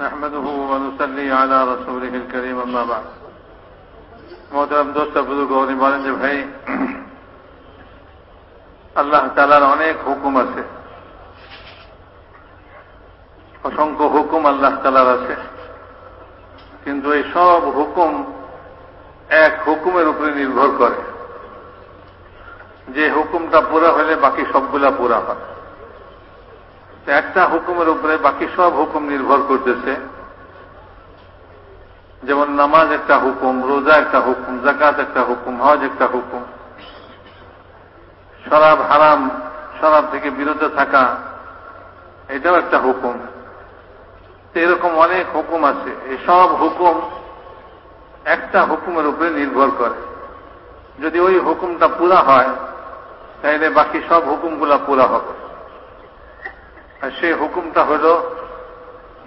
نحمده ونصلي على رسوله الكريم أما بعد মোহতারাম দোস্ত বুজুর্গ উনি বলেন যে ভাই আল্লাহ তালার অনেক হুকুম আছে অসংখ্য হুকুম আল্লাহ তালার আছে কিন্তু এই সব হুকুম এক হুকুমের উপরে নির্ভর করে যে হুকুমটা পুরা হলে বাকি সবগুলা পুরা হয় একটা হুকুমের উপরে বাকি সব হুকুম নির্ভর করতেছে। যেমন নামাজ একটা হুকুম, রোজা একটা হুকুম জাকাত একটা হুকুম, হজ একটা হুকুম। শরাব হারাম, শরাব থেকে বিরত থাকা, এটাও একটা হুকুম। এরকম অনেক হুকুম আছে। এই সব হুকুম একটা হুকুমের উপরে নির্ভর করে। যদি ওই হুকুমটা পুরা হয়, তাহলে বাকি সব হুকুমগুলা পুরা হবে। আর সেই হুকুমটা হল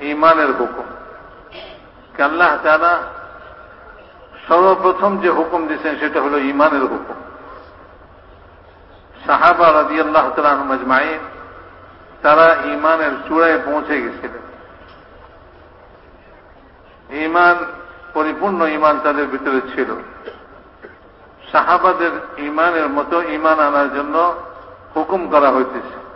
ইমানের হুকুম। আল্লাহ তারা সর্বপ্রথম যে হুকুম দিচ্ছেন সেটা হল ইমানের হুকুম। সাহাবা রাজি আল্লাহ তালমাইন তারা ইমানের চূড়ায় পৌঁছে গেছিলেন। ইমান পরিপূর্ণ ইমান তাদের ভিতরে ছিল। সাহাবাদের ইমানের মতো ইমান আনার জন্য হুকুম করা হইতেছে।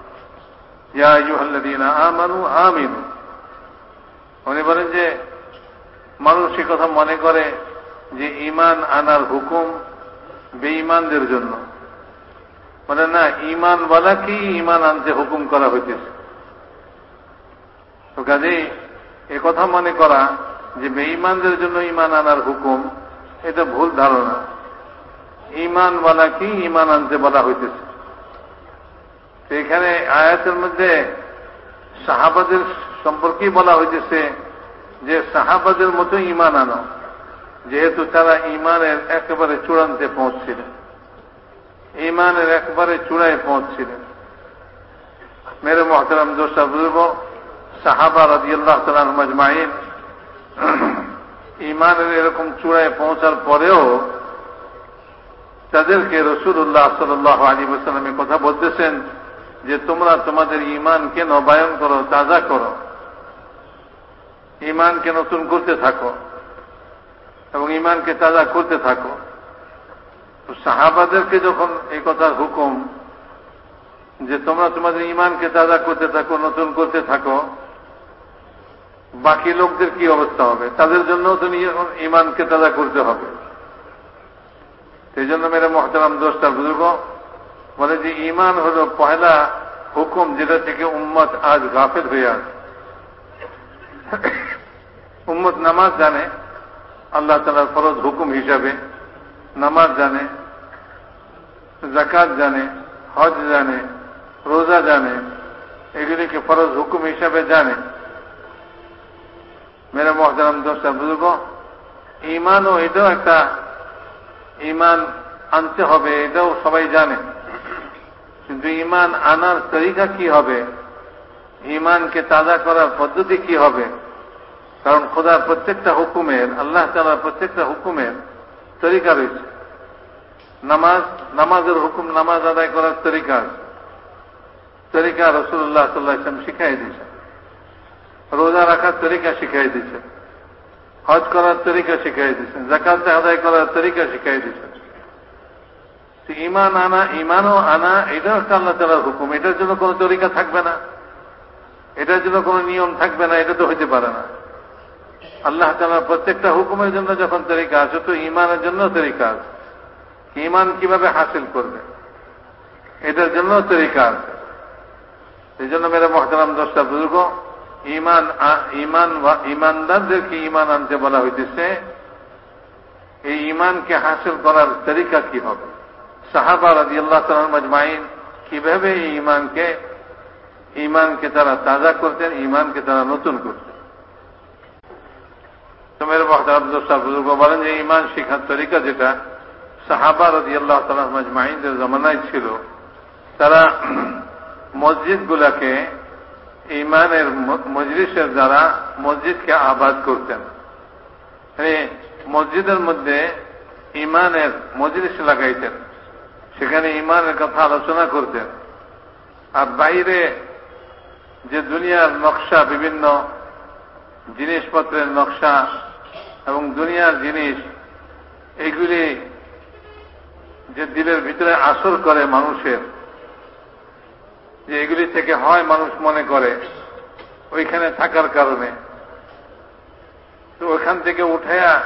উনি বলেন যে, মানুষ সে কথা মনে করে যে ইমান আনার হুকুম বেঈমানদের জন্য। মানে না ইমান কি ইমান আনতে হুকুম করা হইতেছে। তো কাজেই কথা মনে করা যে বেঈমানদের জন্য ইমান আনার হুকুম, এটা ভুল ধারণা। ইমান কি ইমান আনতে বলা হইতেছে। এখানে আয়াতের মধ্যে সাহাবাদের সম্পর্কেই বলা হয়েছে যে সাহাবাদের মতো ইমান আনো, যেহেতু তারা ইমানের একেবারে চূড়ান্তে পৌঁছছিলেন। ইমানের একবারে চূড়ায় পৌঁছছিলেন। মেরে মহতরাম দোষা বুজুর্গ, সাহাবা রাজিয়াল্লাহ তালান মজমাইন ইমানের এরকম চূড়ায় পৌঁছার পরেও তাদেরকে রসুল্লাহ সাল আলী সাল্লামের কথা বলতেছেন যে তোমরা তোমাদের ইমানকে নবায়ন করো, তাজা করো। ইমানকে নতুন করতে থাকো এবং ইমানকে তাজা করতে থাকো। সাহাবাদেরকে যখন এই কথার হুকুম যে তোমরা তোমাদের ইমানকে তাজা করতে থাকো, নতুন করতে থাকো, বাকি লোকদের কি অবস্থা হবে? তাদের জন্য তো ইমানকে তাজা করতে হবে। সেই জন্য মেরে মহতারাম দোষটা বুঝব বলে যে ইমান হল পয়লা হুকুম, যেটা থেকে উম্মত আজ গাফেল হয়ে আছে। উম্মত নামাজ জানে, আল্লাহ তালার ফরজ হুকুম হিসাবে। নামাজ জানে জাকাত জানে, হজ জানে, রোজা জানে, এগুলিকে ফরজ হুকুম হিসাবে জানে। মেরে মহতারাম দোষটা বুঝব ইমানও এটাও একটা ইমান আনতে হবে, এটাও সবাই জানে। কিন্তু ইমান আনার তরিকা কি হবে? ইমানকে তাজা করার পদ্ধতি কি হবে? কারণ খোদার প্রত্যেকটা হুকুমের, আল্লাহ তালার প্রত্যেকটা হুকুমের তরিকা রয়েছে। নামাজ, নামাজের হুকুম নামাজ আদায় করার তরিকা তরিকা রসুল্লাহ সাল্লাহ ইসলাম শিখাই দিয়েছেন। রোজা রাখার তরিকা শিখাই দিয়েছেন। হজ করার তরিকা শিখাই দিয়েছেন। জাকাত আদায় করার তরিকা শিখাই দিয়েছেন। ইমান আনা, ইমানও আনা, এটাও একটা আল্লাহ তালার হুকুম। এটার জন্য কোনো তরিকা থাকবে না। এটার জন্য কোনো নিয়ম থাকবে না, এটা তো হইতে পারে না। আল্লাহ তালার প্রত্যেকটা হুকুমের জন্য যখন তরিকা আছে তো ইমানের জন্য তরিকা আছে ইমান কীভাবে হাসিল করবে? এটার জন্য তরিকা আছে সেই জন্য মেরে মহতারাম দশটা বুজুর্গ, ইমান ইমান ইমানদারদেরকে ইমান আনতে বলা হইতেছে, এই ইমানকে হাসিল করার তরিকা কি হবে? সাহাবা রাজি আল্লাহ মজমাইন কীভাবে এই ইমানকে ইমানকে তারা তাজা করতেন ইমানকে তারা নতুন করতেন। তো মেরে মহতারাম দোস্তা বুজুর্গ বলেন যে ইমান শিখার তরিকা যেটা, সাহাবা রাজি আল্লাহ তালা মজমাইনদের জমানায় ছিল, তারা মসজিদ গুলাকে ইমানের মজলিসের দ্বারা মসজিদকে আবাদ করতেন। মসজিদের মধ্যে ইমানের মজলিস লাগাইতেন। সেখানে ইমানের কথা আলোচনা করতেন। আর বাইরে যে দুনিয়ার নকশা, বিভিন্ন জিনিসপত্রের নকশা এবং দুনিয়ার জিনিস, এইগুলি যে দিলের ভিতরে আসর করে মানুষের, যে এগুলি থেকে হয় মানুষ মনে করে, ওইখানে থাকার কারণে। তো ওইখান থেকে উঠাইয়া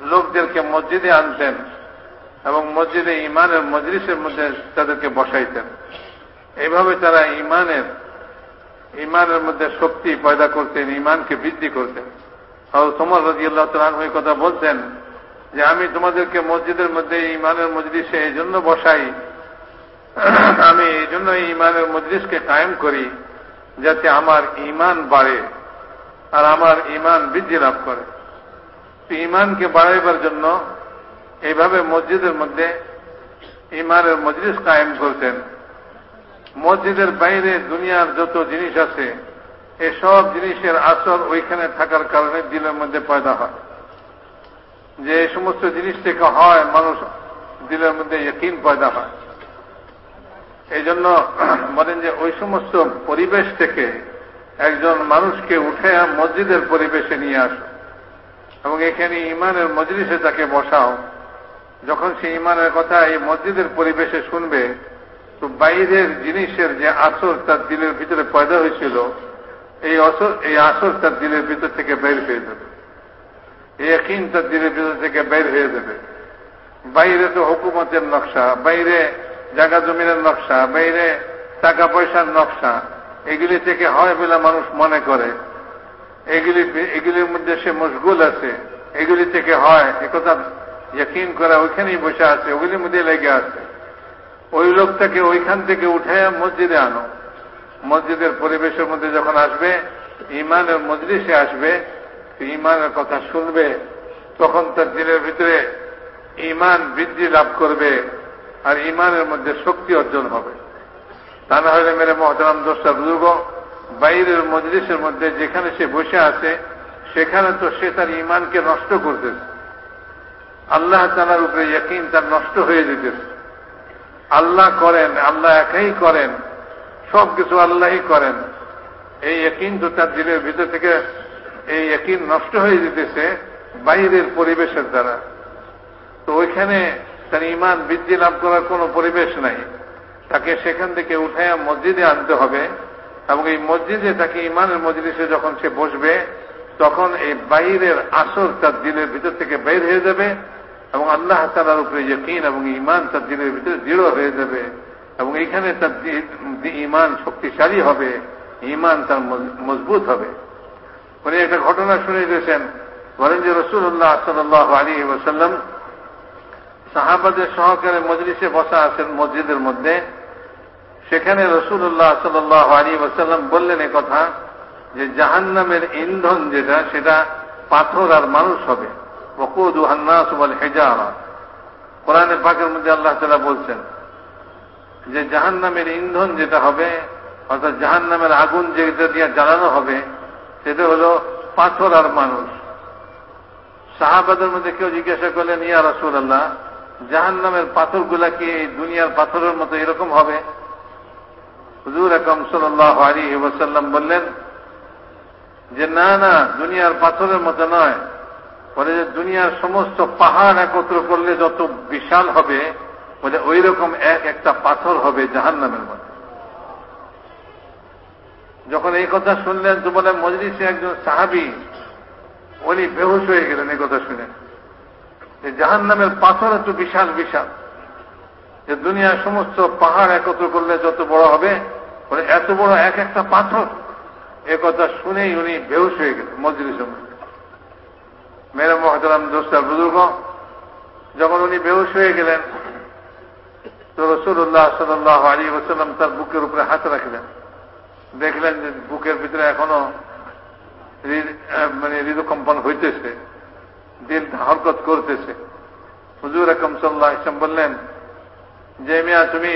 লোকদেরকে মসজিদে আনতেন। এবং মসজিদে ইমানের মজলিসের মধ্যে তাদেরকে বসাইতেন। এইভাবে তারা ইমানের ইমানের মধ্যে শক্তি পয়দা করতেন ইমানকে বৃদ্ধি করতেন। আর তোমার রাজি আল্লাহ তালন কথা বলতেন যে, আমি তোমাদেরকে মসজিদের মধ্যে ইমানের মজলিসে এই জন্য বসাই, আমি এই জন্য ইমানের মজলিসকে কায়েম করি যাতে আমার ইমান বাড়ে আর আমার ইমান বৃদ্ধি লাভ করে। ইমানকে বাড়াইবার জন্য এইভাবে মসজিদের মধ্যে ইমানের মজলিস কায়েম করতেন মসজিদের বাইরে দুনিয়ার যত জিনিস আছে, এসব জিনিসের আসর ওইখানে থাকার কারণে দিলের মধ্যে পয়দা হয়। যে এই সমস্ত জিনিস থেকে হয়, মানুষ দিলের মধ্যে ইয়কিন পয়দা হয়। এই জন্য বলেন যে ওই সমস্ত পরিবেশ থেকে একজন মানুষকে উঠে মসজিদের পরিবেশে নিয়ে আসো এবং এখানে ইমানের মজলিসে তাকে বসাও। যখন সে ইমানের কথা এই মসজিদের পরিবেশে শুনবে, তো বাইরের জিনিসের যে আসর তার দিলের ভিতরে পয়দা হয়েছিল, এই আসর এই আসর তার দিলের ভিতর থেকে বের হয়ে যাবে। এই একিন তার দিলের ভিতর থেকে বের হয়ে যাবে। বাইরে তো হুকুমতের নকশা, বাইরে জায়গা জমিনের নকশা, বাইরে টাকা পয়সার নকশা, এগুলি থেকে হয় বলে মানুষ মনে করে। এগুলি, এগুলির মধ্যে সে মশগুল আছে, এগুলি থেকে হয় একথা ইয়কিন করা ওইখানেই বসে আছে, ওগুলির মধ্যে লেগে আছে। ওই লোকটাকে ওইখান থেকে উঠে মসজিদে আনো। মসজিদের পরিবেশের মধ্যে যখন আসবে ইমানের মজলিসে আসবে ইমানের কথা শুনবে, তখন তার দিনের ভিতরে ইমান বৃদ্ধি লাভ করবে আর ইমানের মধ্যে শক্তি অর্জন হবে। তা না হলে মেরে মহতারাম দোষটা বুজুর্গ, বাইরের মজলিসের মধ্যে যেখানে সে বসে আছে, সেখানে তো সে তার ইমানকে নষ্ট করতেছে। আল্লাহ তালার উপরে ইয়কিন তার নষ্ট হয়ে যেতেছে। আল্লাহ করেন, আল্লাহ একাই করেন সব কিছু আল্লাহই করেন। এই একইন তো তার দিলের ভিতর থেকে এই একইন নষ্ট হয়ে যেতেছে বাইরের পরিবেশের দ্বারা। তো ওইখানে তার ইমান বৃদ্ধি লাভ করার কোনো পরিবেশ নাই। তাকে সেখান থেকে উঠাইয়া মসজিদে আনতে হবে এবং এই মসজিদে তাকে ইমানের মজলিসে যখন সে বসবে, তখন এই বাইরের আসর তার দিলের ভিতর থেকে বের হয়ে যাবে এবং আল্লাহ তালার উপরে ইয়কিন এবং ইমান তার দিলের ভিতরে দৃঢ় হয়ে যাবে এবং এইখানে তার ইমান শক্তিশালী হবে ইমান তার মজবুত হবে। উনি একটা ঘটনা শুনে দিয়েছেন বলেন যে রসুল্লাহ সাল্লাহ আলী ওসাল্লাম সাহাবাদের সহকারে মজলিসে বসা আছেন মসজিদের মধ্যে। সেখানে রসুল্লাহ সাল্লাহ আলী ওসাল্লাম বললেন কথা যে জাহান্নামের ইন্ধন যেটা, সেটা পাথর আর মানুষ হবে। ওকুদ হান্নাস বল হেজারা কোরআনের পাকের মধ্যে আল্লাহ তালা বলছেন যে জাহান নামের ইন্ধন যেটা হবে, অর্থাৎ জাহান নামের আগুন যেটা দিয়ে জ্বালানো হবে, সেটা হল পাথর আর মানুষ। সাহাবাদের মধ্যে কেউ জিজ্ঞাসা করলেন, ইয়া রসুল আল্লাহ জাহান নামের পাথরগুলা কি এই দুনিয়ার পাথরের মতো এরকম হবে? হুজুর একম সাল্লাহ আলী ওসাল্লাম বললেন যে, না না, দুনিয়ার পাথরের মতো নয়। বলে যে দুনিয়ার সমস্ত পাহাড় একত্র করলে যত বিশাল হবে বলে ওই রকম এক একটা পাথর হবে জাহান নামের মধ্যে। যখন এই কথা শুনলেন, তো বলে মজলিসে একজন সাহাবি, উনি বেহুশ হয়ে গেলেন এই কথা শুনে। যে জাহান নামের পাথর এত বিশাল বিশাল। যে দুনিয়ার সমস্ত পাহাড় একত্র করলে যত বড় হবে বলে এত বড় এক একটা পাথর। এ কথা শুনেই উনি বেহুশ হয়ে গেলেন মজলিসের মধ্যে। মেরে মহতরাম দোস্তার বুজুর্গ, যখন উনি বেহুশ হয়ে গেলেন, তো রসুল্লাহ সাল্লাহ আলী ওসাল্লাম তার বুকের উপরে হাত রাখলেন। দেখলেন যে বুকের ভিতরে এখনও মানে হৃদকম্পন হইতেছে, দিল হরকত করতেছে। হুজুর আকম সাল্লাহ ইসলাম বললেন, যে মিয়া, তুমি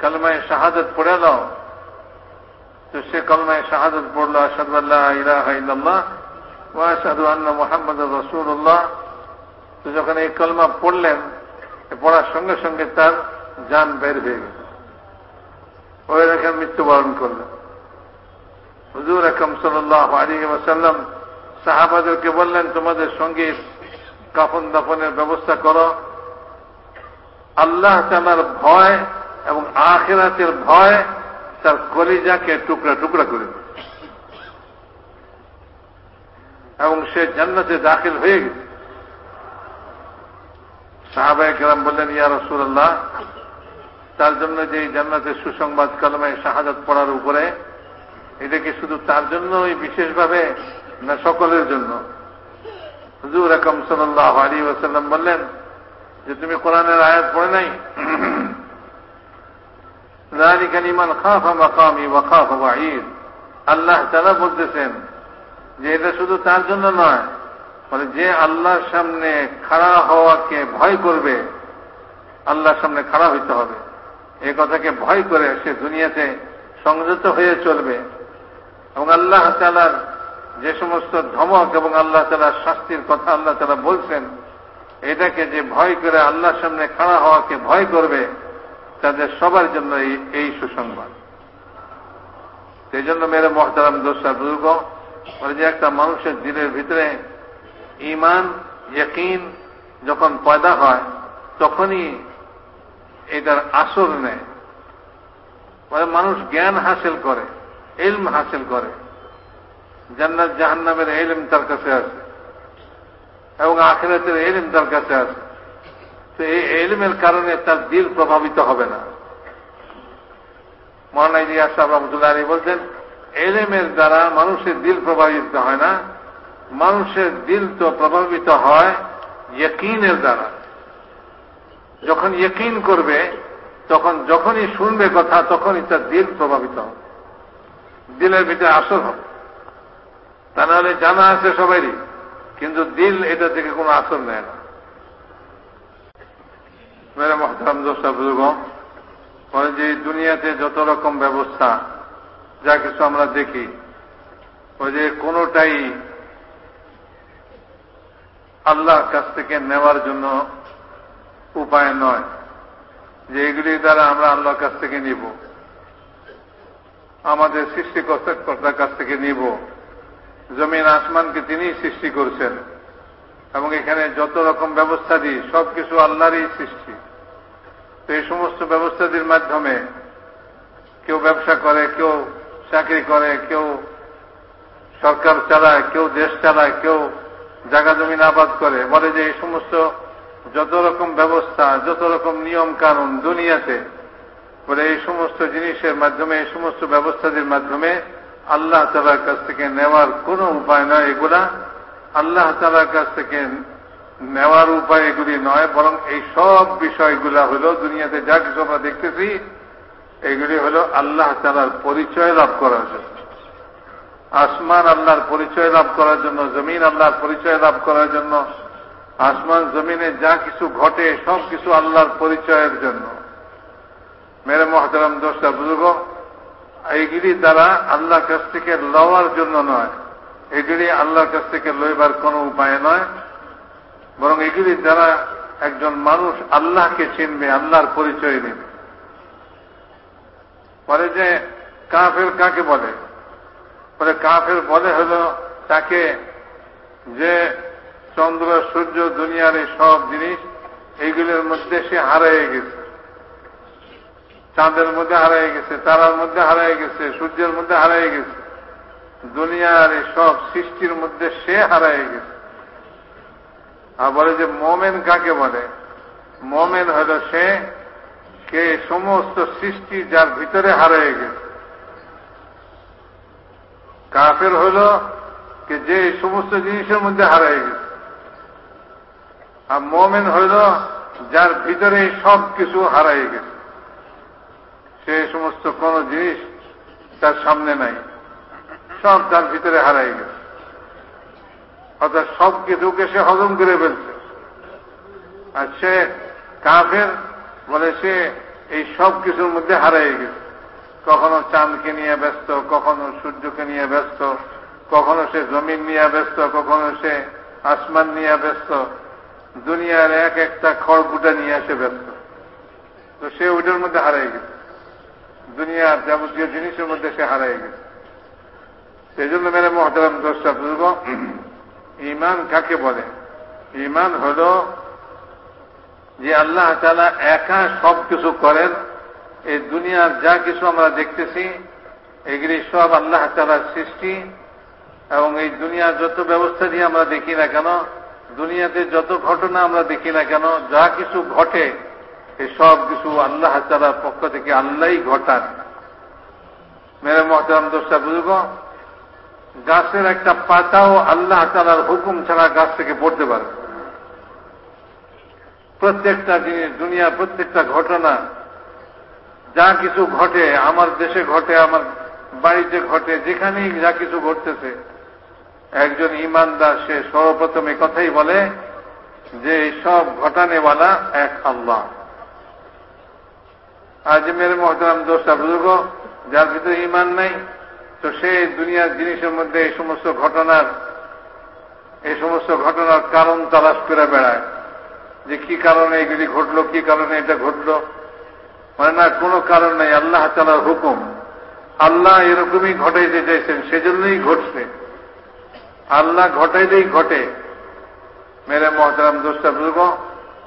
কালমায় শাহাদত পড়ে দাও তো সে কলমায় শাহাদত পড়ল আসাদুল্লাহ ইলাহ ইল্লাল্লাহ। ওয়াসাদু আন্না মোহাম্মদ রসুল্লাহ তো যখন এই কলমা পড়লেন পড়ার সঙ্গে সঙ্গে তার যান বের হয়ে গেল। ওই রেখে মৃত্যুবরণ করলেন। হুজুর আকম সাল্লাহ আলী ওয়াসাল্লাম সাহাবাদেরকে বললেন, তোমাদের সঙ্গে কাফন দাফনের ব্যবস্থা করো। আল্লাহ তালার ভয় এবং আখেরাতের ভয় তার কলিজাকে টুকরা টুকরা করে দেবে। এবং সে জান্নাতে দাখিল হয়ে গেছে। সাহাবায় কেরাম বললেন, ইয়া রসুল্লাহ তার জন্য যে জান্নাতের সুসংবাদ কলমে শাহাদাত পড়ার উপরে, এটা কি শুধু তার জন্যই বিশেষভাবে না সকলের জন্য? হুজুর আকম সাল্লাহ আলী ওসাল্লাম বললেন, যে তুমি কোরআনের আয়াত পড়ে নাই? রানিকানিমান খাফা মাকামি ওয়াঈদ। আল্লাহ তারা বলতেছেন যে এটা শুধু তার জন্য নয় মানে যে আল্লাহর সামনে খাড়া হওয়াকে ভয় করবে, আল্লাহর সামনে খাড়া হইতে হবে। এ কথাকে ভয় করে সে দুনিয়াতে সংযত হয়ে চলবে। এবং আল্লাহ তালার যে সমস্ত ধমক এবং আল্লাহ তালার শাস্তির কথা আল্লাহ তালা বলছেন, এটাকে যে ভয় করে আল্লাহর সামনে খাড়া হওয়াকে ভয় করবে, তাদের সবার জন্য এই সুসংবাদ। সেই জন্য মেরে মহতারাম দোষা দুর্গ যে একটা মানুষের দিনের ভিতরে ইমান ইয়কিন যখন পয়দা হয়, তখনই এটার আসর নেয়। মানে মানুষ জ্ঞান হাসিল করে এলম হাসিল করে। জান্নাত, জাহান্নামের এলম তার কাছে আছে। এবং আখেরাতের এলম তার কাছে আছে। তো এই এলমের কারণে তার দিল প্রভাবিত হবে না। মহানাই সাহেব রহমতুল্লাহ আলী বলছেন এলেমের দ্বারা মানুষের দিল প্রভাবিত হয় না। মানুষের দিল তো প্রভাবিত হয় ইয়কিনের দ্বারা। যখন ইয়কিন করবে, তখন যখনই শুনবে কথা, তখনই তার দিল প্রভাবিত হবে। দিলের ভিতরে আসর হবে। তা নাহলে জানা আছে সবারই কিন্তু দিল এটা থেকে কোনো আসর নেয় না। মেরা মহতারাম দোষা বলে যে দুনিয়াতে যত রকম ব্যবস্থা যা কিছু আমরা দেখি, ওই যে কোনোটাই আল্লাহর কাছ থেকে নেওয়ার জন্য উপায় নয়, যে এগুলির দ্বারা আমরা আল্লাহর কাছ থেকে নিব। আমাদের সৃষ্টিকর্তার কাছ থেকে নিব। জমিন, আসমানকে তিনি সৃষ্টি করছেন। এবং এখানে যত রকম ব্যবস্থা দিই, সবকিছু আল্লাহরই সৃষ্টি। তো এই সমস্ত ব্যবস্থাদির মাধ্যমে কেউ ব্যবসা করে, কেউ চাকরি করে, কেউ সরকার চালায়, কেউ দেশ চালায়, কেউ জায়গা জমিন আবাদ করে, বলে যে এই সমস্ত যত রকম ব্যবস্থা, যত রকম নিয়ম কানুন দুনিয়াতে, বলে এই সমস্ত জিনিসের মাধ্যমে, এই সমস্ত ব্যবস্থাদের মাধ্যমে আল্লাহ তালার কাছ থেকে নেওয়ার কোন উপায় নয় এগুলা। আল্লাহ তালার কাছ থেকে নেওয়ার উপায় এগুলি নয়, বরং এই সব বিষয়গুলা হলো দুনিয়াতে যা কিছু আমরা দেখতেছি এগুলি হলো আল্লাহ তালার পরিচয় লাভ করার জন্য। আসমান আল্লাহর পরিচয় লাভ করার জন্য, জমিন আল্লাহর পরিচয় লাভ করার জন্য, আসমান, জমিনে যা কিছু ঘটে সব কিছু আল্লাহর পরিচয়ের জন্য। মেরে মহাতারাম দোষটা বুঝব এইগুলি দ্বারা আল্লাহর কাছ থেকে লওয়ার জন্য নয়। এগুলি আল্লাহর কাছ থেকে লইবার কোনো উপায় নয়। বরং এগুলির দ্বারা একজন মানুষ আল্লাহকে চিনবে, আল্লাহর পরিচয় নেবে। বলে যে, কাফের কাকে বলে? বলে, কাফের বলে হল তাকে যে চন্দ্র, সূর্য, দুনিয়ার এই সব জিনিস, এইগুলির মধ্যে সে হারিয়ে গেছে। চাঁদের মধ্যে হারিয়ে গেছে, তারার মধ্যে হারিয়ে গেছে, সূর্যের মধ্যে হারিয়ে গেছে। দুনিয়ার এই সব সৃষ্টির মধ্যে সে হারিয়ে গেছে। আর বলে যে, মোমেন কাকে বলে? মোমেন হল সে কে সমস্ত সৃষ্টি যার ভিতরে হারিয়ে গেছে। কাফের হল কে যে সমস্ত জিনিসের মধ্যে হারিয়ে গেছে। আর মোমেন হইল যার ভিতরে সব কিছু হারাই গেছে। সে সমস্ত কোন জিনিস তার সামনে নাই, সব তার ভিতরে হারাই গেছে। অর্থাৎ সব কিছুকে সে হজম করে ফেলছে। আর সে কাফের বলে সে এই সব কিছুর মধ্যে হারাই গেছে। কখনো চাঁদকে নিয়ে ব্যস্ত, কখনো সূর্যকে নিয়ে ব্যস্ত, কখনো সে জমিন নিয়ে ব্যস্ত, কখনো সে আসমান নিয়ে ব্যস্ত, দুনিয়ার এক একটা খড়কুটা নিয়ে আসে ব্যস্ত। তো সে ওইটার মধ্যে হারাই গেছে। দুনিয়ার যাবতীয় জিনিসের মধ্যে সে হারাই গেছে। সেই জন্য মেরে মহতারাম দোষটা বুঝব ইমান কাকে বলে? ইমান হল যে আল্লাহ তালা একা সব কিছু করেন। এই দুনিয়ার যা কিছু আমরা দেখতেছি, এগুলি সব আল্লাহ তালার সৃষ্টি। এবং এই দুনিয়ার যত ব্যবস্থা দিয়ে আমরা দেখি না কেন, দুনিয়াতে যত ঘটনা আমরা দেখি না কেন, যা কিছু ঘটে, এই সব কিছু আল্লাহ তালার পক্ষ থেকে আল্লাহই ঘটান। মেরে মহতারাম দোষটা বুঝব? গাছের একটা পাতাও আল্লাহ তালার হুকুম ছাড়া গাছ থেকে পড়তে পারে প্রত্যেকটা জিনিস, দুনিয়ার প্রত্যেকটা ঘটনা, যা কিছু ঘটে, আমার দেশে ঘটে, আমার বাড়িতে ঘটে, যেখানেই যা কিছু ঘটতেছে, একজন ইমানদার, সে সর্বপ্রথম কথাই বলে যে সব ঘটানেওয়ালা এক আল্লাহ। আজ মেরে মহতারাম দোষটা বুঝব, যার ভিতরে ইমান নাই, তো সে দুনিয়ার জিনিসের মধ্যে এই সমস্ত ঘটনার, এই সমস্ত ঘটনার কারণ তালাশ করে বেড়ায়। যে কি কারণে এগুলি ঘটলো, কি কারণে এটা ঘটলো? মানে না, কোনো কারণ নাই, আল্লাহ তালার হুকুম। আল্লাহ এরকমই ঘটাইতে চাইছেন, সেজন্যই ঘটছে। আল্লাহ ঘটাইলেই ঘটে। মেরে মহতারাম দোষটা বুঝব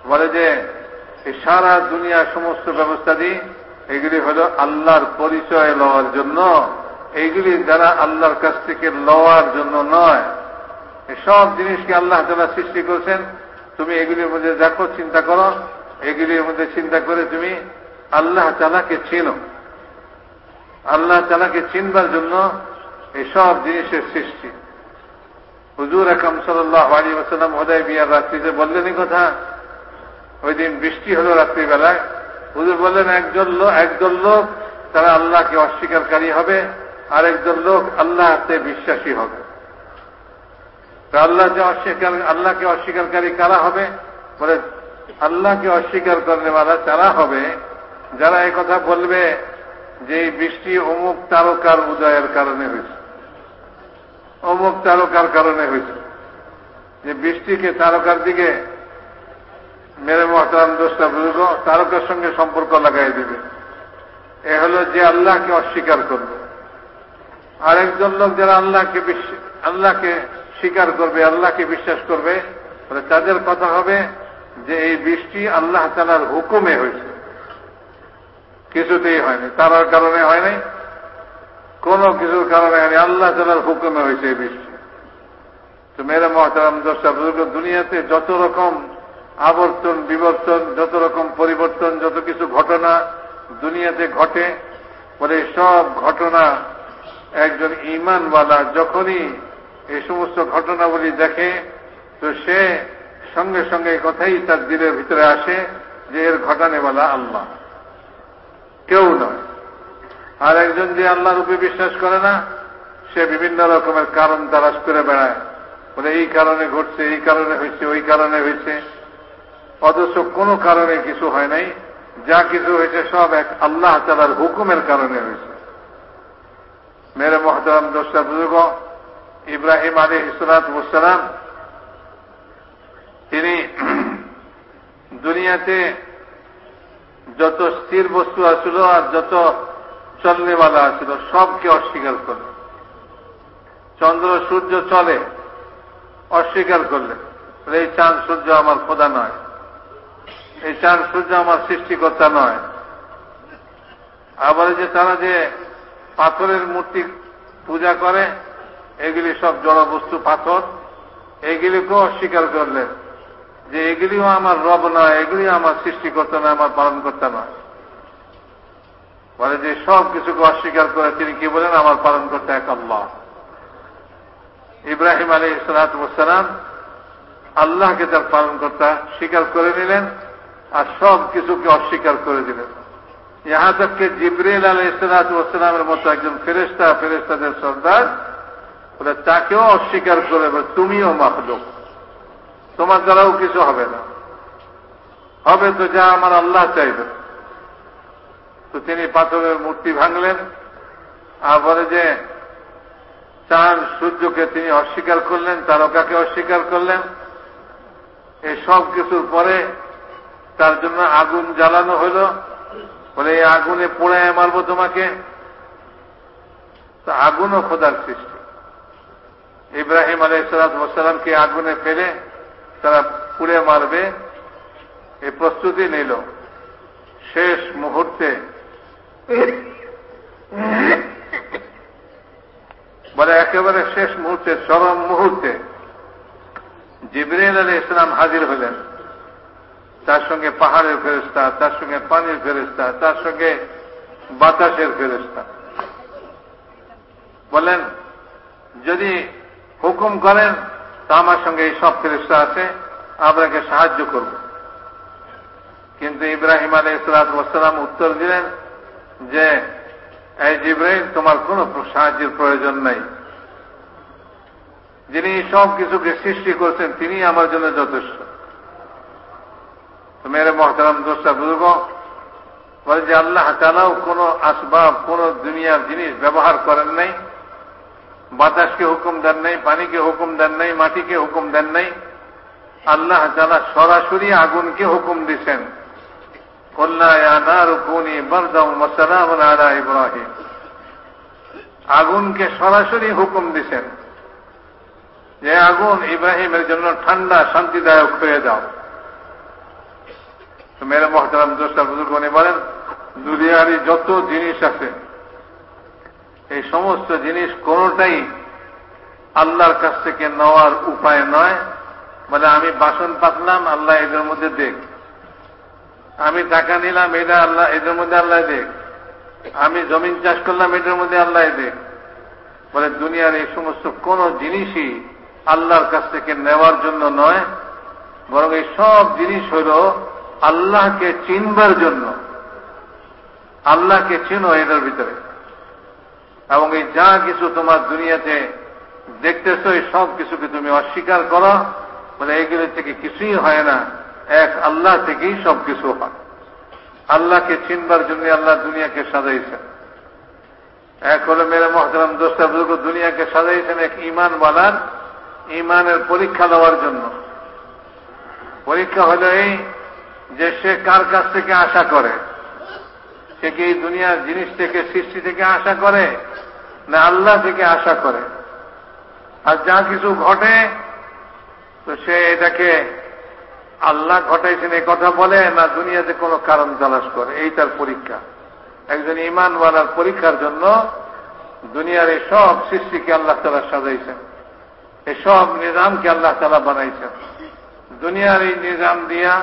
বলে যে সারা দুনিয়ার সমস্ত ব্যবস্থা দিই এগুলি হল আল্লাহর পরিচয় লওয়ার জন্য। এইগুলি যারা আল্লাহর কাছ থেকে লওয়ার জন্য নয় সব জিনিসকে আল্লাহ তালা সৃষ্টি করেছেন। তুমি এগুলির মধ্যে দেখো, চিন্তা করো। এগুলির মধ্যে চিন্তা করে তুমি আল্লাহ তালাকে চেনো। আল্লাহ তালাকে চিনবার জন্য এই সব জিনিসের সৃষ্টি। হুজুর একম সাল্লাহ আলী ওসালাম হোদায় বিয়ার রাত্রিতে বললেন, এই কথা? ওই দিন বৃষ্টি হলো রাত্রিবেলায়। হুজুর বললেন, একজন লোক একদল লোক, তারা আল্লাহকে অস্বীকারী হবে আর একজন লোক আল্লাহতে বিশ্বাসী হবে। আল্লাহ যে অস্বীকার, আল্লাহকে অস্বীকারী কারা হবে? বলে, আল্লাহকে অস্বীকার করেনেওয়ালা তারা হবে। যারা এই কথা বলবে যে বৃষ্টি অমুক তারকার উদয়ের কারণে হয়েছে। অমুক তারকার কারণে হয়েছে। যে বৃষ্টিকে তারকার দিকে মেরে মহতারাম দোষটা বুঝব তারকার সঙ্গে সম্পর্ক লাগাই দেবে। এ হলো যে আল্লাহকে অস্বীকার করবে। আরেকজন লোক যারা আল্লাহকে আল্লাহকে স্বীকার করবে, আল্লাহকে বিশ্বাস করবে। তাহলে তাদের কথা হবে যে এই বৃষ্টি আল্লাহ তালার হুকুমে হয়েছে। কিছুতেই হয়নি, তারার কারণে হয় নাই কোন কিছুর কারণে হয়নি, আল্লাহ তালার হুকুমে হয়েছে এই বৃষ্টি। তো মেরে মহতারাম বুজুর্গ, দুনিয়াতে যত রকম আবর্তন, বিবর্তন, যত রকম পরিবর্তন, যত কিছু ঘটনা দুনিয়াতে ঘটে বলে সব ঘটনা একজন ইমানওয়ালা যখনই এই সমস্ত ঘটনাবলী দেখে তো সে সঙ্গে সঙ্গে কথাই তার দিলের ভিতরে আসে যে এর ঘটানেওয়ালা আল্লাহ। কেউ নয়। আর একজন যে আল্লাহ রূপে বিশ্বাস করে না, সে বিভিন্ন রকমের কারণ তালাশ করে বেড়ায়। বলে, এই কারণে ঘটছে, এই কারণে হয়েছে, ওই কারণে হয়েছে। অথচ কোনো কারণে কিছু হয় নাই। যা কিছু হয়েছে সব এক আল্লাহ তালার হুকুমের কারণে হয়েছে। মেরে মহতারাম দোষটা বুজুর্গ ইব্রাহিম আলী ইসলাত মুসালাম তিনি দুনিয়াতে যত স্থির বস্তু আসছিল আর যত চলনেওয়ালা আছিল, সবকে অস্বীকার করল চন্দ্র, সূর্য চলে, অস্বীকার করলেন। এই চাঁদ, সূর্য আমার খোদা নয়। এই চাঁদ, সূর্য আমার সৃষ্টিকর্তা নয়। আবার যে তারা যে পাথরের মূর্তি পূজা করে এগুলি সব জড় বস্তু পাথর এগুলিকেও অস্বীকার করলেন যে এগুলিও আমার রব নয়, এগুলিও আমার সৃষ্টিকর্তা নয়, আমার পালনকর্তা নয়। বলে যে সব কিছুকে অস্বীকার করে তিনি কি বলেন? আমার পালনকর্তা এক আল্লাহ। ইব্রাহিম আলী ইসলাতাম আল্লাহকে তার পালন পালনকর্তা স্বীকার করে নিলেন আর সব কিছুকে অস্বীকার করে দিলেন। ইহা তককে জিব্রিল আলী ইসলাতামের মতো একজন ফেরেস্তা ফেরেস্তাদের সর্দার বলে তাকেও অস্বীকার করে তুমিও মাহলুক তোমার দ্বারাও কিছু হবে না। হবে তো যা আমার আল্লাহ চাইবে। তো তিনি পাথরের মূর্তি ভাঙলেন। আর বলে যে, চাঁদ সূর্যকে তিনি অস্বীকার করলেন, তারকাকে অস্বীকার করলেন। এই সব কিছুর পরে তার জন্য আগুন জ্বালানো হইল বলে, এই আগুনে পোড়ায় মারব তোমাকে। তো আগুনও খোদার সৃষ্টি। ইব্রাহিম আলাই সালাতামকে আগুনে ফেলে তারা পুড়ে মারবে এই প্রস্তুতি নিল। শেষ মুহূর্তে বলে একেবারে শেষ মুহূর্তে, চরম মুহূর্তে জিবরিল আলী ইসলাম হাজির হলেন। তার সঙ্গে পাহাড়ের ফেরিস্তা তার সঙ্গে পানির ফেরিস্তা তার সঙ্গে বাতাসের ফেরিস্তা বলেন, যদি হুকুম করেন, তা আমার সঙ্গে এই সব ফেরিস্তা আছে, আপনাকে সাহায্য করব। কিন্তু ইব্রাহিম আলী ইসলাতাম উত্তর দিলেন যে, এই জিব্রাহিম তোমার কোন সাহায্যের প্রয়োজন নাই। যিনি সব কিছুকে সৃষ্টি করছেন, তিনি আমার জন্য যথেষ্ট। মেরে মহতারাম দোষটা বুজুর্গ, বলে যে আল্লাহ তালাও কোন আসবাব, কোন দুনিয়ার জিনিস ব্যবহার করেন নাই। বাতাসকে হুকুম দেন নাই পানিকে হুকুম দেন নাই মাটিকে হুকুম দেন নাই। আল্লাহ তালা সরাসরি আগুনকে হুকুম ইব্রাহিম। আগুনকে সরাসরি হুকুম দিছেন। যে আগুন ইব্রাহিমের জন্য ঠান্ডা, শান্তিদায়ক হয়ে যাও। তো মেরে মহতারাম দোষটা বুজুর্গ বলেন, দুনিয়ারই যত জিনিস আছে এই সমস্ত জিনিস কোনটাই আল্লাহর কাছ থেকে নেওয়ার উপায় নয়। বলে আমি বাসন পাতলাম, আল্লাহ এদের মধ্যে দেখ। আমি টাকা নিলাম, এটা আল্লাহ, এদের মধ্যে আল্লাহ দেখ। আমি জমিন চাষ করলাম এটার মধ্যে আল্লাহ দেখ। বলে দুনিয়ার এই সমস্ত কোন জিনিসই আল্লাহর কাছ থেকে নেওয়ার জন্য নয়, বরং এই সব জিনিস হল আল্লাহকে চিনবার জন্য। আল্লাহকে চিনো এটার ভিতরে। এবং এই যা কিছু তোমার দুনিয়াতে দেখতেছ এই সব কিছুকে তুমি অস্বীকার করো, বলে এগুলো থেকে কিছুই হয় না। এক আল্লাহ থেকেই সব কিছু হয়। আল্লাহকে চিনবার জন্য আল্লাহ দুনিয়াকে সাজাইছেন। এক হলো মেরে মহতরাম দোস্তা বুজুর্গ দুনিয়াকে সাজাইছেন এক ইমান বালার ইমানের পরীক্ষা দেওয়ার জন্য। পরীক্ষা হলো এই যে সে কার কাছ থেকে আশা করে? সে কি এই দুনিয়ার জিনিস থেকে, সৃষ্টি থেকে আশা করে? না, আল্লাহ থেকে আশা করে। আর যা কিছু ঘটে, তো সে এটাকে আল্লাহ ঘটাইছেন, এই কথা বলে, না দুনিয়াতে কোনো কারণ তালাশ করে। এই তার পরীক্ষা। একজন ইমানওয়ালার পরীক্ষার জন্য দুনিয়ার এই সব সৃষ্টিকে আল্লাহ তালা সাজাইছেন। এই সব নিজামকে আল্লাহ তালা বানাইছেন। দুনিয়ার এই নিজাম দিয়া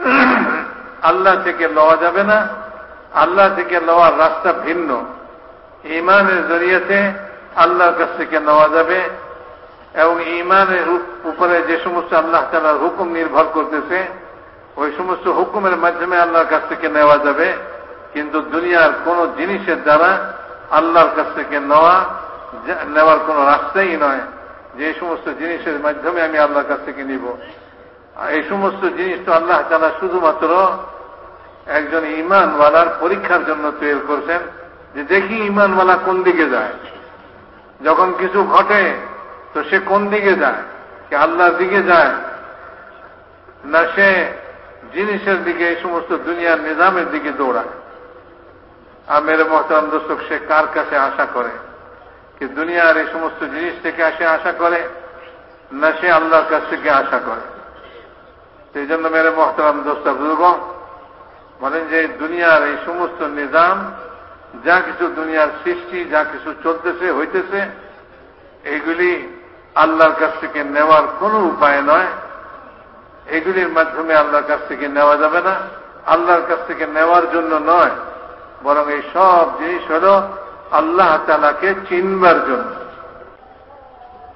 আল্লাহ থেকে লওয়া যাবে না। আল্লাহ থেকে লওয়ার রাস্তা ভিন্ন। ইমানের জড়িয়েতে আল্লাহর কাছ থেকে নেওয়া যাবে এবং ইমানের উপরে যে সমস্ত আল্লাহ তালার হুকুম নির্ভর করতেছে, ওই সমস্ত হুকুমের মাধ্যমে আল্লাহর কাছ থেকে নেওয়া যাবে। কিন্তু দুনিয়ার কোন জিনিসের দ্বারা আল্লাহর কাছ থেকে নেওয়া, নেওয়ার কোন রাস্তাই নয়। যে সমস্ত জিনিসের মাধ্যমে আমি আল্লাহর কাছ থেকে নিব। এই সমস্ত জিনিস তো আল্লাহ তালা শুধুমাত্র একজন ইমানওয়ালার পরীক্ষার জন্য তৈরি করছেন। যে দেখি ইমানওয়ালা কোন দিকে যায়। যখন কিছু ঘটে, তো সে কোন দিকে যায়? কি আল্লাহর দিকে যায়? না সে জিনিসের দিকে, এই সমস্ত দুনিয়ার নিজামের দিকে দৌড়ায়। আর মেরে মহতারাম দর্শক সে কার কাছে আশা করে? কি দুনিয়ার এই সমস্ত জিনিস থেকে আসে আশা করে? না সে আল্লাহর কাছ থেকে আশা করে? সেই জন্য মেরে মহতারাম দোস্তা বুজুর্গ, বলেন যে দুনিয়ার এই সমস্ত নিজাম যা কিছু দুনিয়ার সৃষ্টি, যা কিছু চলতেছে, হইতেছে, এগুলি আল্লাহর কাছ থেকে নেওয়ার কোনো উপায় নয়। এগুলির মাধ্যমে আল্লাহর কাছ থেকে নেওয়া যাবে না। আল্লাহর কাছ থেকে নেওয়ার জন্য নয়, বরং এই সব জিনিস হল আল্লাহ তালাকে চিনবার জন্য।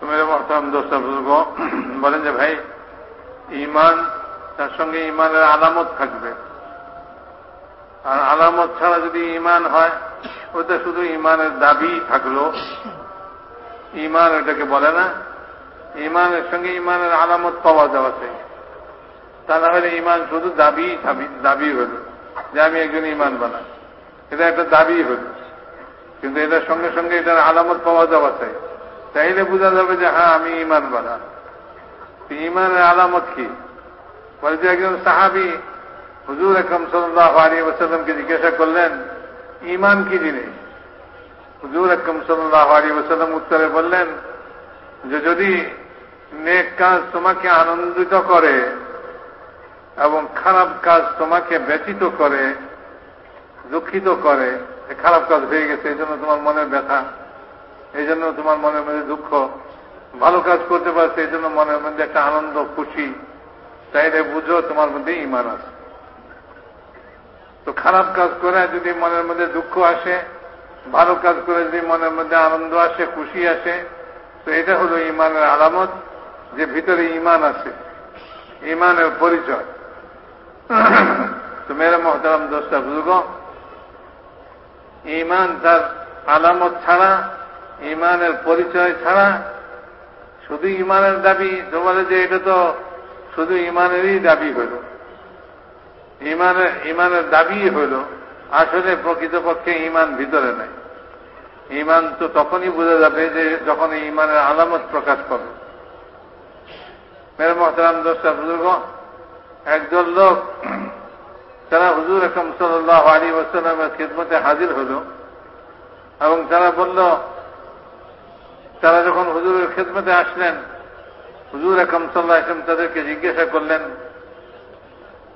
তুমি মহতাম দোস্তা বলেন যে ভাই ইমান তার সঙ্গে ইমানের আলামত থাকবে। আর আলামত ছাড়া যদি ইমান হয়, ওটা শুধু ইমানের দাবি থাকল। ইমান ওটাকে বলে না। ইমানের সঙ্গে ইমানের আলামত পাওয়া যাওয়া চাই তা না হলে ইমান শুধু দাবি দাবি হল যে আমি একজন ইমান বানা এটা একটা দাবি হল। কিন্তু এটার সঙ্গে সঙ্গে এটার আলামত পাওয়া যাওয়া চাই চাইলে বোঝা যাবে যে হ্যাঁ আমি ইমান বানা ইমানের আলামত কি? বলে যে একজন সাহাবি হুজুর একরম সাল্লাহ আলী ওসাল্লামকে জিজ্ঞাসা করলেন ইমান কি জিনিস? হুজুর একরম সাল্লাহ আলী ওসাল্লাম উত্তরে বললেন, যে যদি নেক কাজ তোমাকে আনন্দিত করে এবং খারাপ কাজ তোমাকে ব্যতীত করে, দুঃখিত করে খারাপ কাজ হয়ে গেছে, এই জন্য তোমার মনের ব্যথা, এই জন্য তোমার মনের মধ্যে দুঃখ, ভালো কাজ করতে পারছে, এই জন্য মনের মধ্যে একটা আনন্দ, খুশি, তাইলে বুঝো তোমার মধ্যে ইমান আছে। তো খারাপ কাজ করে যদি মনের মধ্যে দুঃখ আসে, ভালো কাজ করে যদি মনের মধ্যে আনন্দ আসে, খুশি আসে, তো এটা হলো ইমানের আলামত যে ভিতরে ইমান আছে, ইমানের পরিচয়। তো মেরে মহতারাম দোষটা বুঝব ইমান তার আলামত ছাড়া, ইমানের পরিচয় ছাড়া শুধু ইমানের দাবি তোমার যে এটা তো শুধু ইমানেরই দাবি হইল ইমানের ইমানের দাবি হইল আসলে প্রকৃতপক্ষে ইমান ভিতরে নাই। ইমান তো তখনই বোঝা যাবে যে যখন ইমানের আলামত প্রকাশ করবে মেরে মহতারাম দোষটা বুজুর্গ, একদল লোক, তারা হুজুর একম সাল্লাহ আলী ওসালামের খিদমতে হাজির হল এবং তারা বলল, তারা যখন হুজুরের খেদমতে আসলেন, হুজুর একম সাল্লাহ তাদেরকে জিজ্ঞাসা করলেন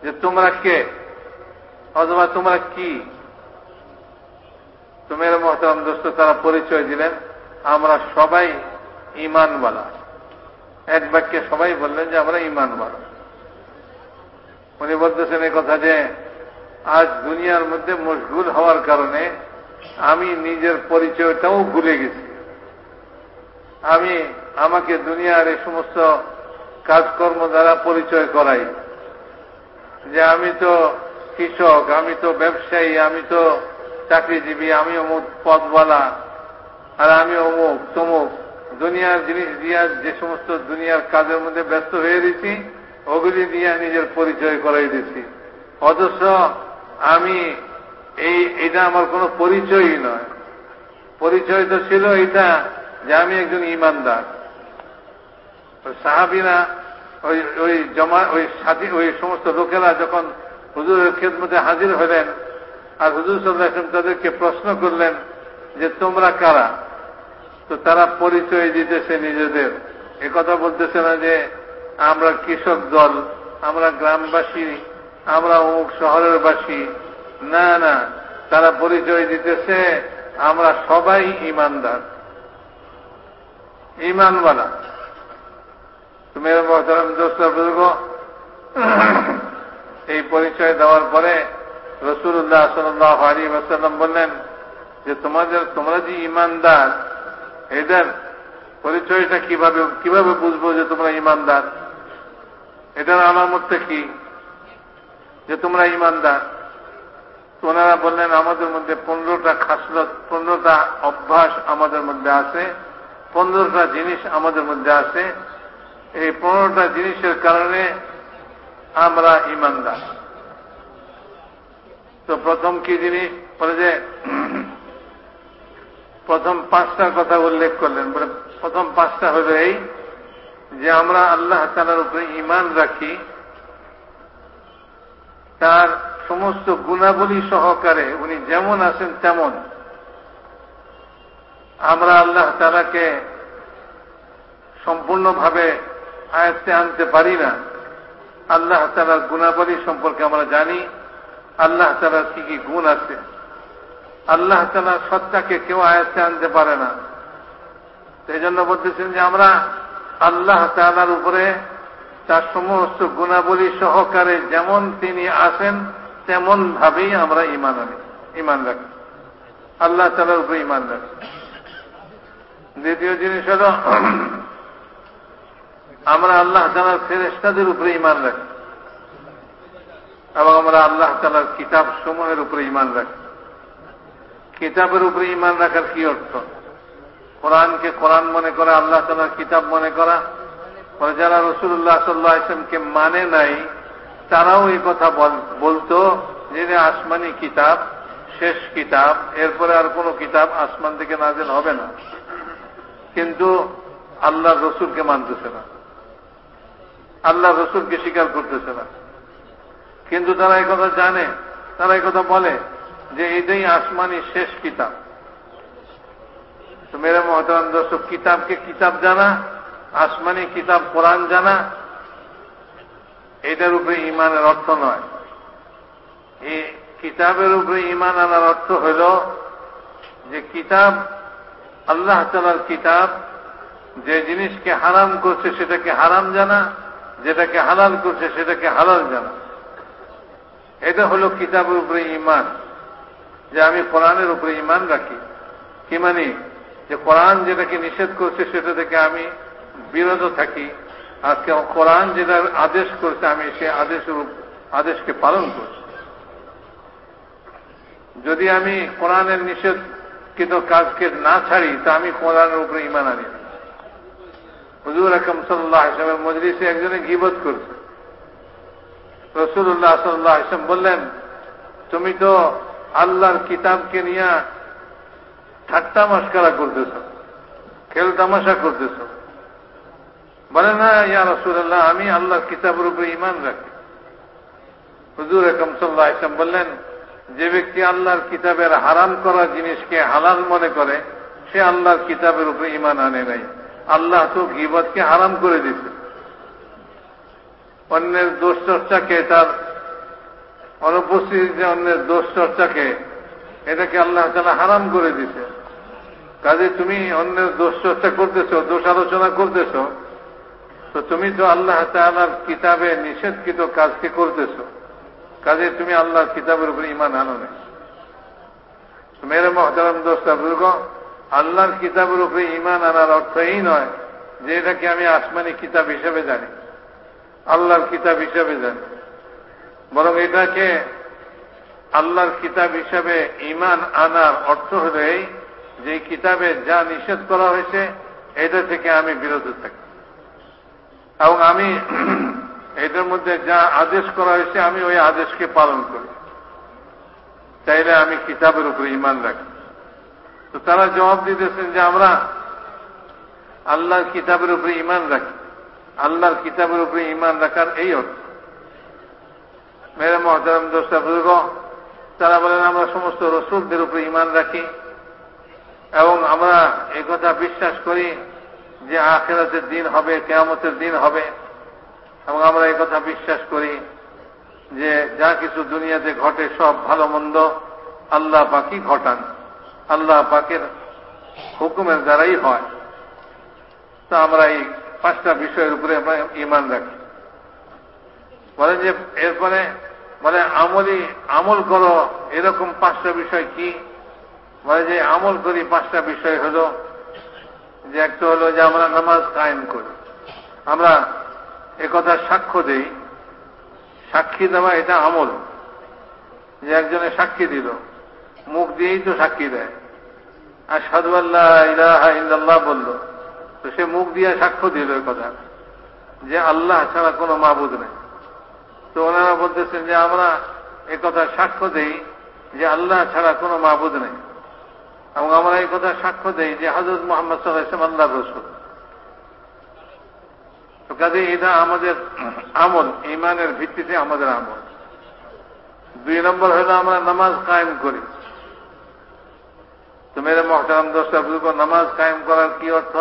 যে তোমরা কে? অথবা তোমরা কি? তোমার মহতারাম দোস্ত তারা পরিচয় দিলেন, আমরা সবাই ইমানওয়ালা এক বাক্যে সবাই বললেন যে আমরা ইমানওয়ালা উনি বলতেছেন এই কথা যে, আজ দুনিয়ার মধ্যে মশগুল হওয়ার কারণে আমি নিজের পরিচয়টাও ভুলে গেছি। আমি আমাকে দুনিয়ার এই সমস্ত কাজকর্ম দ্বারা পরিচয় করাই। যে আমি তো কৃষক, আমি তো ব্যবসায়ী, আমি তো চাকরিজীবী, আমি অমুক পদওয়ালা, আর আমি অমুক তমুক। দুনিয়ার জিনিস দিয়া যে সমস্ত দুনিয়ার কাজের মধ্যে ব্যস্ত হয়ে দিছি ওগুলি দিয়ে নিজের পরিচয় করাই দিছি অথচ আমি এই, এটা আমার কোনো পরিচয়ই নয়। পরিচয় তো ছিল এটা যে আমি একজন ইমানদার। সাহাবিনা ওই ওই জমা, ওই সাথী ওই সমস্ত লোকেরা যখন হুজুরের খেদমতে হাজির হলেন আর হুজুর সাল্লাহ তাদেরকে প্রশ্ন করলেন যে তোমরা কারা? তো তারা পরিচয় দিতেছে নিজেদের। কথা বলতেছে না যে আমরা কৃষক দল, আমরা গ্রামবাসী, আমরা অমুক শহরের বাসী। না না, তারা পরিচয় দিতেছে, আমরা সবাই ইমানদার। ইমানওয়ালা। তুমি মহতারাম দোস্ত বুঝব এই পরিচয় দেওয়ার পরে রসুল্লাহ সাল্লাহ আলী ওসাল্লাম বললেন যে তোমাদের, তোমরা যে ইমানদার এদের পরিচয়টা কীভাবে কীভাবে বুঝব যে তোমরা ইমানদার এটার আলামতটা কি? যে তোমরা ইমানদার ওনারা বললেন, আমাদের মধ্যে পনেরোটা খাসলত, পনেরোটা অভ্যাস আমাদের মধ্যে আছে, পনেরোটা জিনিস আমাদের মধ্যে আছে। এই পনেরোটা জিনিসের কারণে আমরা ইমানদার। তো প্রথম কি জিনিস? বলে যে, প্রথম পাঁচটার কথা উল্লেখ করলেন। বলে প্রথম পাঁচটা হলো এই যে, আমরা আল্লাহ তালার উপরে ইমান রাখি, তার সমস্ত গুণাবলী সহকারে উনি যেমন আছেন তেমন আমরা আল্লাহ তালাকে সম্পূর্ণভাবে আয়ত্তে আনতে পারি না, আল্লাহ তালার গুণাবলী সম্পর্কে আমরা জানি, আল্লাহ তালার কি কি গুণ আছে। আল্লাহ তালার সত্তাকে কেউ আয়ত্তে আনতে পারে না। সেই জন্য বলতেছেন যে আমরা আল্লাহ তালার উপরে তার সমস্ত গুণাবলী সহকারে যেমন তিনি আসেন তেমন ভাবেই আমরা ইমান আনি ইমান রাখি। আল্লাহ তালার উপরে ইমান রাখি। দ্বিতীয় জিনিস হল আমরা আল্লাহ তালার ফেরেস্তাদের উপরে ইমান রাখি। এবং আমরা আল্লাহ তালার কিতাব সমূহের উপরে ইমান রাখি। কিতাবের উপরে ইমান রাখার কি অর্থ? কোরআনকে কোরআন মনে করা, আল্লাহ তালার কিতাব মনে করা। যারা রসুল্লাহ সাল্লাহ ইসলামকে মানে নাই, তারাও এই কথা বলতো যে আসমানি কিতাব, শেষ কিতাব, এরপরে আর কোনো কিতাব আসমান থেকে নাজেল হবে না। কিন্তু আল্লাহ রসুলকে মানতেছে না। আল্লাহ রসুলকে স্বীকার করতেছে না। কিন্তু তারা এই কথা জানে, তারা এই কথা বলে যে এটাই আসমানি শেষ কিতাব। তো মেরে মহতারাম দর্শক, কিতাবকে কিতাব জানা, আসমানি কিতাব কোরআন জানা, এটার উপরে ইমানের অর্থ নয়। এই কিতাবের উপরে ইমান আনার অর্থ হল যে কিতাব, আল্লাহ তালার কিতাব, যে জিনিসকে হারাম করছে সেটাকে হারাম জানা যেটাকে হালাল করছে সেটাকে হালাল জানা। এটা হলো কিতাবের উপরে ইমান যে আমি কোরআনের উপরে ইমান রাখি। কি মানি? যে কোরআন যেটাকে নিষেধ করছে সেটা থেকে আমি বিরত থাকি। আর কোরআন যেটা আদেশ করছে আমি সে আদেশের আদেশকে পালন করছি। যদি আমি কোরআনের নিষেধকৃত কাজকে না ছাড়ি, তা আমি কোরআনের উপরে ইমান আনি হুজুর আকম সাল্লাহ হিসাবের মজলিসে একজনে গিবত করছে। রসুল্লাহ সাল্লাহ ইসলাম বললেন, তুমি তো আল্লাহর কিতাবকে নিয়ে ঠাট্টা মস্কারা করতেছ, খেল তামাশা করতেছ। বলে, না, ইয়া রসুল্লাহ আমি আল্লাহর কিতাবের উপরে ইমান রাখি। হুজুর একম সাল্লাহ ইসলাম বললেন, যে ব্যক্তি আল্লাহর কিতাবের হারাম করা জিনিসকে হালাল মনে করে, সে আল্লাহর কিতাবের উপরে ইমান আনে নাই। আল্লাহ তো গিবতকে হারাম করে দিচ্ছে অন্যের দোষ চর্চাকে তার অনুপস্থিতিতে অন্যের দোষ চর্চাকে এটাকে আল্লাহ তালা হারাম করে দিছে কাজে তুমি অন্যের দোষ চর্চা করতেছ, দোষ আলোচনা করতেছ, তো তুমি তো আল্লাহ তালার কিতাবে নিষেধকৃত কাজকে করতেছ। কাজে তুমি আল্লাহর কিতাবের উপরে ইমান আনো নেই। মেরে মহতারাম দোস্তা বুর্গ আল্লাহর কিতাবের উপরে ইমান আনার অর্থ এই নয় যে এটাকে আমি আসমানি কিতাব হিসেবে জানি, আল্লাহর কিতাব হিসেবে জানি। বরং এটাকে আল্লাহর কিতাব হিসাবে ইমান আনার অর্থ হল এই যে কিতাবে যা নিষেধ করা হয়েছে, এটা থেকে আমি বিরত থাকি। এবং আমি এটার মধ্যে যা আদেশ করা হয়েছে, আমি ওই আদেশকে পালন করি। চাইলে আমি কিতাবের উপরে ইমান রাখি। তো তারা জবাব দিতেছেন যে আমরা আল্লাহর কিতাবের উপরে ইমান রাখি। আল্লাহর কিতাবের উপরে ইমান রাখার এই অর্থ। মেরে মহতারাম দোস্তা, বুজুর্গ, তারা বলেন, আমরা সমস্ত রসুলদের উপরে ইমান রাখি এবং আমরা এই কথা বিশ্বাস করি যে আখেরাতের দিন হবে, কেয়ামতের দিন হবে এবং আমরা এই কথা বিশ্বাস করি যে যা কিছু দুনিয়াতে ঘটে, সব ভালো মন্দ আল্লাহ বাকি ঘটান। আল্লাহ পাকের হুকুমের দ্বারাই হয়, তা আমরা এই পাঁচটা বিষয়ের উপরে আমরা ইমান রাখি। বলে যে, এরপরে বলে, আমলি, আমল করো, এরকম পাঁচটা বিষয় কি? বলে যে, আমল করি পাঁচটা বিষয় হল, যে একটা হলো যে আমরা নামাজ কায়েম করি। আমরা একথা সাক্ষ্য দেই। সাক্ষী দেওয়া এটা আমল। যে একজনে সাক্ষী দিল মুখ দিয়েই তো সাক্ষী দেয়। আর সাধু আল্লাহ ইলাহা বলল, তো সে মুখ দিয়ে সাক্ষ্য দিল কথা। যে আল্লাহ ছাড়া কোনো মাবুদ নেই। তো ওনারা বলতেছেন যে আমরা একথা সাক্ষ্য দেই যে আল্লাহ ছাড়া কোনো মাবুদ নেই। এবং আমরা এই কথা সাক্ষ্য দেই যে হজরত মোহাম্মদ সাল্লাহ আল্লাহ রসুল। তো কাজে এটা আমাদের আমল ইমানের ভিত্তিতে আমাদের আমল। দুই নম্বর হলো আমরা নামাজ কায়েম করি। তো মেরে মহতারাম দশটা বুঝব নামাজ কায়েম করার কি অর্থ?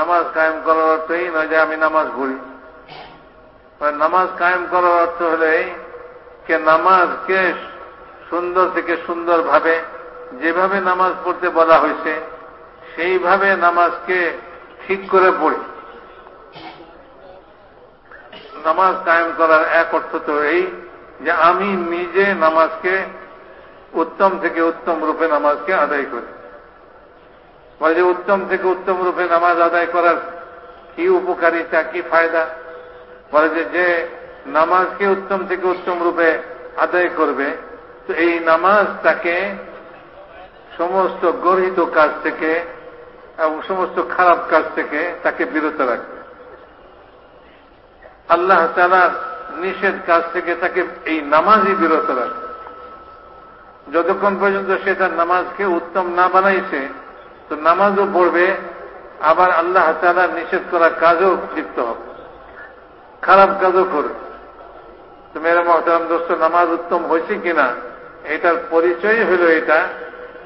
নামাজ কায়েম করার অর্থ এই নয় যে আমি নামাজ পড়ি। নামাজ কায়েম করার অর্থ হলো কে নামাজকে সুন্দর থেকে সুন্দর ভাবে যেভাবে নামাজ পড়তে বলা হয়েছে, সেইভাবে নামাজকে ঠিক করে পড়ি। নামাজ কায়েম করার এক অর্থ তো এই যে আমি নিজে নামাজকে উত্তম থেকে উত্তম রূপে নামাজকে আদায় করি। বলে যে উত্তম থেকে উত্তম রূপে নামাজ আদায় করার কি উপকারিতা কি ফায়দা? বলে যে যে নামাজকে উত্তম থেকে উত্তম রূপে আদায় করবে, তো এই নামাজ তাকে সমস্ত গর্হিত কাজ থেকে এবং সমস্ত খারাপ কাজ থেকে তাকে বিরত রাখবে। আল্লাহ তালার নিষেধ কাজ থেকে তাকে এই নামাজই বিরত রাখবে। যতক্ষণ পর্যন্ত সে তার নামাজকে উত্তম না বানাইছে, তো নামাজও পড়বে, আবার আল্লাহ তালার নিষেধ করা কাজও লিপ্ত হবে। খারাপ কাজও করবে। তো মেরা মহতারাম দোস্ত, নামাজ উত্তম হয়েছে কিনা, এটার পরিচয় হলো এটা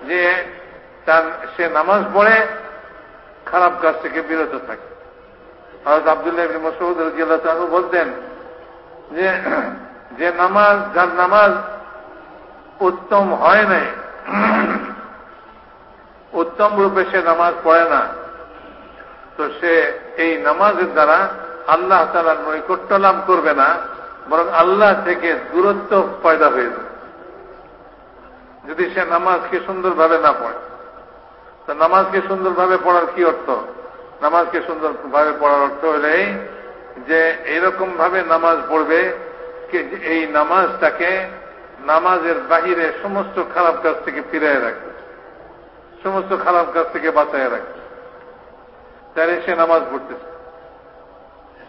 যে তার, সে নামাজ পড়ে, খারাপ কাজ থেকে বিরত থাকে। হয়তো আবদুল্লাহ ইবনে মসউদ রাদিয়াল্লাহু বলতেন যে নামাজ, যার নামাজ উত্তম হয় নাই। উত্তম রূপে সে নামাজ পড়ে না। তো সে এই নামাজের দ্বারা আল্লাহ তালার নৈকট্য লাভ করবে না, বরং আল্লাহ থেকে দূরত্ব পয়দা হয়ে যাবে। যদি সে নামাজকে সুন্দরভাবে না পড়ে, তো নামাজকে সুন্দরভাবে পড়ার কি অর্থ? নামাজকে সুন্দরভাবে পড়ার অর্থ হলেই যে এইরকম ভাবে নামাজ পড়বে এই নামাজটাকে নামাজের বাহিরে সমস্ত খারাপ কাজ থেকে ফিরিয়ে রাখবে। সমস্ত খারাপ কাজ থেকে বাঁচায় রাখবে। তাহলে সে নামাজ পড়তেছে।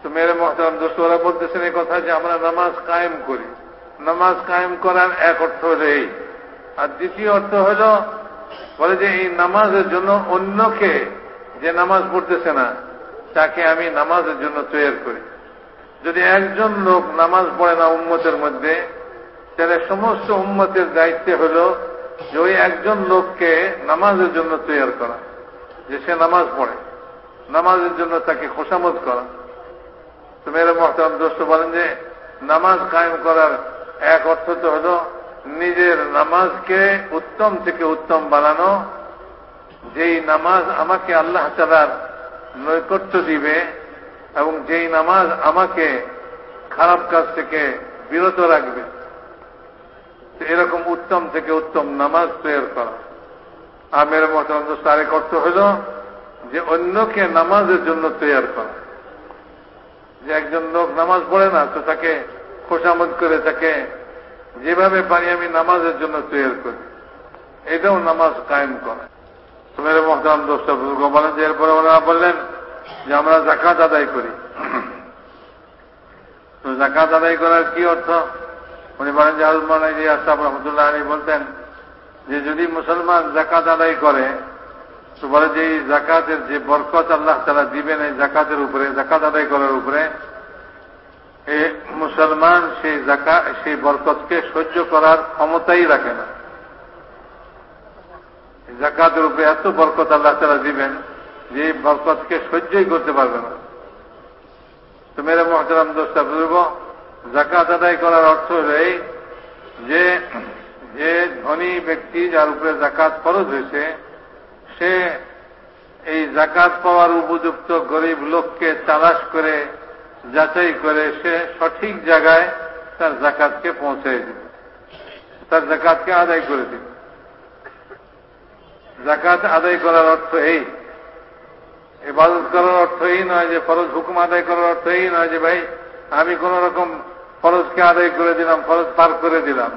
তো মেরে মহতারাম দোস্তরা বলতেছেন এই কথা যে আমরা নামাজ কায়েম করি। নামাজ কায়েম করার এক অর্থ হল এই। আর দ্বিতীয় অর্থ হল, বলে যে এই নামাজের জন্য অন্যকে যে নামাজ পড়তেছে না, তাকে আমি নামাজের জন্য তৈরি করি। যদি একজন লোক নামাজ পড়ে না উম্মতের মধ্যে তাহলে সমস্ত উম্মতের দায়িত্বে হল, যে ওই একজন লোককে নামাজের জন্য তৈরি করা, যে সে নামাজ পড়ে, নামাজের জন্য তাকে খোসামত করা। তো মেরে মহতাম দোস্ত বলেন যে, নামাজ কায়েম করার এক অর্থ তো হল নিজের নামাজকে উত্তম থেকে উত্তম বানানো। যেই নামাজ আমাকে আল্লাহ তালার নৈকট্য দিবে এবং যেই নামাজ আমাকে খারাপ কাজ থেকে বিরত রাখবে এরকম উত্তম থেকে উত্তম নামাজ তৈরি করা। আর মেরে মহতাম দোস্ত আরেক অর্থ হল যে অন্যকে নামাজের জন্য তৈরি করা। যে একজন লোক নামাজ পড়ে না, তো তাকে খোসামত করে তাকে যেভাবে পারি আমি নামাজের জন্য তৈরি করি। এটাও নামাজ কায়েম করা। মেরে মহতাম বুজুর্গ বলেন যে, এরপরে ওনারা বললেন যে, আমরা জাকাত আদায় করি। তো জাকাত আদায় করার কি অর্থ? উনি বলেন যে আলমান আসাব রহমতুল্লাহ আলী বলতেন যে, যদি মুসলমান জাকাত আদায় করে, তো বলে যে, এই জাকাতের যে বরকত আল্লাহ তারা দিবেন, এই জাকাতের উপরে জাকাত আদায় করার উপরে মুসলমান সেই জাকা সেই বরকতকে সহ্য করার ক্ষমতাই রাখে না। জাকাতের উপরে এত বরকত আল্লাহ তারা দিবেন যে বরকতকে সহ্যই করতে পারবে না। তো মেরে মহতরাম দোস্তা বুজুর্গ জাকাত আদায় করার অর্থ হল এই যে যে ধনী ব্যক্তি যার উপরে জাকাত ফরজ হয়েছে, সে এই জাকাত পাওয়ার উপযুক্ত গরিব লোককে তালাশ করে, যাচাই করে সে সঠিক জায়গায় তার জাকাতকে পৌঁছে দিবে। তার জাকাতকে আদায় করে দিবে। জাকাত আদায় করার অর্থ এই। ইবাদত করার অর্থ এই নয় যে ফরজ হুকুম আদায় করার অর্থ এই নয় যে ভাই, আমি কোন রকম ফরজকে আদায় করে দিলাম, ফরজ পার করে দিলাম।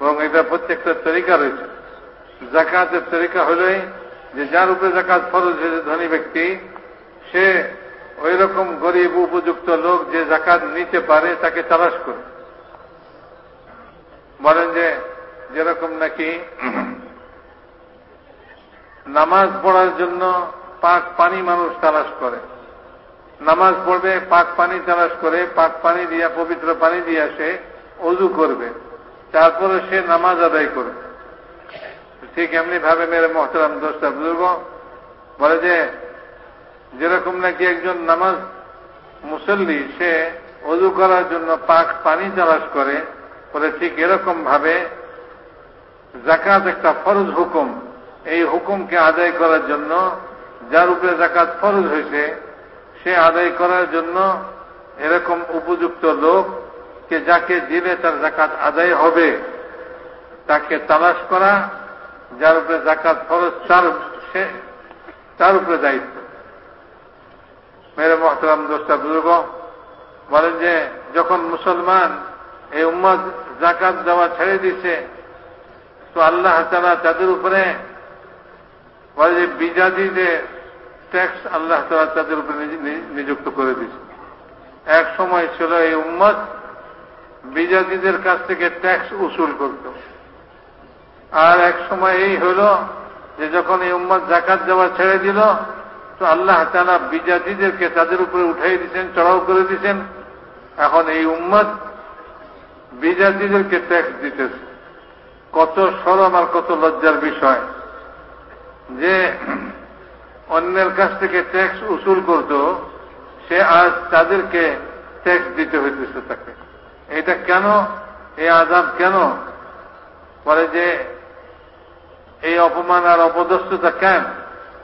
এবং এটা প্রত্যেকটা তরিকা রয়েছে। জাকাতের তরিকা হলেই যে যার উপরে জাকাত ফরজ হয়েছে ধনী ব্যক্তি, সে ওই রকম গরিব, উপযুক্ত লোক যে জাকাত নিতে পারে তাকে তালাশ করে। বলেন যে, যেরকম নাকি নামাজ পড়ার জন্য পাক পানি মানুষ তালাশ করে। নামাজ পড়বে, পাক পানি তালাশ করে, পাক পানি দিয়া, পবিত্র পানি দিয়া সে অজু করবে। তারপরে সে নামাজ আদায় করবে। ঠিক এমনি ভাবে মেরে মহতারাম দোস্তা বুজুর্গ, বলে যে, যেরকম নাকি একজন নামাজ মুসল্লি, সে অজু করার জন্য পাক পানি তালাশ করে, বলে ঠিক এরকম ভাবে জাকাত একটা ফরজ হুকুম। এই হুকুমকে আদায় করার জন্য যার উপরে জাকাত ফরজ হয়েছে সে আদায় করার জন্য এরকম উপযুক্ত লোক কে যাকে দিলে তার জাকাত আদায় হবে, তাকে তালাশ করা, যার উপরে জাকাত ফরজ, তার সে তার উপরে দায়িত্ব। মেরে মহতরাম দোস্তা বুজুর্গ বলেন যে, যখন মুসলমান এই উম্মদ জাকাত দেওয়া ছেড়ে দিছে, তো আল্লাহ তালা তাদের উপরে বলে যে, বিজাতিদের ট্যাক্স আল্লাহ তালা তাদের উপরে নিযুক্ত করে দিয়েছে। এক সময় ছিল এই উম্মত বিজাতিদের কাছ থেকে ট্যাক্স উসুল করত। আর এক সময় এই হল যে যখন এই উম্মত জাকাত দেওয়া ছেড়ে দিল, তো আল্লাহ তালা বিজাতিদেরকে তাদের উপরে উঠাই দিচ্ছেন চড়াও করে দিচ্ছেন এখন এই উম্মত বিজাতিদেরকে ট্যাক্স দিতেছে। কত সরম আর কত লজ্জার বিষয় যে অন্যের কাছ থেকে ট্যাক্স উসুল করত, সে আজ তাদেরকে ট্যাক্স দিতে হইতেছে তাকে। এটা কেন? এই আজাব কেন? বলে যে, এই অপমান আর অপদস্থতা কেন?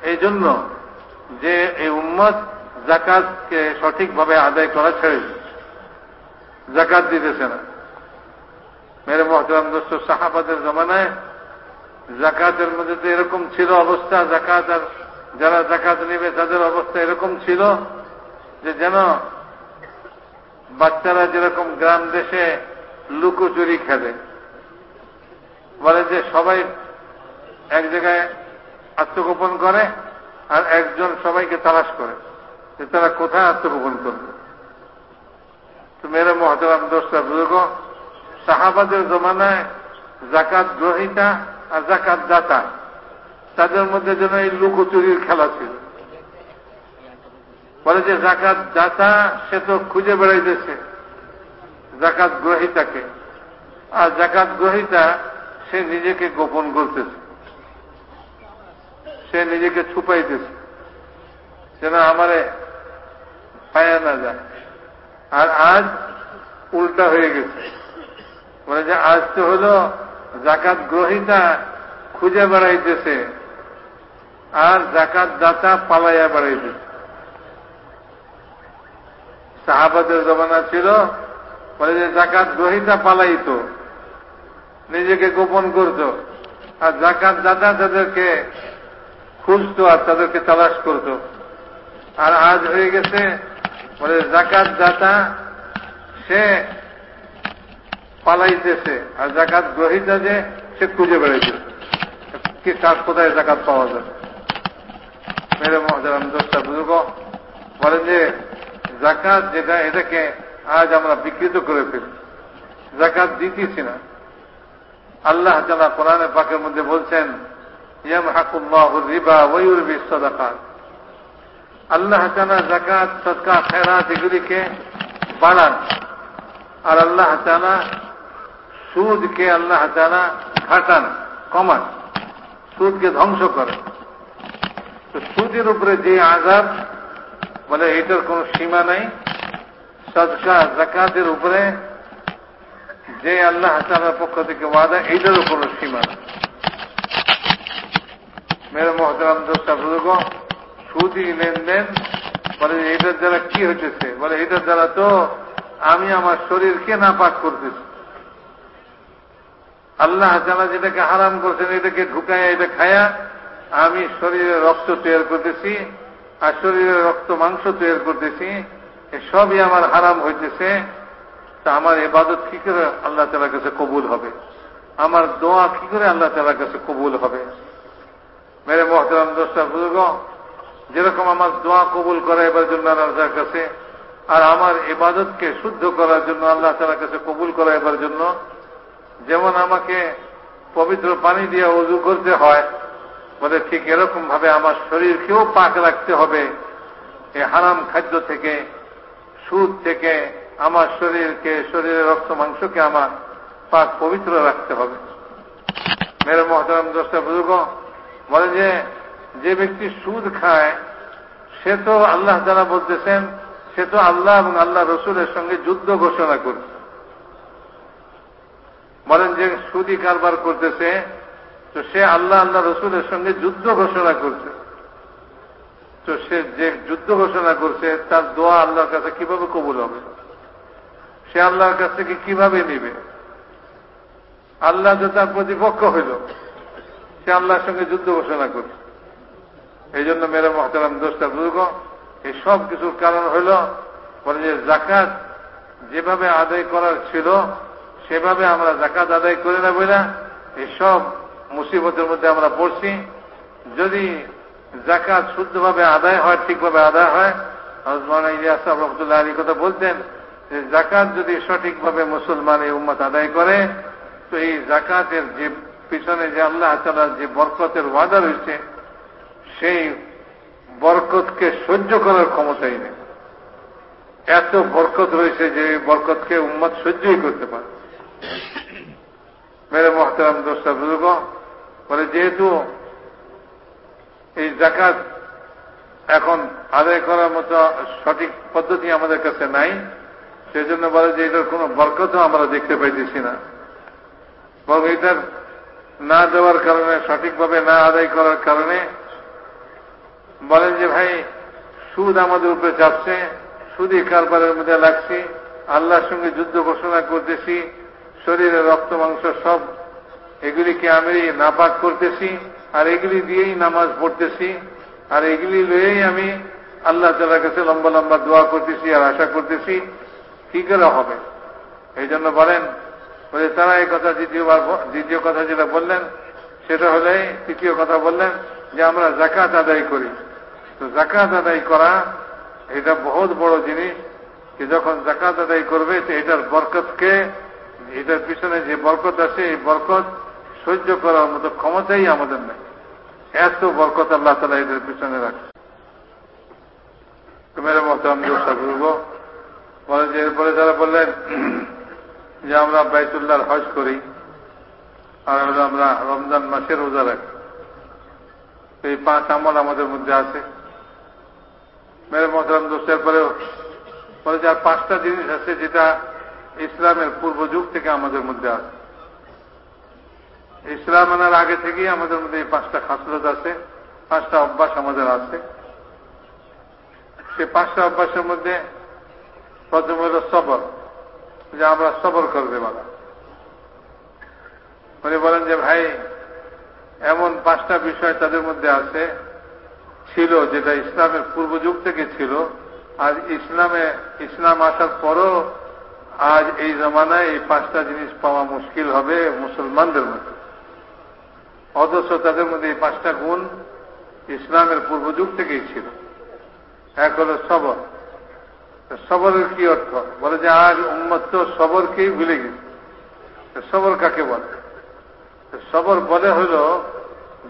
এই জন্য যে এই উম্মত জাকাতকে সঠিকভাবে আদায় করা ছেড়ে জাকাত দিতেছে না। মেরে মহতরাম দোস্ত সাহাবাদের জমানায় জাকাতের মধ্যে তো এরকম ছিল অবস্থা, জাকাত আর যারা জাকাত নেবে, তাদের অবস্থা এরকম ছিল যে যেন বাচ্চারা যেরকম গ্রাম দেশে লুকোচুরি খেলে। বলে যে সবাই এক জায়গায় আত্মগোপন করে আর একজন সবাইকে তালাশ করে যে তারা কোথায় আত্মগোপন করবে। তো মেরে মহতরাম দোষটা বুঝব সাহাবাদের জমানায় জাকাত গ্রহিতা আর জাকাত দাতা তাদের মধ্যে যেন এই লুকোচুরির খেলা ছিল। বলে যে জাকাত দাতা, সে তো খুঁজে বেড়াইতেছে জাকাত গ্রহিতাকে। আর জাকাত গ্রহিতা, সে নিজেকে গোপন করতেছে। সে নিজেকে ছুপাইতেছে। যেন আমারে পায়া না যায়। আর আজ উল্টা হয়ে গেছে। বলে যে আজ তো হল জাকাত গ্রহিতা খুঁজে বেড়াইতেছে আর জাকাত দাতা পালাইয়া বেড়াইতেছে সাহাবাদের জমানা ছিল, বলে যে জাকাত গ্রহিতা পালাইত, নিজেকে গোপন করত। আর জাকাত দাতা তাদেরকে খুঁজত আর তাদেরকে তালাশ করত। আর আজ হয়ে গেছে, বলে জাকাত দাতা সে পালাইতেছে, আর জাকাত গ্রহিতা যে সে খুঁজে বেড়াইতেছে। কি কার কোথায় জাকাত পাওয়া যাবে মেরে মহাজারাম দোষটা বুঝব বলেন যে জাকাত যেটা এটাকে আজ আমরা বিকৃত করে ফেলি জাকাত দিতেছি না আল্লাহ তালা কোরআনে পাকের মধ্যে বলছেন ইয়াম হাকুল্লাহ রিবা ওয়ুর বিশ্বদাকাত আল্লাহ তালা জাকাত সৎকা খেরাত এগুলিকে বাড়ান আর আল্লাহ তালা সুদকে আল্লাহ তালা ঘাটান কমান সুদকে ধ্বংস করে তো সুদের উপরে যে আজাব বলে এটার কোন সীমা নাই। সদকা, জাকাতের উপরে যে আল্লাহ তালার পক্ষ থেকে ওয়াদা এইটারও কোন সীমা নেই। মেরে মহতরাম দোষটা বুঝব সুদি লেনদেন, বলে এটার দ্বারা কি হইতেছে? বলে এটার দ্বারা তো আমি আমার শরীরকে না পাক করতেছি। আল্লাহ তালা যেটাকে হারাম করছেন, এটাকে ঢুকায় এটা খায়া আমি শরীরে রক্ত তৈরি করতেছি, আর শরীরে রক্ত মাংস তৈরি করতেছি সবই আমার হারাম হইতেছে। তা আমার এবাদত কি করে আল্লাহ তালার কাছে কবুল হবে? আমার দোয়া কি করে আল্লাহ তালার কাছে কবুল হবে? মেরে মহতরাম দোষটা বুঝব যেরকম আমার দোয়া কবুল করা এবার জন্য আল্লাহর কাছে, আর আমার এবাদতকে শুদ্ধ করার জন্য আল্লাহ তালার কাছে কবুল করা এবার জন্য, যেমন আমাকে পবিত্র পানি দিয়ে উজু করতে হয় বলে, ঠিক এরকম ভাবে আমার শরীরকেও পাক রাখতে হবে। এই হারাম খাদ্য থেকে, সুদ থেকে আমার শরীরকে, শরীরের রক্ত মাংসকে আমার পাক পবিত্র রাখতে হবে। মেরে মহতরাম দোষটা বুঝব বলে যে যে ব্যক্তি সুদ খায়, সে তো আল্লাহ যারা বলতেছেন, সে তো আল্লাহ এবং আল্লাহ রসুলের সঙ্গে যুদ্ধ ঘোষণা করছে বলেন যে সুদি কারবার করতেছে তো সে আল্লাহ আল্লাহ রসুলের সঙ্গে যুদ্ধ ঘোষণা করছে। তো সে যে যুদ্ধ ঘোষণা করছে, তার দোয়া আল্লাহর কাছে কীভাবে কবুল হবে? সে আল্লাহর কাছ থেকে কীভাবে নিবে? আল্লাহ যে তার প্রতিপক্ষ হইল, সে আল্লাহর সঙ্গে যুদ্ধ ঘোষণা করছে। এই জন্য মেরে মহতারাম দোষটা বুঝব এই সব কিছুর কারণ হইল, বলে যে জাকাত যেভাবে আদায় করার ছিল, সেভাবে আমরা জাকাত আদায় করে না। বইলা সব মুসিবতের মধ্যে আমরা পড়ছি। যদি জাকাত শুদ্ধভাবে আদায় হয়, ঠিকভাবে আদায় হয় হজমান ইলিয়াস রহমতুল্লাহ আলী কথা বলতেন যে জাকাত যদি সঠিকভাবে মুসলমান এই উম্মত আদায় করে, তো এই জাকাতের যে পিছনে যে আল্লাহ তালার যে বরকতের ওয়াদা রয়েছে, সেই বরকতকে সহ্য করার ক্ষমতাই নেই। এত বরকত রয়েছে যে বরকতকে উম্মত সহ্যই করতে পারে মেরে মহতারাম দোষটা বুঝব বলে যেহেতু এই জাকাত এখন আদায় করার মতো সঠিক পদ্ধতি আমাদের কাছে নাই, সেজন্য বলে যে এটার কোনো বরকতও আমরা দেখতে পাইতেছি না। বরং এটার না দেওয়ার কারণে, সঠিকভাবে না আদায় করার কারণে বলেন যে, ভাই, সুদ আমাদের উপরে চাপছে সুদই কারবারের মধ্যে লাগছি, আল্লাহর সঙ্গে যুদ্ধ ঘোষণা করতেছি, শরীরে রক্ত, মাংস সব এগুলিকে আমি নাপাক করতেছি, আর এগুলি দিয়েই নামাজ পড়তেছি, আর এগুলি লয়েই আমি আল্লাহ তালার কাছে লম্বা লম্বা দোয়া করতেছি আর আশা করতেছি কি করে হবে। এই জন্য বলেন, বলে তারা এই কথা দ্বিতীয়বার দ্বিতীয় কথা যেটা বললেন, সেটা হলে তৃতীয় কথা বললেন যে আমরা জাকাত আদায় করি। তো জাকাত আদায় করা এটা বহুত বড় জিনিস যে যখন জাকাত আদায় করবে, তো এটার বরকতকে, এটার পিছনে যে বরকত আছে, এই বরকত সহ্য করার মতো ক্ষমতাই আমাদের নেই। এত বরকত আল্লাহ তালা এদের পিছনে রাখছে। মেরে দোষা করব বলে যে, এরপরে যারা বললেন যে আমরা বাইতুল্লাহর হজ করি, আর আমরা রমজান মাসে রোজা রাখি। এই পাঁচ আমল আমাদের মধ্যে আছে। মেরে মহতরাম দোষের পরেও বলে যে আর পাঁচটা জিনিস আছে যেটা ইসলামের পূর্ব যুগ থেকে আমাদের মধ্যে আছে। ইসলাম আনার আগে থেকেই আমাদের মধ্যে এই পাঁচটা খাসলত আছে, পাঁচটা অভ্যাস আমাদের আছে। সে পাঁচটা অভ্যাসের মধ্যে প্রথম হল সবর, যে আমরা সবর করবে বলা উনি বলেন যে, ভাই, এমন পাঁচটা বিষয় তাদের মধ্যে আছে, ছিল যেটা ইসলামের পূর্ব যুগ থেকে ছিল, আর ইসলামে, ইসলাম আসার পরও আজ এই জমানায় এই পাঁচটা জিনিস পাওয়া মুশকিল হবে মুসলমানদের মধ্যে। অথচ তাদের মধ্যে এই পাঁচটা গুণ ইসলামের পূর্ব যুগ থেকেই ছিল। এক হল সবর। সবরের কি অর্থ? বলে যে আজ উম্মত তো সবরকেই ভুলে গেছে। সবর কাকে বলে? সবর বলে হল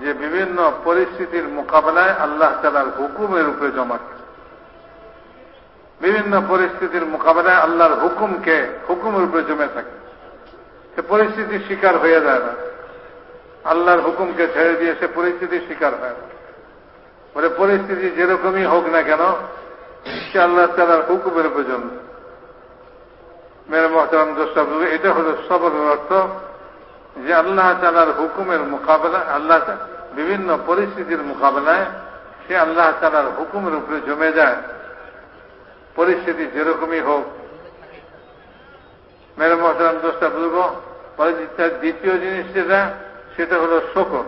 যে, বিভিন্ন পরিস্থিতির মোকাবেলায় আল্লাহ তালার হুকুমের উপরে জমা বিভিন্ন পরিস্থিতির মোকাবেলায় আল্লাহর হুকুমকে, হুকুমের উপরে জমে থাকে। সে পরিস্থিতির শিকার হয়ে যায় না। আল্লাহর হুকুমকে ছেড়ে দিয়ে সে পরিস্থিতির শিকার হয়। বলে পরিস্থিতি যেরকমই হোক না কেন, সে আল্লাহ তালার হুকুমের উপরে জন্ম মেরে মহতারাম দোষা এটা হল সবরের অর্থ যে আল্লাহ তালার হুকুমের মোকাবেলা, আল্লাহ বিভিন্ন পরিস্থিতির মোকাবেলায় সে আল্লাহ তালার হুকুমের উপরে জমে যায়। পরিস্থিতি যেরকমই হোক। মেরে মহতারাম দোষটা বুঝব দ্বিতীয় জিনিস যেটা সেটা হল শকর।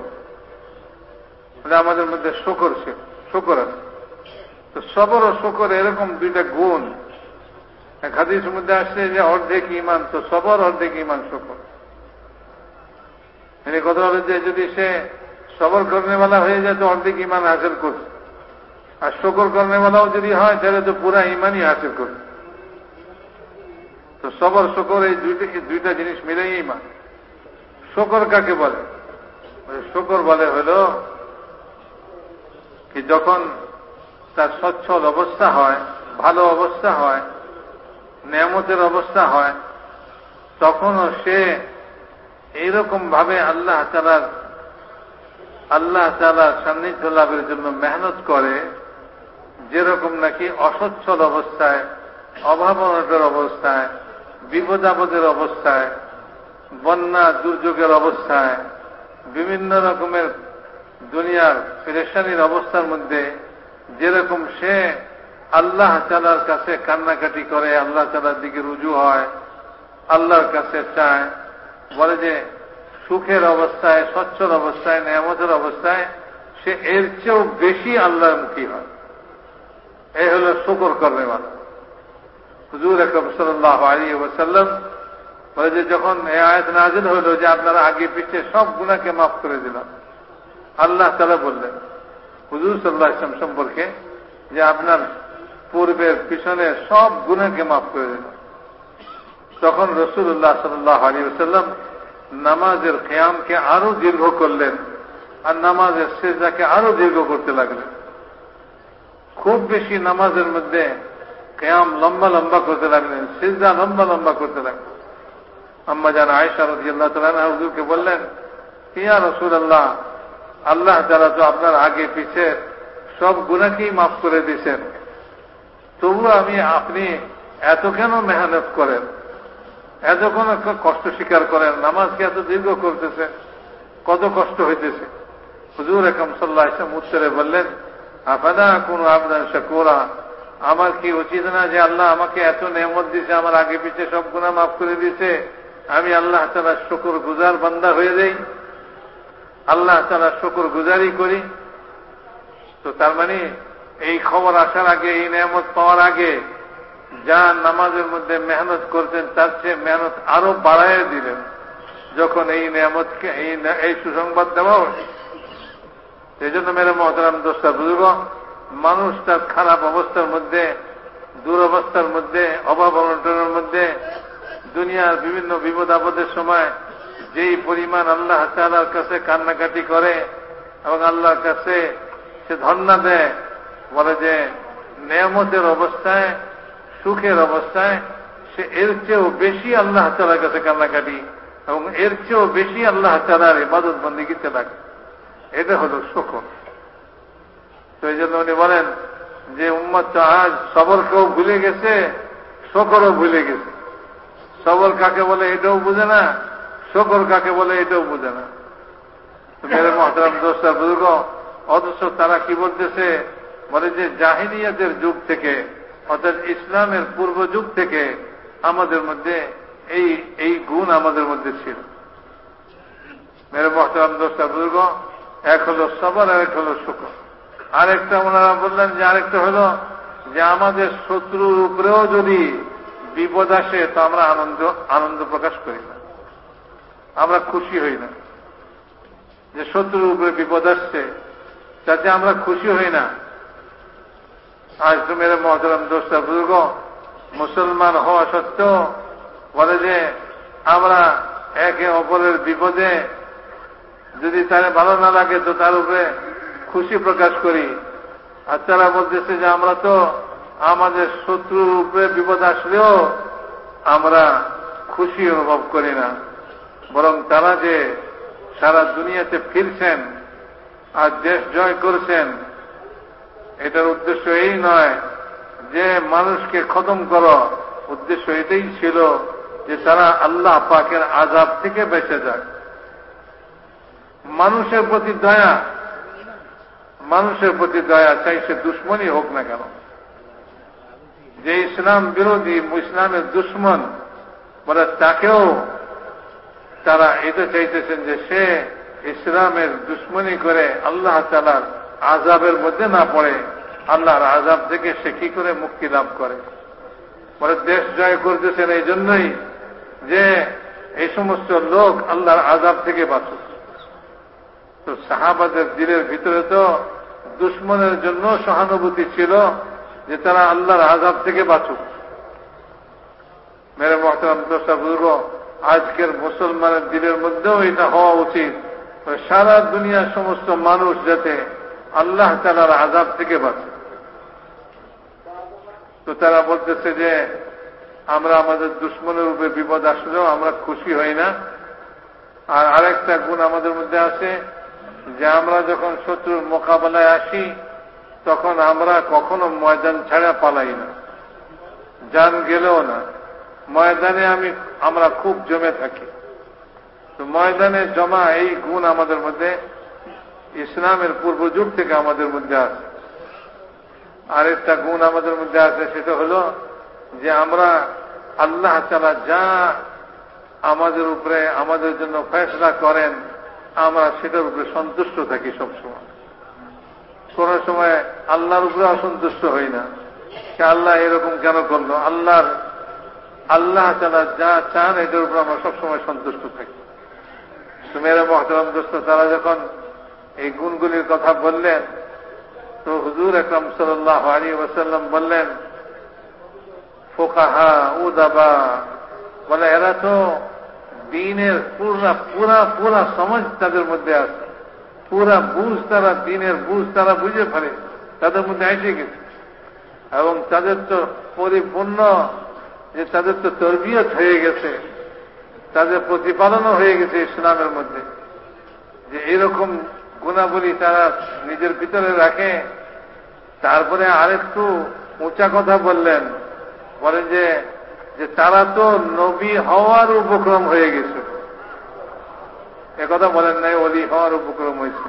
মানে আমাদের মধ্যে শকর ছিল শকর আছে। তো সবর ও শকর এরকম দুইটা গুণ। এক হাদিসের মধ্যে আসছে যে অর্ধেক ইমান তো সবর, অর্ধেক ইমান শকর। মানে কথা হলো যে যদি সে সবর করেনেওয়ালা হয়ে যায়, তো অর্ধেক ইমান হাসিল করছে। আর শকর করেনেওয়ালাও যদি হয়, তাহলে তো পুরা ইমানই হাসিল করছে। তো সবর, শকর এই দুইটা জিনিস মিলেই ইমান শকর কাকে বলে? শকর বলে হল কি যখন তার সচ্ছল অবস্থা হয়, ভালো অবস্থা হয়, নিয়ামতের অবস্থা হয়, তখনও সে এইরকম ভাবে আল্লাহ তালার আল্লাহ তালার সান্নিধ্য লাভের জন্য মেহনত করে, যেরকম নাকি অসচ্ছল অবস্থায় অভাবনটার অবস্থায়, বিপদাপদের অবস্থায়, বন্যা দুর্যোগের অবস্থায় বিভিন্ন রকমের দুনিয়ার পেরেশানির অবস্থার মধ্যে যেরকম সে আল্লাহ তালার কাছে কান্নাকাটি করে, আল্লাহ তালার দিকে রুজু হয়, আল্লাহর কাছে চায়, বলে যে সুখের অবস্থায় সচ্ছল অবস্থায়, নিয়ামতের অবস্থায় সে এর চেয়েও বেশি আল্লাহর মুখী হয়। এই হল শুকর করবে মানে হুজুর একরম সাল্লাহ আলী ওসাল্লাম বলে যে যখন এ আয়াত নাজিল হইল যে আপনারা আগে পিছিয়ে সব গুণাকে মাফ করে দিলাম, আল্লাহ তালা বললেন, হুজুর সাল্লাহ ইসলাম সম্পর্কে যে আপনার পূর্বের পিছনে সব গুণাকে মাফ করে দিলাম। তখন রসুল্লাহ সাল্লাহ আলী ওসাল্লাম নামাজের খেয়ামকে আরও দীর্ঘ করলেন আর নামাজের সেজাকে আরও দীর্ঘ করতে লাগলেন। খুব বেশি নামাজের মধ্যে কেয়াম লম্বা লম্বা করতে লাগলেন সিজা লম্বা লম্বা করতে লাগলেন। আম্মা জান আয়সা রদি আল্লাহ তালা হুজুরকে বললেন, ইয়া রসুল আল্লাহ আল্লাহ তারা তো আপনার আগে পিছে সব গুণাকেই মাফ করে দিয়েছেন। তবু আমি, আপনি এত কেন মেহনত করেন? এত কোন কষ্ট স্বীকার করেন? নামাজকে এত দীর্ঘ করতেছে? কত কষ্ট হইতেছে? হুজুর একম সাল্লাহ ইসলাম উত্তরে বললেন আফাদা কোন আবদান শাকুরা, আমার কি উচিত না যে আল্লাহ আমাকে এত নেমত দিছে আমার আগে পিছিয়ে সব গুণা মাফ করে দিছে আমি আল্লাহ তালা শকুর গুজার বান্দা হয়ে যাই। আল্লাহ তালা শকুর গুজারি করি। তো তার মানে এই খবর আসার আগে, এই নেমত পাওয়ার আগে যা নামাজের মধ্যে মেহনত করতেন, তার চেয়ে মেহনত আরও বাড়াইয়া দিলেন। যখন এই নিয়ামতকে, এই সুসংবাদ দেওয়া হয়। সেই জন্য মেরে মহতারাম দোষটা বুঝব? মানুষ তার খারাপ অবস্থার মধ্যে, দুরবস্থার মধ্যে, অভাব অনটনের মধ্যে দুনিয়ার বিভিন্ন বিপদ আপদের সময় যেই পরিমাণ আল্লাহ তালার কাছে কান্নাকাটি করে এবং আল্লাহর কাছে সে ধর্ণা দেয়, বলে যে নিয়ামতের অবস্থায়, সুখের অবস্থায় সে এর চেয়েও বেশি আল্লাহ তালার কাছে কান্নাকাটি এবং এর চেয়েও বেশি আল্লাহ তালার ইবাদত বন্দিগিতে লাগে এটা হল শকর তো এই জন্য উনি বলেন যে উম্মত আজ সবরকেও ভুলে গেছে, শকরও ভুলে গেছে। সবর কাকে বলে এটাও বুঝে না শকর কাকে বলে এটাও বুঝে না। মেরে মহতারাম দোস্তা বুজুর্গ, অথচ তারা কি বলতেছে, বলে যে জাহিনিয়াতের যুগ থেকে, অর্থাৎ ইসলামের পূর্ব যুগ থেকে আমাদের মধ্যে এই এই গুণ আমাদের মধ্যে ছিল। মেরে মহতারাম দোস্তা বুজুর্গ, এক হলো সবর আর এক হলো শুকর। আরেকটা ওনারা বললেন যে আরেকটা হলো যে আমাদের শত্রুর উপরেও যদি বিপদ আসে তো আমরা আনন্দ আনন্দ প্রকাশ করি না। আমরা খুশি হই না। যে শত্রুর উপরে বিপদ আসছে যাতে আমরা খুশি হই না। আজ তো মেরে মহতরম দোষটা বুজুর্গ, মুসলমান হওয়া সত্ত্বেও বলে যে, আমরা একে অপরের বিপদে যদি তার ভালো না লাগে, তো তার উপরে খুশি প্রকাশ করি। আর তারা বলতেছে যে, আমরা তো আমাদের শত্রুর উপরে বিপদ আসলেও আমরা খুশি অনুভব করি না। বরং তারা যে সারা দুনিয়াতে ফিরছেন আর দেশ জয় করছেন, এটার উদ্দেশ্য এই নয় যে মানুষকে খতম করো। উদ্দেশ্য এটাই ছিল যে তারা আল্লাহ পাকের আজাব থেকে বেঁচে যায় মানুষের প্রতি দয়া, মানুষের প্রতি দয়া, চাই সে দুশ্মনই হোক না কেন। যে ইসলাম বিরোধী ইসলামের দুশ্মন বলে তাকেও তারা এটা চাইতেছেন যে সে ইসলামের দুশ্মনী করে আল্লাহ তালার আজাবের মধ্যে না পড়ে, আল্লাহর আজাব থেকে সে কি করে মুক্তি লাভ করে? বলে দেশ জয় করতেছেন এই জন্যই যে এই সমস্ত লোক আল্লাহর আজাব থেকে বাঁচুক। তো সাহাবাদের দিলের ভিতরে তো দুশ্মনের জন্য সহানুভূতি ছিল যে তারা আল্লাহর আজাব থেকে বাঁচুক। মেরে মহতারাম দোষা আজকের মুসলমানের দিলের মধ্যেও এটা হওয়া উচিত। সারা দুনিয়ার সমস্ত মানুষ যাতে আল্লাহ তালার আজাব থেকে বাঁচে। তো তারা বলতেছে যে, আমরা আমাদের দুশ্মনের উপরে বিপদ আসলেও আমরা খুশি হই না। আর আরেকটা গুণ আমাদের মধ্যে আছে যে, আমরা যখন শত্রুর মোকাবেলায় আসি তখন আমরা কখনো ময়দান ছাড়া পালাই না। যান গেলেও না। ময়দানে আমি, আমরা খুব জমে থাকি। তো ময়দানে জমা এই গুণ আমাদের মধ্যে, ইসলামের পূর্ব যুগ থেকে আমাদের মধ্যে আছে। আরেকটা গুণ আমাদের মধ্যে আছে, সেটা হল যে আমরা আল্লাহ তালা যা আমাদের উপরে, আমাদের জন্য ফেসলা করেন, আমরা সেটার উপরে সন্তুষ্ট থাকি সবসময়। কোন সময় আল্লাহর উপরে অসন্তুষ্ট হই না। আল্লাহ এরকম কেন করল? আল্লাহর, আল্লাহ তালা যা চান, এটার উপর আমরা সবসময় সন্তুষ্ট থাকি। সুমেরা মহতরম দোস্ত, তারা যখন এই গুণগুলির কথা বললেন, তো হুজুর একরম সাল্লাহ আলী ওসাল্লাম বললেন, ফোকাহা উদাবা। বলে, এরা তো দিনের পুরা পুরা পুরা সমাজ তাদের মধ্যে আছে। পুরা বুঝ তারা, দিনের বুঝ তারা বুঝে ফেলে, তাদের মধ্যে এসে গেছে। এবং তাদের তো পরিপূর্ণ, যে তাদের তো তরবিয়ত হয়ে গেছে, তাদের প্রতিপালনও হয়ে গেছে ইসলামের মধ্যে। যে এরকম গুণাবলী তারা নিজের ভিতরে রাখে, তারপরে আরেকটু উঁচা কথা বললেন, বলেন যে যে তারা তো নবী হওয়ার উপক্রম হয়ে গেছে। কথা বলেন নাই অলি হওয়ার উপক্রম হয়েছে।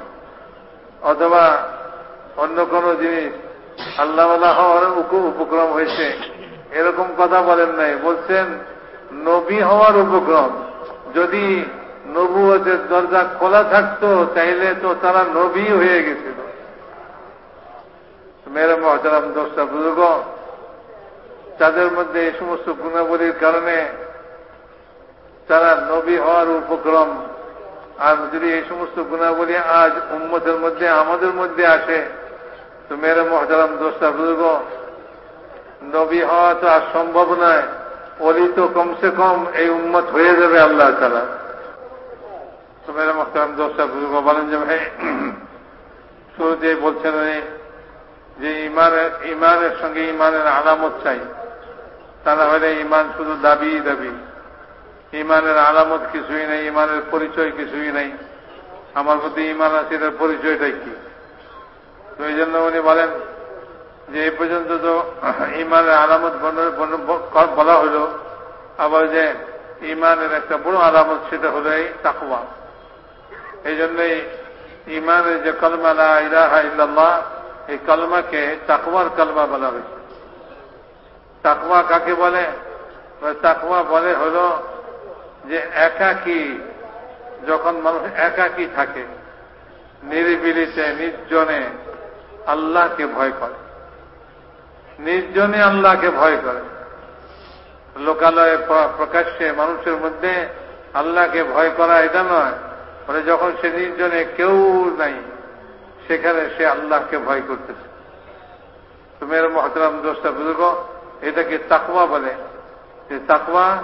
অথবা অন্য কোন জিনিস আল্লাহ হওয়ার উপক্রম হয়েছে, এরকম কথা বলেন নাই। বলছেন, নবী হওয়ার উপক্রম। যদি নবুয়তের দরজা খোলা থাকতো, তাইলে তো তারা নবী হয়ে গেছিল। মেরে মহতারাম দশটা বুজুর্গ, তাদের মধ্যে এই সমস্ত গুণাবলীর কারণে তারা নবী হওয়ার উপক্রম আর যদি এই সমস্ত গুণাবলী আজ উম্মতের মধ্যে, আমাদের মধ্যে আসে, তো মেরে মহতারাম দোষটা বুজুর্গ, নবী হওয়া তো আর সম্ভব নয়। অলি তো কমসে কম এই উম্মত হয়ে যাবে আল্লাহ তালা তো মেরে মহতারাম দোষটা বুজুর্গ বলেন যে, ভাই শুরুতে বলছেন যে, ইমানের ইমানের সঙ্গে ইমানের আলামত চাই। তা না হলে ইমান শুধু দাবি দাবি ইমানের আলামত কিছুই নেই, ইমানের পরিচয় কিছুই নেই। আমার প্রতি ইমান আছে, এটার পরিচয়টাই কি? তো এই জন্য উনি বলেন যে এই পর্যন্ত তো ইমানের আলামত বলা হল। আবার যে ইমানের একটা বড় আলামত সেটা হলো এই তাকুয়া এই জন্যই ইমানের যে কলমা ইলাহা ইল্লাল্লাহ, এই কলমাকে তাকওয়ার কলমা বলা হয়েছে। তাকওয়া কাকে বলে? তাকওয়া বলে হল যে একাকি, যখন মানুষ একাকি থাকে, নিরিবিলিতে, নির্জনে আল্লাহকে ভয় করে। নির্জনে আল্লাহকে ভয় করে। লোকালয়ে প্রকাশ্যে মানুষের মধ্যে আল্লাহকে ভয় করা এটা নয়। মানে যখন সে নির্জনে কেউ নাই, সেখানে সে আল্লাহকে ভয় করতেছে। তুমি মহতরাম দোষটা বুঝব এটাকে তাকওয়া বলে। যে তাকওয়া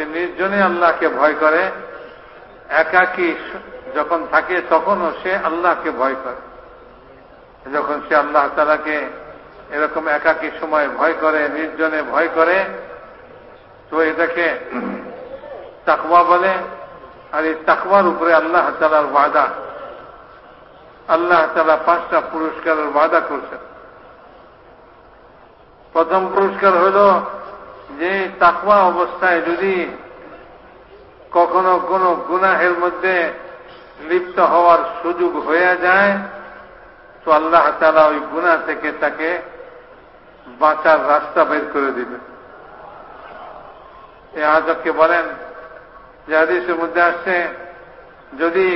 সে নির্জনে আল্লাহকে ভয় করে, একাকি যখন থাকে তখনও সে আল্লাহকে ভয় করে। যখন সে আল্লাহ তালাকে এরকম একাকি সময় ভয় করে, নির্জনে ভয় করে, তো এটাকে তাকওয়া বলে। আর এই তাকওয়ার উপরে আল্লাহ তালার ওয়াদা। আল্লাহ তালা পাঁচটা পুরস্কারের ওয়াদা করছেন। প্রথম পুরস্কার হল যে তাকওয়া অবস্থায় যদি কখনো কোনো গুনাহের মধ্যে লিপ্ত হওয়ার সুযোগ হয়ে যায়, তো আল্লাহ তালা ওই গুণা থেকে তাকে বাঁচার রাস্তা বের করে দিবে। এ আজকে বলেন যে আদেশের মধ্যে আসছে, যদি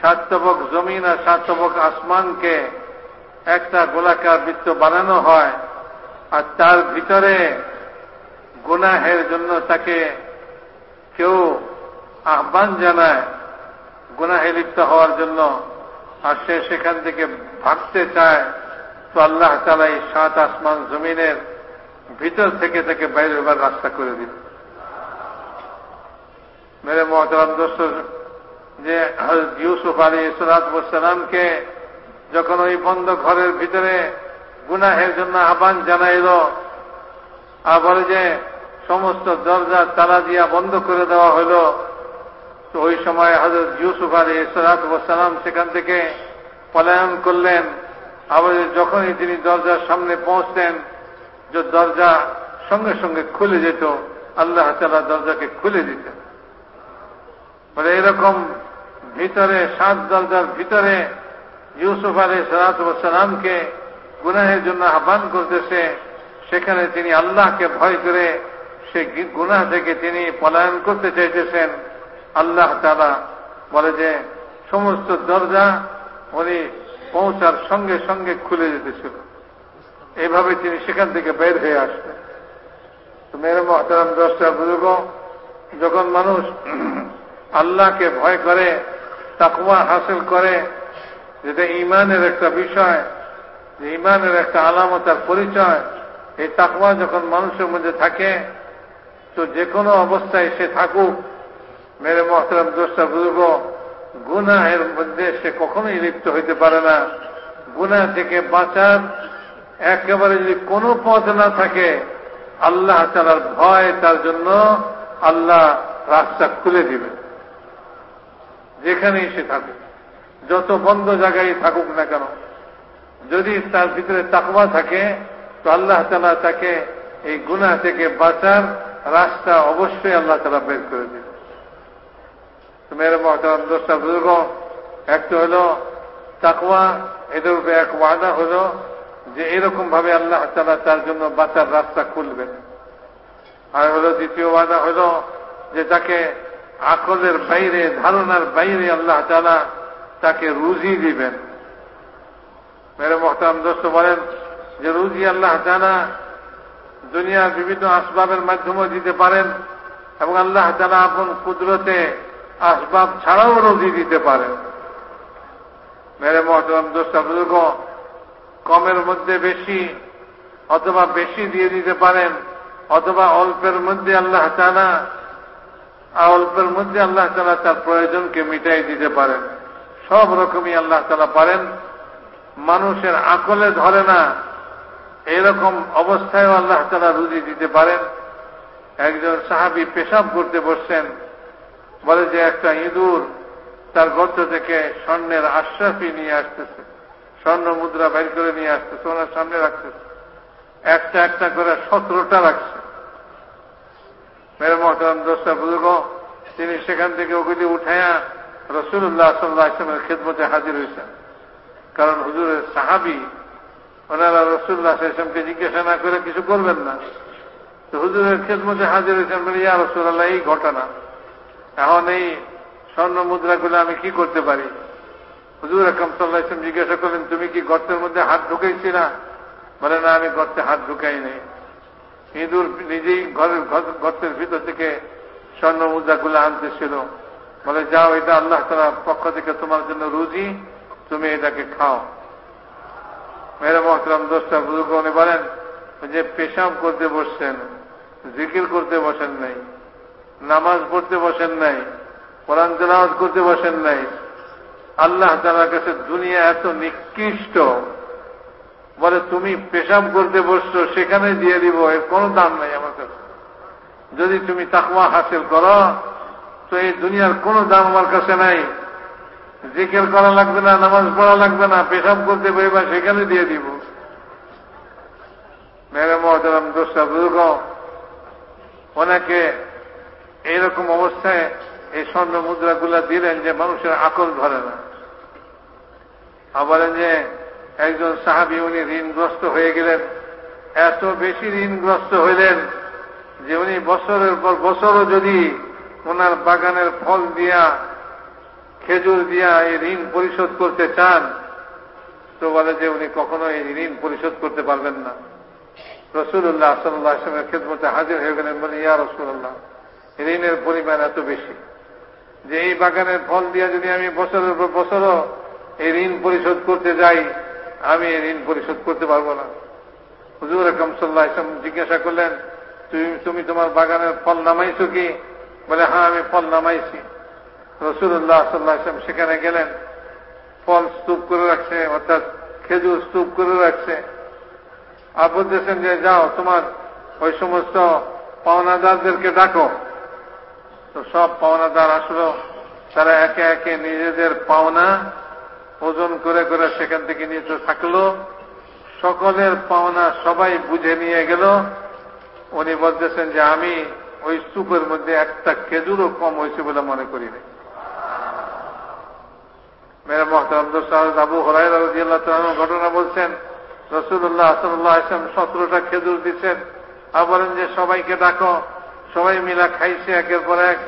সাতবক জমিন আর সাতবক আসমানকে একটা গোলাকার বৃত্ত বানানো হয়, আর তার ভিতরে গুনাহের জন্য তাকে কেউ আহ্বান জানায়, গুনাহে লিপ্ত হওয়ার জন্য, আর সে সেখান থেকে ভাগতে চায়, তো আল্লাহ তালা এই সাত আসমান জমিনের ভিতর থেকে তাকে বাইরে এবার রাস্তা করে দিল। মেরে মহতরাম দোস্ত, যে ইউসুফ আলী সালামকে যখন ওই বন্ধ ঘরের ভিতরে গুনাহের জন্য আহ্বান জানাইল, আর বলে যে সমস্ত দরজা তালা দিয়া বন্ধ করে দেওয়া হইল। তো ওই সময় হজরত ইউসুফ আলী সালাম সেখান থেকে পলায়ন করলেন। আবার যখনই তিনি দরজার সামনে পৌঁছতেন, যে দরজা সঙ্গে সঙ্গে খুলে যেত, আল্লাহ তালা দরজাকে খুলে দিতেন। বলে এরকম ভিতরে সাত দরজার ভিতরে ইউসুফ আলী সালাতামকে গুনাহের জন্য আহ্বান করতেছে, সেখানে তিনি আল্লাহকে ভয় করে সে গুনাহ থেকে তিনি পলায়ন করতে চাইতেছেন। আল্লাহ তালা বলে যে, সমস্ত দরজা উনি পৌঁছার সঙ্গে সঙ্গে খুলে যেতেছিল এভাবে তিনি সেখান থেকে বের হয়ে আসতেন তো মেরে মহতারাম দশটা বুজুর্গ, যখন মানুষ আল্লাহকে ভয় করে তাকুয়া হাসিল করে যেটা ইমানের একটা বিষয়, যে ইমানের একটা আলামতার পরিচয়, এই তাকুয়া যখন মানুষের মধ্যে থাকে তো যে কোনো অবস্থায় সে থাকুক। মেরে মহতরম দোষটা বুঝব গুনাহের মধ্যে সে কখনোই লিপ্ত হইতে পারে না। গুনা থেকে বাঁচার একেবারে যদি কোনো পথ না থাকে, আল্লাহ তালার ভয় তার জন্য আল্লাহ রাস্তা খুলে দিবে যেখানেই সে থাকুক, যত বন্ধ জায়গায় থাকুক না কেন, যদি তার ভিতরে তাকওয়া থাকে, তো আল্লাহ তালা তাকে এই গুণা থেকে বাঁচার রাস্তা অবশ্যই আল্লাহ তালা বের করে দিবে। মেরে মহতারাম দোষটা বুজুর্গ, একটা হল তাকওয়া, এদের উপরে এক ওয়াদা হল যে এরকম ভাবে আল্লাহ তালা তার জন্য বাঁচার রাস্তা খুলবেন। আর হল দ্বিতীয় ওয়াদা হল যে তাকে আকলের বাইরে, ধারণার বাইরে আল্লাহ তালা তাকে রুজি দিবেন। মেরে মহতারাম দোস্ত বলেন যে রুজি আল্লাহ তালা দুনিয়ার বিভিন্ন আসবাবের মাধ্যমেও দিতে পারেন এবং আল্লাহ তালা আপন কুদরতে আসবাব ছাড়াও রুজি দিতে পারেন। মেরে দোস্তা বুজুর্গ কমের মধ্যে বেশি অথবা বেশি দিয়ে দিতে পারেন, অথবা অল্পের মধ্যে আল্লাহ তালা অল্পের মধ্যে আল্লাহ তালা তার প্রয়োজনকে মিটাই দিতে পারেন। সব রকমই আল্লাহ তালা পারেন। মানুষের আকলে ধরে না এরকম অবস্থায় আল্লাহ তালা রুজি দিতে পারেন। একজন সাহাবি পেশাব করতে বসছেন, বলে যে একটা ইঁদুর তার গর্ত থেকে স্বর্ণের আশ্বাসী নিয়ে আসতেছে, স্বর্ণ মুদ্রা বের করে নিয়ে আসতেছে, ওনার সামনে রাখতেছে। একটা একটা করে সতেরোটা রাখছে। মেরে মহতারাম দোষটা বুজুর্গ, তিনি সেখান থেকে ওগুলি উঠাইয়া রসুল্লাহ সাল্লাহ ইসলামের খেদমতে হাজির হয়েছেন। কারণ হুজুরের সাহাবি ওনারা রসুল্লাহ ইসলামকে জিজ্ঞাসা না করে কিছু করবেন না। তো হুজুরের খেদমতে হাজির হয়েছেন বলে, ইয়া রসুল্লাহ এই ঘটনা। এখন এই স্বর্ণ মুদ্রাগুলো আমি কি করতে পারি? হুজুর আকরম সাল্লাহ জিজ্ঞাসা করলেন, তুমি কি গর্তের মধ্যে হাত ঢুকেছি না? বলে, না, আমি গর্তে হাত ঢুকাই নেই। ইঁদুর নিজেই ঘরের গর্তের ভিতর থেকে স্বর্ণ মুদ্রাগুলো আনতেছিল। বলে, যাও, এটা আল্লাহ তালার পক্ষ থেকে তোমার জন্য রুজি, তুমি এটাকে খাও। মেরে মহতরাম দোষটা বুজুর্গ বলেন যে পেশাব করতে বসছেন, জিকির করতে বসেন নাই, নামাজ পড়তে বসেন নাই, কোরআন তেলাওয়াত করতে বসেন নাই। আল্লাহ তালার কাছে দুনিয়া এত নিকৃষ্ট, বলে তুমি পেশাব করতে বসছো, সেখানে দিয়ে দিব, এর কোনো দাম নাই আমার কাছে। যদি তুমি তাকওয়া হাসিল করো, তো এই দুনিয়ার কোনো দাম আমার কাছে নাই। জিকের করা লাগবে না, নামাজ পড়া লাগবে না, পেশাব করতে পারবা সেখানে দিয়ে দিব। মেরে মহতারাম দোষটা বুজুর্গ ওনাকে এইরকম অবস্থায় এই স্বর্ণ মুদ্রাগুলা দিলেন যে মানুষের আকল ধরে না। বলেন যে একজন সাহাবি, উনি ঋণগ্রস্ত হয়ে গেলেন, এত বেশি ঋণগ্রস্ত হইলেন যে উনি বছরের পর বছরও যদি ওনার বাগানের ফল দিয়া খেজুর দিয়া এই ঋণ পরিশোধ করতে চান, তো বলে যে উনি কখনো এই ঋণ পরিশোধ করতে পারবেন না। রসুল্লাহ সাল্লাহ আসলামের খেদমতে হাজির হয়ে গেলেন বলে, ইয়া রসুল্লাহ ঋণের পরিমাণ এত বেশি। যে এই বাগানের ফল দিয়া যদি আমি বছরের পর বছরও এই ঋণ পরিশোধ করতে যাই, আমি এই ঋণ পরিশোধ করতে পারব না। হুজুর রকম সাল্লাহ ইসলাম জিজ্ঞাসা করলেন, তুমি তুমি তোমার বাগানের ফল নামাইছো কি? বলে হ্যাঁ আমি ফল নামাইছি। রসুল্লাহ সাল্লাহ ইসলাম সেখানে গেলেন। ফল স্তূপ করে রাখছে, অর্থাৎ খেজুর স্তূপ করে রাখছে। আর বলতেছেন যে, যাও, তোমার ওই সমস্ত পাওনাদারদেরকে ডাকো। তো সব পাওনাদার আসলো। তারা একে একে নিজেদের পাওনা ওজন করে করে সেখান থেকে নিতে থাকল। সকলের পাওনা সবাই বুঝে নিয়ে গেল। উনি বলতেছেন যে, আমি ওই স্তূপের মধ্যে একটা খেজুরও কম হয়েছে বলে মনে করি না মেরা মহতারাম আবু হরাই ঘটনা বলছেন রসুল্লাহ আসল্লাহ আসলাম সতেরোটা খেজুর দিচ্ছেন। বলেন যে, সবাইকে ডাকো, সবাই মিলা খাইছে একের পর এক।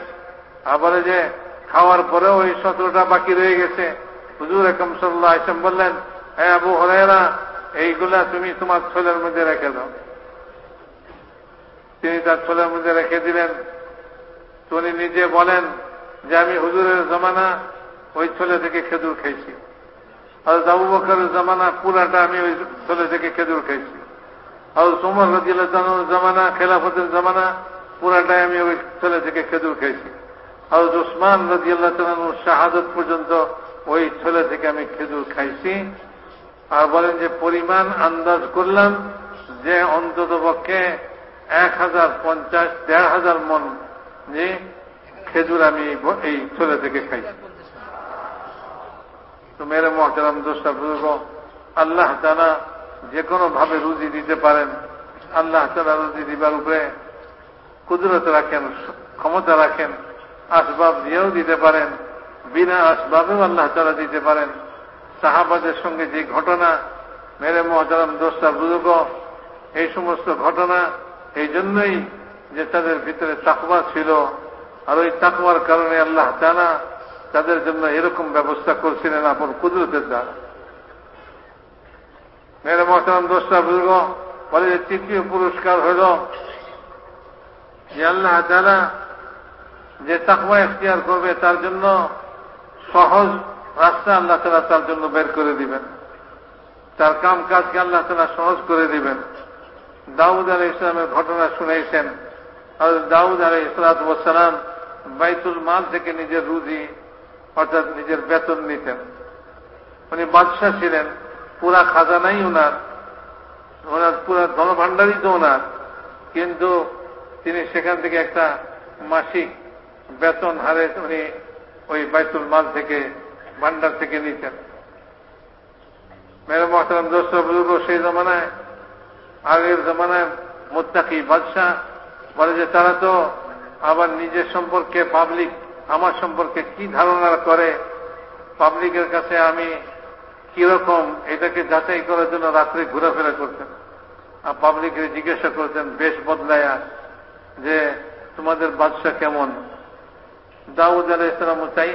আর বলে যে, খাওয়ার পরেও ওই সতেরোটা বাকি রয়ে গেছে। হুজুর একম সাল্লাহ আসলাম বললেন হ্যাঁ আবু হরাইরা এইগুলা তুমি তোমার ছোলের মধ্যে রেখে দাও। তিনি তার ছোলের মধ্যে রেখে দিলেন। উনি নিজে বলেন যে, আমি হুজুরের জমানা ওই ছোলে থেকে খেজুর খাইছি আর আবু বকরের জমানা পুরাটা আমি ওই ছোলে থেকে খেজুর খাইছি আর সোমর রাজিয়াল জমানা, খেলাফতের জমানা, পুরাটাই আমি ওই ছোলে থেকে খেজুর খেয়েছি। আর ওসমান রাজিয়াল্লাহ শাহাদত পর্যন্ত ওই ছোলে থেকে আমি খেজুর খাইছি। আর বলেন যে পরিমাণ আন্দাজ করলাম যে অন্তত পক্ষে এক হাজার পঞ্চাশ, দেড় হাজার মন যে খেজুর আমি এই ছোলে থেকে খাইছি। তো মেরে মহতারাম দোষটা বুজুর্গ আল্লাহ তারা যে কোনো ভাবে রুজি দিতে পারেন। আল্লাহ তারা রুজি দিবার উপরে কুদরত রাখেন, ক্ষমতা রাখেন, আসবাব দিয়েও দিতে পারেন, বিনা আসবাবেও আল্লাহ তারা দিতে পারেন। সাহাবাদের সঙ্গে যে ঘটনা, মেরে মহতারাম দোষটা বুজুর্গ এই সমস্ত ঘটনা, এই জন্যই যে তাদের ভিতরে তাকবা ছিল। আর ওই তাকবার কারণে আল্লাহ জানা তাদের জন্য এরকম ব্যবস্থা করছিলেন আপন কুদরতের দ্বারা। মেরে মহতারাম দোস্তা বুজুর্গ, বলে যে তৃতীয় পুরস্কার হল যে আল্লাহ যে তাকবা এখতিয়ার করবে তার জন্য সহজ রাস্তা আল্লাহ তালা তার জন্য বের করে দিবেন। তার কাম কাজকে আল্লাহ তালা সহজ করে দিবেন। দাউদ আলী ইসলামের ঘটনা শুনেছেন। দাউদ আলী ইসলাতাম বাইতুল মাল থেকে নিজের রুজি অর্থাৎ নিজের বেতন নিতেন। উনি বাদশাহ ছিলেন, পুরা খাজানাই ওনার ওনার পুরা ধনভাণ্ডারই তো ওনার কিন্তু তিনি সেখান থেকে একটা মাসিক বেতন হারে উনি ওই বাইতুল মাল থেকে ভান্ডার থেকে নিতেন। মেরে মহতারাম দোস্ত বুজুর্গ সেই জমানায়, আগের জমানায় মোত্তাকি বাদশাহ বলে যে তারা তো আবার নিজের সম্পর্কে পাবলিক আমার সম্পর্কে কি ধারণা করে, পাবলিকের কাছে আমি কীরকম এটাকে যাচাই করার জন্য রাত্রে ঘোরাফেরা করতেন। আর পাবলিকের জিজ্ঞাসা করতেন, বেশ বদলায়া, যে তোমাদের বাদশাহ কেমন? দাউদ আলাহ ইসলাম চাই,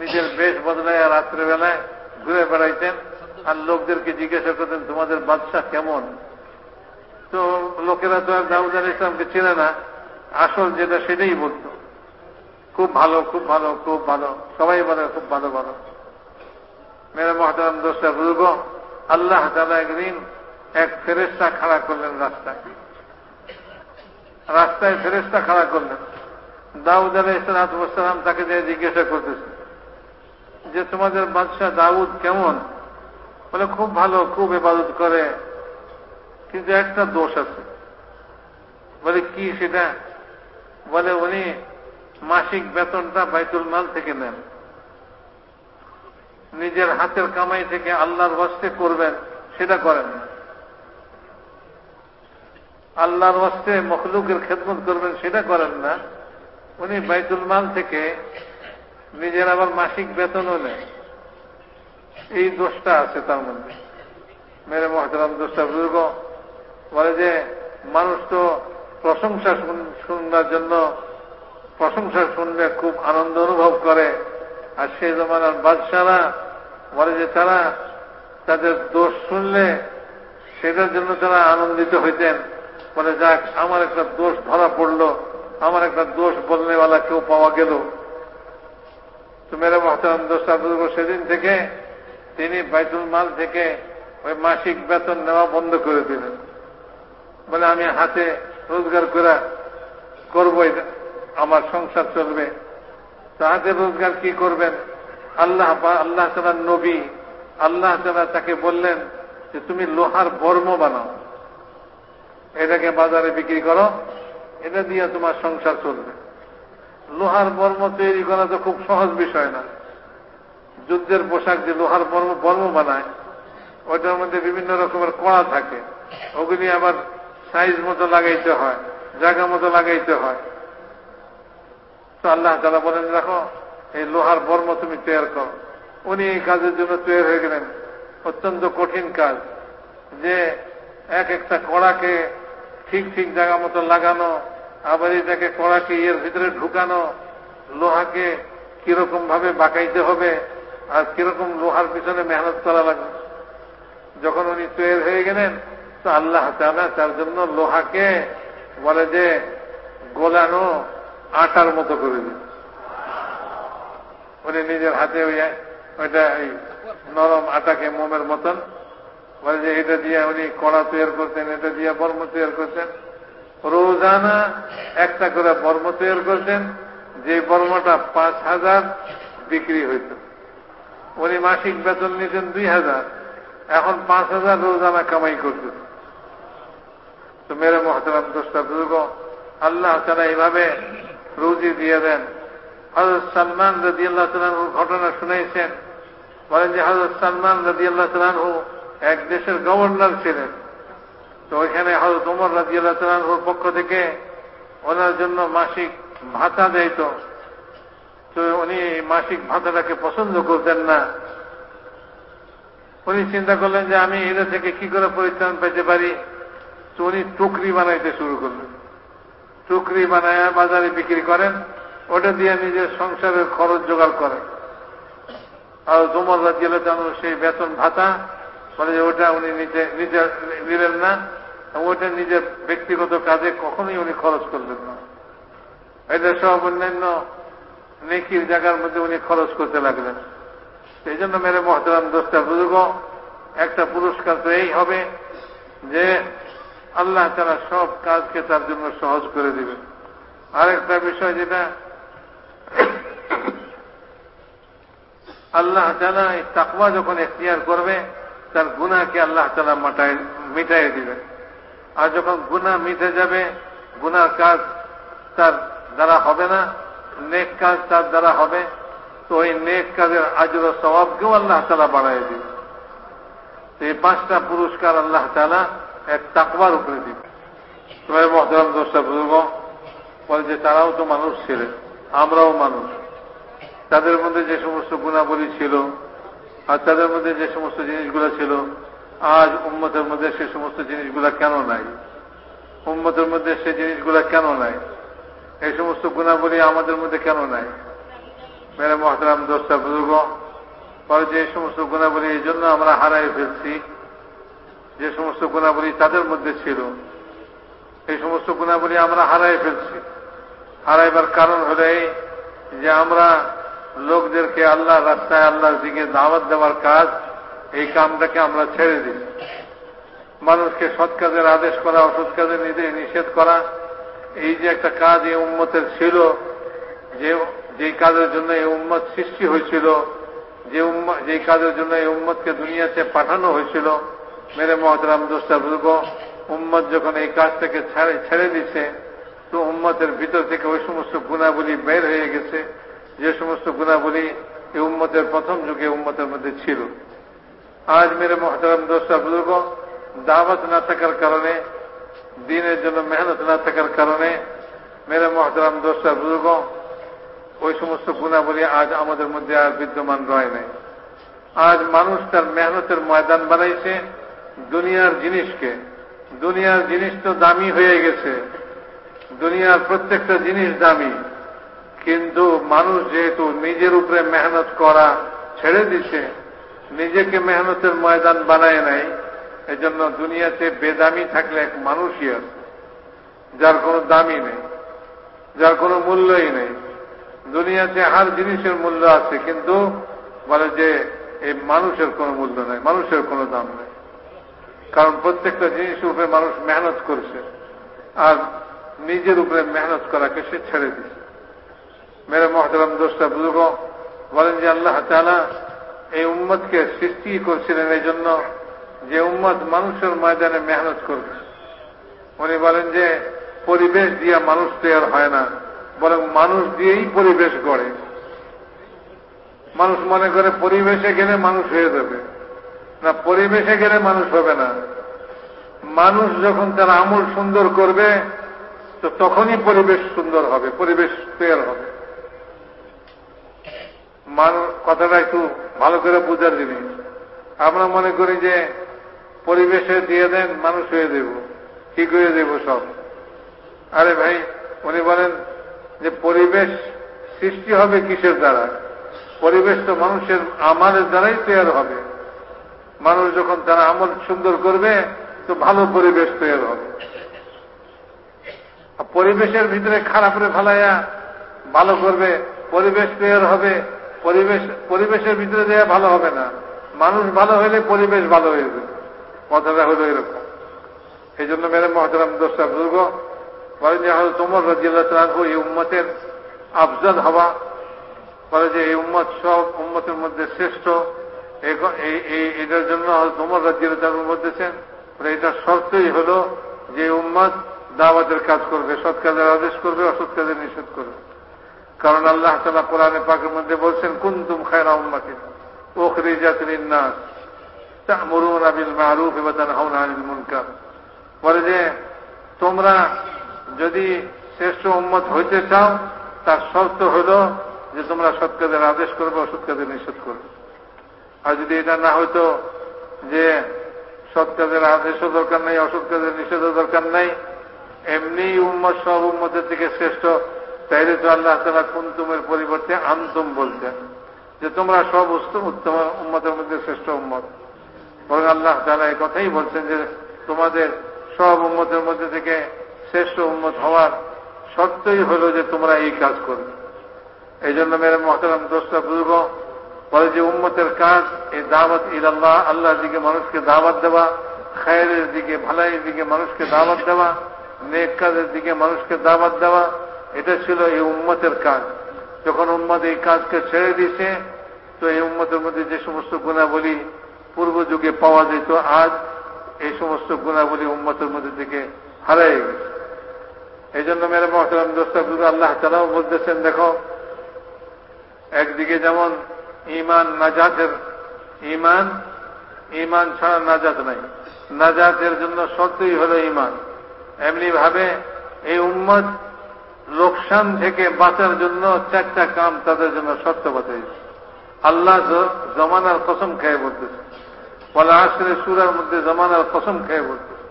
নিজের বেশ বদলায় রাত্রেবেলায় ঘুরে বেড়াইতেন আর লোকদেরকে জিজ্ঞাসা করতেন, তোমাদের বাদশাহ কেমন? তো লোকেরা তো আর দাউদ আলী ইসলামকে চেনে না, আসল যেটা সেটাই বলতো। খুব ভালো খুব ভালো খুব ভালো। সবাই বলে খুব ভালো ভালো। মেরে মহাতারাম দোষটা বুঝব? আল্লাহ তালা একদিন এক ফেরেস্তা খাড়া করলেন রাস্তায়। রাস্তায় ফেরেস্তা খাড়া করলেন। দাউদ আলাই ইসলাম তাকে যে জিজ্ঞাসা করতেছে যে, তোমাদের বাদশাহ দাউদ কেমন? বলে, খুব ভালো, খুব এবাদত করে। কিন্তু একটা দোষ আছে। বলে, কি সেটা? বলে, উনি মাসিক বেতনটা বাইতুল মাল থেকে নেন। নিজের হাতের কামাই থেকে আল্লাহর বস্তে করবেন, সেটা করেন না। আল্লাহর বস্তে মখলুকের খেদমত করবেন, সেটা করেন না। উনি বাইতুল মাল থেকে নিজের আবার মাসিক বেতনও নেয় এই দোষটা আছে তার মধ্যে। মেরে মহাতারাম দোষটা বুজুর্গ বলে যে, মানুষ তো প্রশংসা শুনবার জন্য প্রশংসা শুনলে খুব আনন্দ অনুভব করে। আর সেই জমানার বাদশারা বলে যে তারা তাদের দোষ শুনলে সেটার জন্য তারা আনন্দিত হইতেন। বলে, যাক, আমার একটা দোষ ধরা পড়ল। আমার একটা দোষ বলনেওয়ালা কেউ পাওয়া গেল। তো মেরে মহতারাম দোষ সেদিন থেকে তিনি বাইতুল মাল থেকে ওই মাসিক বেতন নেওয়া বন্ধ করে দিলেন। বলে, আমি হাতে রোজগার করে করব আমার সংসার চলবে। তো হাতে রোজগার কি করবেন? আল্লাহ আল্লাহ তালার নবী, আল্লাহ তালা তাকে বললেন যে তুমি লোহার বর্ম বানাও। এটাকে বাজারে বিক্রি করো, এটা দিয়ে তোমার সংসার চলবে। লোহার বর্ম তৈরি করা তো খুব সহজ বিষয় না। যুদ্ধের পোশাক যে লোহার বর্ম বর্ম বানায় ওইটার মধ্যে বিভিন্ন রকমের কড়া থাকে। ওগুলি আবার সাইজ মতো লাগাইতে হয়, জায়গা মতো লাগাইতে হয়। তো আল্লাহ তালা বলেন, দেখো, এই লোহার বর্ম তুমি তৈরি করো। উনি এই কাজের জন্য তৈরি হয়ে গেলেন। অত্যন্ত কঠিন কাজ। যে এক একটা কড়াকে ঠিক ঠিক জায়গা মতো লাগানো, আবার এটাকে কড়াকে এর ভিতরে ঢুকানো, লোহাকে কীরকম ভাবে বাঁকাইতে হবে আর কীরকম লোহার পিছনে মেহনত করা লাগবে। যখন উনি তৈরি হয়ে গেলেন, তো আল্লাহ তার জন্য লোহাকে বলে যে, গোলানো আটার মতো করে দিন উনি নিজের হাতে ওই ওইটা এই নরম আটাকে মোমের মতন বলে যে এটা দিয়ে উনি কড়া তৈরি করতেন এটা দিয়ে বর্ম তৈরি করতেন রোজানা একটা করে বর্ম তৈরি করতেন যে বর্মটা পাঁচ হাজার বিক্রি হইত। উনি মাসিক বেতন নিতেন দুই হাজার। এখন পাঁচ হাজার রোজানা কামাই করতেন তো মেরে মহাতারাম দোষটা বুঝব আল্লাহ তারা এইভাবে রুজি দিয়ে দেন। হজরত সালমান রদি আল্লাহ তালাহুর ঘটনা শুনেছেন। বলেন যে হজরত সালমান রদি আল্লাহ তালাহু এক দেশের গভর্নর ছিলেন। তো ওইখানে হয়তো তোমার রাজিয়াল পক্ষ থেকে ওনার জন্য মাসিক ভাতা দেয়ত। তো উনি মাসিক ভাতাটাকে পছন্দ করতেন না। উনি চিন্তা করলেন যে আমি এদের থেকে কি করে পরিত্রাণ পেতে পারি? তো উনি টুকরি বানাইতে শুরু করলেন। টুকরি বানায়, বাজারে বিক্রি করেন, ওটা দিয়ে নিজের সংসারের খরচ জোগাড় করেন আর তোমার রাজ্যে জানো, সেই বেতন ভাতা যে ওটা উনি নিজে নিজে নিলেন না, ওটা নিজের ব্যক্তিগত কাজে কখনোই উনি খরচ করলেন না। এটা সব অন্যান্য নেকির জায়গার মধ্যে উনি খরচ করতে লাগলেন। সেই জন্য মেরে মহতরাম দোষটা বুঝব একটা পুরস্কার তো এই হবে যে আল্লাহ তারা সব কাজকে তার জন্য সহজ করে দিবেন। আরেকটা বিষয় যেটা, আল্লাহ তালা এই তাকওয়া যখন এখতিয়ার করবে, তার গুণাকে আল্লাহ তালা মাটায় মিটাই দিবেন। আর যখন গুণা মিটে যাবে গুনার কাজ তার দ্বারা হবে না, নেক কাজ তার দ্বারা হবে, তো ওই নেক কাজের আজর স্বভাবকেও আল্লাহ তালা বাড়াই দিবে এই পাঁচটা পুরস্কার আল্লাহ তালা এক তাকবার উপরে দিবে। তোমার মহতরাম দোষটা বুঝব? বলে যে তারাও তো মানুষ ছিলেন আমরাও মানুষ। তাদের মধ্যে যে সমস্ত গুণাবলী ছিল আর তাদের মধ্যে যে সমস্ত জিনিসগুলো ছিল, আজ উম্মতের মধ্যে সে সমস্ত জিনিসগুলো কেন নাই? উম্মতের মধ্যে সে জিনিসগুলো কেন নাই? এই সমস্ত গুণাবলী আমাদের মধ্যে কেন নাই? মেরে মহতরাম দোষটা বুজুর্গ পরে যে এই সমস্ত গুণাবলী এই জন্য আমরা হারাই ফেলছি। যে সমস্ত গুণাবলী তাদের মধ্যে ছিল এই সমস্ত গুণাবলী আমরা হারাই ফেলছি। হারাইবার কারণ হল যে আমরা লোকদেরকে আল্লাহ রাস্তায় আল্লাহর দিকে দাওয়াত দেওয়ার কাজ, এই কামটাকে আমরা ছেড়ে দিই। মানুষকে সৎ কাজের আদেশ করা, অসৎ কাজের নিজে নিষেধ করা, এই যে একটা কাজ এই উম্মতের ছিল, যে যেই কাজের জন্য এই উম্মত সৃষ্টি হয়েছিল, যে যেই কাজের জন্য এই উম্মতকে দুনিয়াতে পাঠানো হয়েছিল মেরে মহতরাম দোষটা বুঝব উম্মত যখন এই কাজটাকে ছেড়ে ছেড়ে দিছে, তো উম্মতের ভিতর থেকে ওই সমস্ত গুণাবলী বের হয়ে গেছে। যে সমস্ত গুণাবলী এই উম্মতের প্রথম যুগে উম্মতের মধ্যে ছিল। আজ মেরে মহতরম দোষটা বুজুর্গ দাওয়াত না থাকার কারণে, দিনের জন্য মেহনত না থাকার কারণে মেরে মহতরম দোষটা বুজুর্গ ওই সমস্ত গুণাবলী আজ আমাদের মধ্যে আর বিদ্যমান রয় নাই। আজ মানুষ তার মেহনতের ময়দান বানাইছে দুনিয়ার জিনিসকে। দুনিয়ার জিনিস তো দামি হয়ে গেছে। দুনিয়ার প্রত্যেকটা জিনিস দামি। কিন্তু মানুষ যেহেতু নিজের উপরে মেহনত করা ছেড়ে দিছে, নিজেকে মেহনতের ময়দান বানায় নাই, এজন্য দুনিয়াতে বেদামি থাকলে এক মানুষই আছে, যার কোনো দামি নেই, যার কোনো মূল্যই নেই। দুনিয়াতে হার জিনিসের মূল্য আছে, কিন্তু বলে যে এই মানুষের কোনো মূল্য নেই, মানুষের কোনো দাম নেই। কারণ প্রত্যেকটা জিনিসের উপরে মানুষ মেহনত করছে। আর নিজের উপরে মেহনত করাকে সে ছেড়ে দিছে মেরে মহতরম দোষটা বুঝব বলেন যে আল্লাহ তালা এই উম্মতকে সৃষ্টি করছিলেন এই জন্য যে উম্মত মানুষের ময়দানে মেহনত করবে। উনি বলেন যে পরিবেশ দিয়া মানুষ তৈরি হয় না, বরং মানুষ দিয়েই পরিবেশ গড়ে। মানুষ মনে করে পরিবেশে গেলে মানুষ হয়ে যাবে। না, পরিবেশে গেলে মানুষ হবে না। মানুষ যখন তার আমল সুন্দর করবে, তো তখনই পরিবেশ সুন্দর হবে, পরিবেশ তৈরি হবে। মানুষ কথাটা একটু ভালো করে বুঝার জিনিস। আমরা মনে করি যে, পরিবেশে দিয়ে দেন, মানুষ হয়ে দেব, ঠিক হয়ে দেব সব। আরে ভাই, উনি বলেন যে, পরিবেশ সৃষ্টি হবে কিসের দ্বারা? পরিবেশ তো মানুষের আমাদের দ্বারাই তৈরি হবে। মানুষ যখন তারা আমল সুন্দর করবে, তো ভালো পরিবেশ তৈরি হবে। পরিবেশের ভিতরে খারাপরে ফেলাইয়া ভালো করবে, পরিবেশ তৈরি হবে, পরিবেশ, পরিবেশের ভিতরে দেওয়া ভালো হবে না। মানুষ ভালো হলে পরিবেশ ভালো হয়ে যাবে। কথাটা হলো এরকম। এই জন্য মেরে মহতরাম দোষটা দুর্গ বলে যে হয়তো তোমার রাজিয়াল্লাহ এই উম্মতের আফজাল হওয়া, বলে যে, এই উম্মত সব উম্মতের মধ্যে শ্রেষ্ঠ। এটার জন্য তোমার রাজিয়াল তালার মধ্যেছেন এটার শর্তই হল যে উম্মত দাওয়াতের কাজ করবে, সৎ কাজের আদেশ করবে, অসৎ কাজের নিষেধ করবে। কারণ আল্লাহ তালা কোরআনে পাকের মধ্যে বলছেন, কুন্তুম খায়রা উম্মাতিন ওখরি জাতির নাস তা'মুরুনা বিল মারুফ ওয়া তানহাউনা আনিল মুনকার। বলে যে, তোমরা যদি শ্রেষ্ঠ উম্মত হইতে চাও, তার শর্ত হল যে তোমরা সৎ কাজের আদেশ করবে, অসৎ কাজের নিষেধ করবে। আর যদি এটা না হইতো যে সৎ কাজের আদেশও দরকার নাই, অসৎ কাজের নিষেধও দরকার নাই, এমনি উম্মত সব উম্মতের থেকে শ্রেষ্ঠ, তাইলে তো আল্লাহ তালা কুন্তুমের পরিবর্তে আন্তম বলতেন যে তোমরা সব উত্তম উত্তম উম্মতের মধ্যে শ্রেষ্ঠ উম্মত। বরং আল্লাহ তালা এই কথাই বলছেন যে তোমাদের সব উম্মতের মধ্যে থেকে শ্রেষ্ঠ উম্মত হওয়ার শর্তই হল যে তোমরা এই কাজ করবে। এই জন্য মেরে মহতারাম দোষটা বুঝব বলে যে উম্মতের কাজ এই দাওয়াত ইল্লাহ আল্লাহর দিকে মানুষকে দাওয়াত দেওয়া খায়ের দিকে, ভালাইয়ের দিকে মানুষকে দাওয়াত দেওয়া, নেক কাজের দিকে মানুষকে দাওয়াত দেওয়া, এটা ছিল এই উম্মতের কাজ। যখন উম্মত এই কাজকে ছেড়ে দিয়েছে তো এই উম্মতের মধ্যে যে সমস্ত গুণাবলী পূর্ব যুগে পাওয়া যেত, আজ এই সমস্ত গুণাবলী উম্মতের মধ্যে থেকে হারাই গেছে। এই জন্য মেরে মহতরাম দোস্তাবুল আল্লাহ তালাও বলতেছেন, দেখো, একদিকে যেমন ইমান নাজাতের, ইমান ইমান ছাড়া নাজাত নাই। নাজাতের জন্য শর্তই হল ইমান। এমনি ভাবে এই উম্মত লোকসান থেকে বাঁচার জন্য চারটা কাম তাদের জন্য শর্ত বাতাইছে আল্লাহ জমানার কসম খেয়ে বলতেছে। বলে আসলে সুরার মধ্যে জমানার কসম খেয়ে বলতেছে।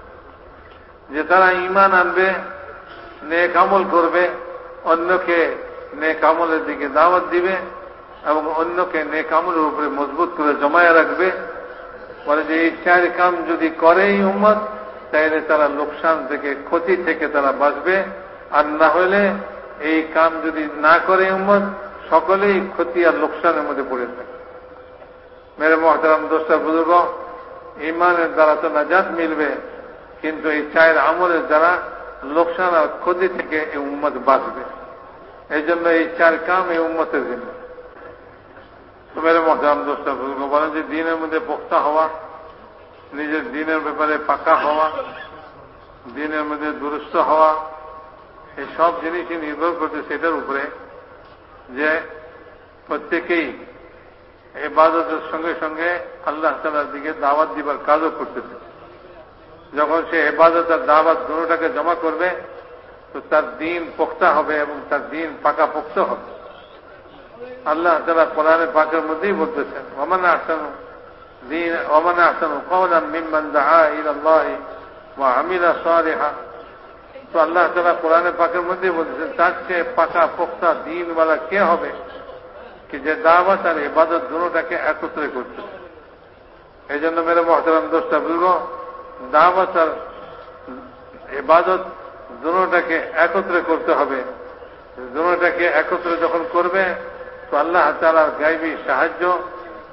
যে তারা ইমান আনবে, নেক আমল করবে, অন্যকে নেক আমলের দিকে দাওয়াত দিবে এবং অন্যকে নেক উপরে মজবুত করে জমায়ে রাখবে। বলে যে, এই চার কাম যদি করে এই উম্মত, তাইলে তারা লোকসান থেকে, ক্ষতি থেকে তারা বাঁচবে। আর না হলে এই কাম যদি না করে উম্মত, সকলেই ক্ষতি আর লোকসানের মধ্যে পড়ে থাকে। মেরে মহতারাম দোষটা বুজুর্গ, ইমানের দ্বারা তো নাজাত মিলবে, কিন্তু এই চায়ের আমলের দ্বারা লোকসান আর ক্ষতি থেকে এই উম্মত বাঁচবে। এই জন্য এই চার কাম এই উম্মতের জন্য। মেরে মহতারাম দোষটা বুজুর্গ বলেন যে দিনের মধ্যে পোক্তা হওয়া, নিজের দিনের ব্যাপারে পাকা হওয়া, দিনের মধ্যে দুরস্থ হওয়া, এই সব জিনিসই নির্ভর করছে সেটার উপরে যে প্রত্যেকেই এবাদতের সঙ্গে সঙ্গে আল্লাহ তালার দিকে দাওয়াত দিবার কাজও করতেছে। যখন সে এবাদত আর দাওয়াত দুটাকে জমা করবে, তো তার দিন পোক্তা হবে এবং তার দিন পাকা পোক্ত হবে। আল্লাহ তালা কোরআনে পাকের মধ্যেই বলতেছেন ওমান আসানু দিন ওমান আসানু কওলাম মিম্মান দাআ ইলাল্লাহি ওয়া আমিলা সালিহা। তো আল্লাহ তালা কোরআনে পাকের মধ্যেই বলতেছেন, তার চেয়ে পাকা পোক্তা দিনওয়ালা কে হবে কি যে দাওয়াত আর এবাদত দুটাকে একত্রে করছে? এই জন্য মেরে মহতারাম দোষটা বলব দাওয়াত আর এবাদত দুটাকে একত্রে করতে হবে। দুটাকে একত্রে যখন করবে তো আল্লাহ তালার গাইবী সাহায্য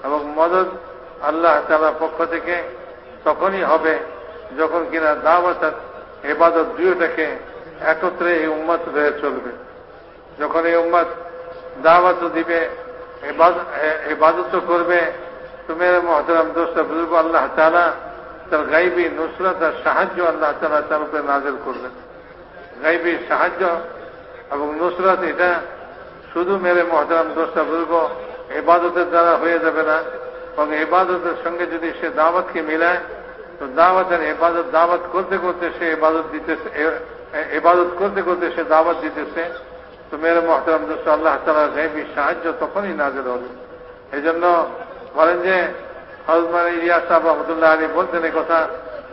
এবং মদত আল্লাহ তালার পক্ষ থেকে তখনই হবে যখন কিনা দাওয়াত এবাদত দুইটাকে একত্রে এই উম্মত হয়ে চলবে। যখন এই উম্মত দাওয়াত দিবে এবাদত করবে তুমি মহতরাম দোষটা বুজুর্গ, আল্লাহ তালা তার গাইবী নুসরত আর সাহায্য আল্লাহ তালা তার উপরে নাজেল করবেন। গাইবী সাহায্য এবং নুসরত এটা শুধু মেরে মহতরাম দোষটা বুজুর্গ এবাদতের দ্বারা হয়ে যাবে না। এবং এবাদতের সঙ্গে যদি সে দাওয়াতকে মিলায়, তো দাওয়াত আর এবাদত দাওয়াত করতে করতে সে এবাদত দিতেছে এবাদত করতে করতে সে দাওয়াত দিতেছে। তো মেরে মহতরম দোস্ত আল্লাহ তালার গাইবী সাহায্য তখনই নাজের হবে। এই জন্য বলেন যে হজমান ইলিয়াস সাহেব আলী বলতেন এই কথা।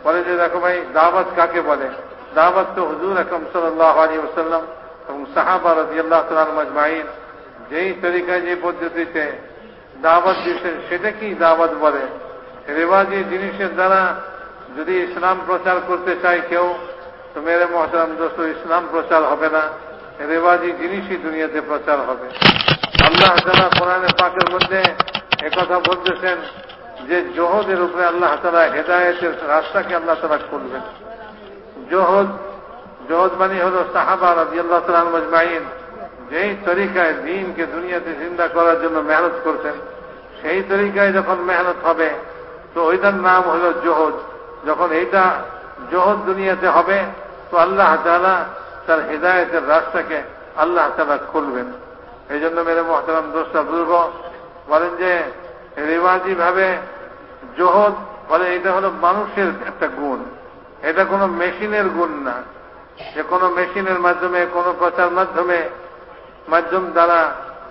বলে যে, দেখো ভাই, দাওয়াত কাকে বলে? দাওয়াত তো হুজুর আকম সাল্লাহ আলী ওসাল্লাম এবং সাহাবা রাজি আল্লাহ মজমাইন যেই তরিকায় যে পদ্ধতিতে দাওয়াত দিয়েছেন সেটা কি দাওয়াত বলে। রেওয়াজি জিনিসের দ্বারা যদি ইসলাম প্রচার করতে চায় কেউ, তো মেরে মহতারাম দোস্ত, ইসলাম প্রচার হবে না। রেওয়াজি জিনিসই দুনিয়াতে প্রচার হবে। আল্লাহ তালা কোরআনে পাকের মধ্যে একথা বলতেছেন যে জহদের উপরে আল্লাহ তালা হেদায়তের রাস্তাকে আল্লাহ তালা খুলবেন। জহদ জহদ মানে হল সাহাবা রাজি আল্লাহ তালান মজমাইন যেই তরিকায় দিনকে দুনিয়াতে জিন্দা করার জন্য মেহনত করছেন, সেই তরিকায় যখন মেহনত হবে, তো ওইটার নাম হল জহদ যখন এইটা জহদ দুনিয়াতে হবে, তো আল্লাহ তালা তার হৃদায়তের রাস্তাকে আল্লাহ তালা খুলবেন। এই জন্য মেরে মহতারাম দোষটা দুর্গ বলেন যে রেওয়াজি ভাবে জহদ বলে এটা হলো মানুষের একটা গুণ। এটা কোনো মেশিনের গুণ না। যে কোনো মেশিনের মাধ্যমে, কোনো প্রচার মাধ্যমে, মাধ্যম দ্বারা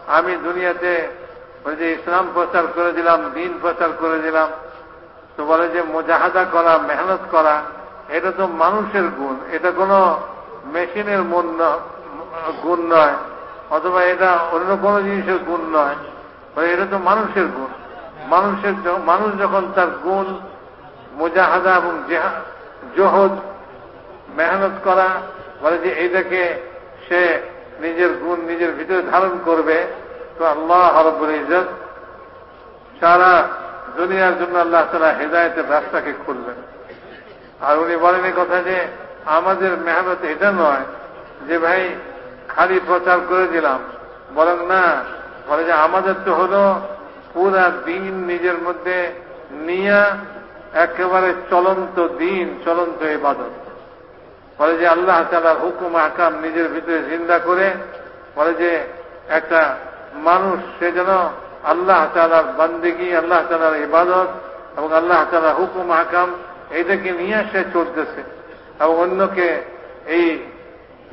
আমি দুনিয়াতে ওই যে ইসলাম প্রচার করে দিলাম, দিন প্রচার করে দিলাম। তো বলে যে মোজাহাদা করা, মেহনত করা, এটা তো মানুষের গুণ। এটা কোনো মেশিনের মন গুণ নয়, অথবা এটা অন্য কোনো জিনিসের গুণ নয়। এটা তো মানুষের গুণ। মানুষের মানুষ যখন তার গুণ, মোজাহাদা এবং জহদ মেহনত করা, বলে যে এইটাকে সে নিজের গুণ নিজের ভিতরে ধারণ করবে, তো আল্লাহ হরবুল ইজত সারা দুনিয়ার জন্য আল্লাহ তারা হেদায়তের রাস্তাকে খুলবেন আর উনি বলেন এই কথা যে, আমাদের মেহনত এটা নয় যে ভাই খালি প্রচার করে দিলাম। বরং না, বলে যে আমাদের তো হলো পুরা দিন নিজের মধ্যে নিয়ে একেবারে চলন্ত দিন, চলন্ত ইবাদত। বলে যে আল্লাহ তালার হুকুম, আকাম নিজের ভিতরে চিন্তা করে বলে যে একটা মানুষ, সে যেন আল্লাহ তালার বান্দিগি, আল্লাহ তালার ইবাদত এবং আল্লাহ তালার হুকুম, আকাম এইটাকে নিয়ে সে চলতেছে এবং অন্যকে এই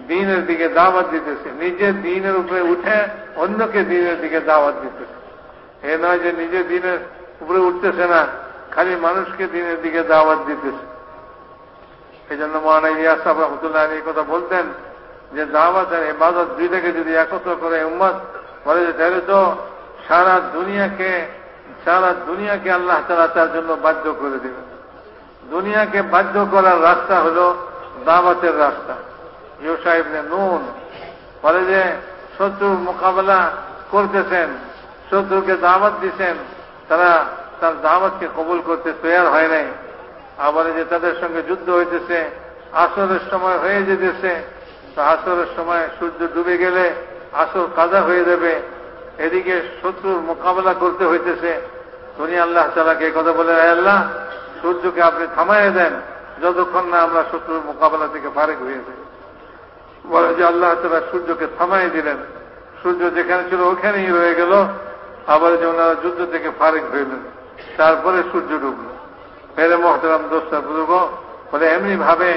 দিনের দিকে দাওয়াত দিতেছে। নিজের দিনের উপরে উঠে অন্যকে দিনের দিকে দাওয়াত দিতেছে। এ নয় যে নিজের দিনের উপরে উঠতেছে না, খালি মানুষকে দিনের দিকে দাওয়াত দিতেছে। এই জন্য মহানা ইয়াস রহমতুল্লাহ এই কথা বলতেন যে দাওয়াত আর এবাদত দুইটাকে যদি একত্র করে উম্মত বলে যে তাহলে তো সারা দুনিয়াকে সারা দুনিয়াকে আল্লাহ তালা তার জন্য বাধ্য করে দেবে দুনিয়াকে বাধ্য করার রাস্তা হল দাওয়াতের রাস্তা। ইউ সাহেব নুন বলে যে শত্রুর মোকাবেলা করতেছেন, শত্রুকে দাওয়াত দিচ্ছেন তারা তার দাওয়াতকে কবুল করতে তৈরি হয় নাই। আবার যে তাদের সঙ্গে যুদ্ধ হইতেছে, আসরের সময় হয়ে যেতেছে আসরের সময় সূর্য ডুবে গেলে আসর কাজা হয়ে যাবে, এদিকে শত্রুর মোকাবেলা করতে হইতেছে। তুমি আল্লাহ তালাকে কথা বলে আল্লাহ, সূর্যকে আপনি থামাইয়ে দেন, যতক্ষণ না আমরা শত্রুর মোকাবেলা থেকে ফারেক হয়ে যাই। বলে যে আল্লাহ তালা সূর্যকে থামাই দিলেন। সূর্য যেখানে ছিল ওখানেই রয়ে গেল। আবার যে ওনারা যুদ্ধ থেকে ফারেক হইলেন, তারপরে সূর্য ডুবল। মেরে মহতরাম দোস্তা বুঝব বলে এমনি ভাবে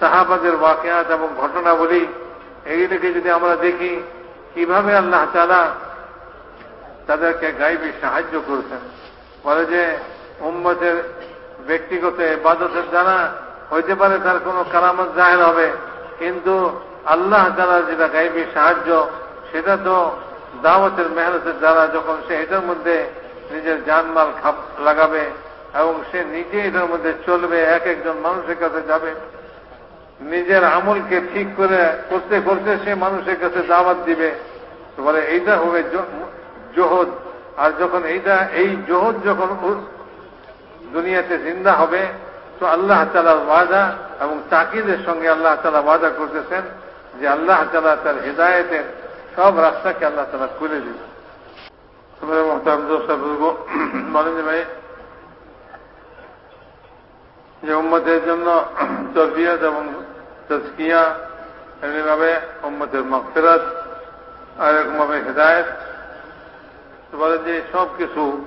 সাহাবাদের ওয়াকিয়াত এবং ঘটনা বলি এইগুলিকে যদি আমরা দেখি, কীভাবে আল্লাহ তালা তাদেরকে গাইবি, সাহায্য করছেন। বলে যে, উম্মতের ব্যক্তিগত ইবাদতের দ্বারা হইতে পারে তার কোনো কারামত জাহের হবে, কিন্তু আল্লাহ তালা যেটা গাইবি, সাহায্য, সেটা তো দাওয়াতের মেহনতের দ্বারা যখন সে এটার মধ্যে নিজের জানমাল খাপ লাগাবে এবং সে নিজে এটার মধ্যে চলবে, এক একজন মানুষের কাছে যাবে। নিজের আমলকে ঠিক করে, করতে করতে সে মানুষের কাছে দাওয়াত দিবে। বলে, এইটা হবে জোহদ। আর যখন এইটা, এই জোহদ যখন দুনিয়াতে জিন্দা হবে, তো আল্লাহ তালার ওয়াদা এবং তাকিদের সঙ্গে আল্লাহ তালা ওয়াদা করতেছেন যে আল্লাহ তালা তার হৃদায়তের সব রাস্তাকে আল্লাহ তালা খুলে দিবে বলেন ভাই যে উম্মতের জন্য তরবিয়ত এবং তস্কিয়া এমনিভাবে উম্মতের মকফিরত আর এরকমভাবে হেদায়ত বলে যে সব কিছু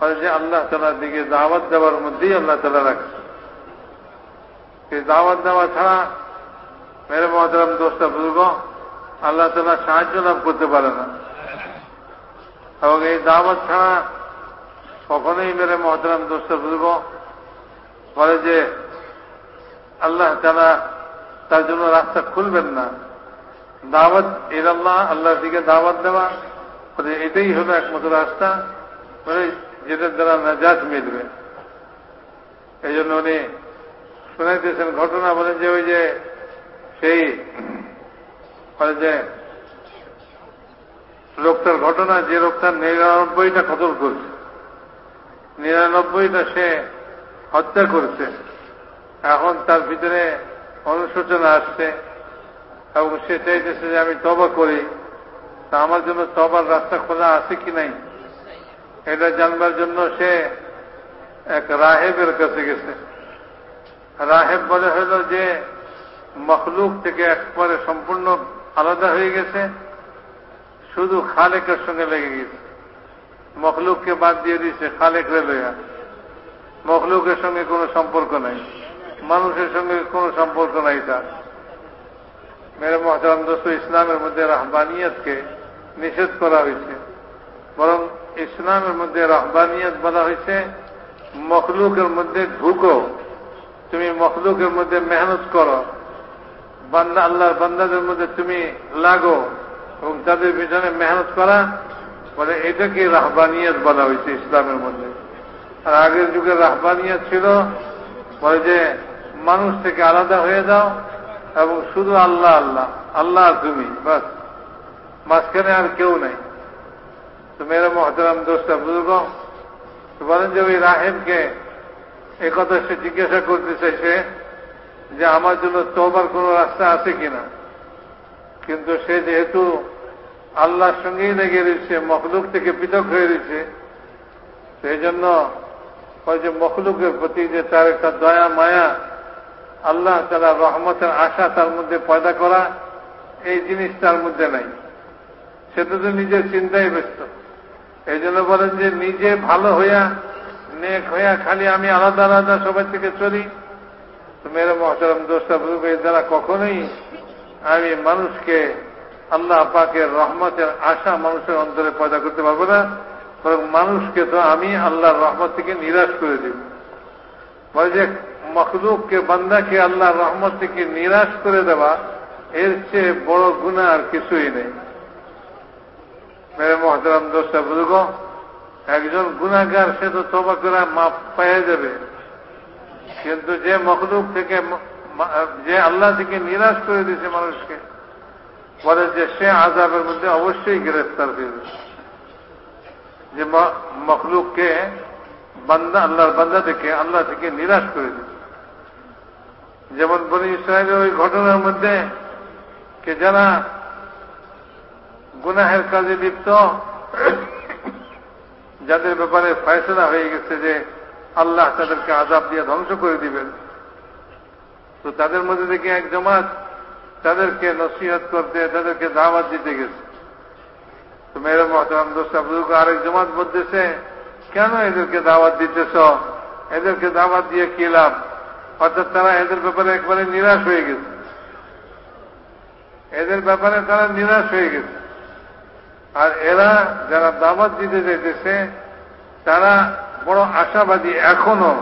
বলে যে আল্লাহ তালার দিকে দাওয়াত দেওয়ার মধ্যেই আল্লাহ তালা রাখছে। এই দাওয়াত দেওয়া ছাড়া মেরে মহতরাম দোষটা বুঝব? আল্লাহ তালা সাহায্য লাভ করতে পারে না। এবং এই দাওয়াত ছাড়া কখনোই মেরে মহতরাম দোষটা বুঝব? বলে যে আল্লাহ তারা তার জন্য রাস্তা খুলবেন না। দাওয়াত ইরাল্লাহ আল্লাহর দিকে দাওয়াত দেওয়া, বলে এটাই হলো একমাত্র রাস্তা মানে যেটার দ্বারা নাজাত মিলবে। এই জন্য উনি শুনাইতেছেন ঘটনা বলেন যে ওই যে সেই, বলে যে লোকটার ঘটনা, যে লোকটার নিরানব্বইটা কতল করছে। নিরানব্বইটা সে হত্যা করছে। এখন তার ভিতরে অনুশোচনা আসছে এবং সে চাইতেছে যে আমি তবা করি। তা আমার জন্য তবার রাস্তা খোলা আছে কি নাই? এটা জানবার জন্য সে এক রাহেবের কাছে গেছে। রাহেব বলে হইল যে, মখলুক থেকে একবারে সম্পূর্ণ আলাদা হয়ে গেছে, শুধু খালেকের সঙ্গে লেগে গেছে। মখলুককে বাদ দিয়ে দিয়েছে খালেক রে লইয়া মখলুকের সঙ্গে কোনো সম্পর্ক নাই। মানুষের সঙ্গে কোনো সম্পর্ক নাই তার। মেরে মহতারাম দোস্ত, ইসলামের মধ্যে রাহবানিয়তকে নিষেধ করা হয়েছে। বরং ইসলামের মধ্যে রাহবানিয়ত বলা হয়েছে, মখলুকের মধ্যে ঢুকো, তুমি মখলুকের মধ্যে মেহনত করো, বান্দা, আল্লাহর বান্দাদের মধ্যে তুমি লাগো এবং তাদের পিছনে মেহনত করা। বলে এটাকে রাহবানিয়ত বলা হয়েছে ইসলামের মধ্যে। আর আগের যুগে রাহবানিয়ত ছিল, বলে যে মানুষ থেকে আলাদা হয়ে যাও এবং শুধু আল্লাহ আল্লাহ আল্লাহ তুমি, বাস। মাঝখানে আর কেউ নেই। তো মেরে মহতরাম দোষটা বুজুর্গ বলেন যে ওই রাহেবকে একথা সে জিজ্ঞাসা করতে চাইছে যে আমার জন্য তোবার কোন রাস্তা আছে কিনা? কিন্তু সে যেহেতু আল্লাহর সঙ্গেই লেগে রয়েছে, মখলুক থেকে পৃথক হয়ে রয়েছে, সেই জন্য ওই যে মখলুকের প্রতি যে তার একটা দয়া, মায়া, আল্লাহ তারা রহমতের আশা তার মধ্যে পয়দা করা, এই জিনিস তার মধ্যে নাই। সে তো নিজের চিন্তায় ব্যস্ত। এই জন্য বলেন যে নিজে ভালো হইয়া, নেক হইয়া খালি আমি আলাদা আলাদা সবাই থেকে চলি। তো মেরে মহতারাম দোষটা বুঝবে দ্বারা কখনোই আমি মানুষকে আল্লাহ পাকের রহমতের আশা মানুষের অন্তরে পয়দা করতে পারব না। মানুষকে তো আমি আল্লাহর রহমত থেকে নিরাশ করে দিব। বলে যে মখলুককে, বান্দাকে আল্লাহর রহমত থেকে নিরাশ করে দেওয়া, এর চেয়ে বড় গুণা আর কিছুই নেই। মেরে মহতরাম দোষটা বুঝব একজন গুণাগার, সে তো তবা করে মাপ পাইয়া যাবে। কিন্তু যে মখলুক থেকে যে আল্লাহ থেকে নিরাশ করে দিয়েছে মানুষকে, বলে যে সে আজাবের মধ্যে অবশ্যই গ্রেফতার হয়ে যে মখলুককে বান্দা আল্লাহর বান্দা থেকে আল্লাহ থেকে নিরাশ করে দিয়েছে যেমন বলি ইসরায়েলের ওই ঘটনার মধ্যে কে যারা গুনাহের কাজে লিপ্ত, যাদের ব্যাপারে ফয়সলা হয়ে গেছে যে আল্লাহ তাদেরকে আজাব দিয়ে ধ্বংস করে দিবেন, তো তাদের মধ্যে থেকে এক জমাত তাদেরকে নসিহত করতে, তাদেরকে দাওয়াত দিতে গেছে। তো মেয়ের মহতারাম দোষা বুজুর্গ আরেক জমাত বলতেছে, কেন এদেরকে দাওয়াত দিতেছ? এদেরকে দাওয়াত দিয়ে কি লাভ? অর্থাৎ তারা এদের ব্যাপারে একবারে নিরাশ হয়ে গেছে। এদের ব্যাপারে তারা নিরাশ হয়ে গেছে। আর এরা যারা দাওয়াত দিতে যেতেছে তারা বড় আশাবাদী এখনও,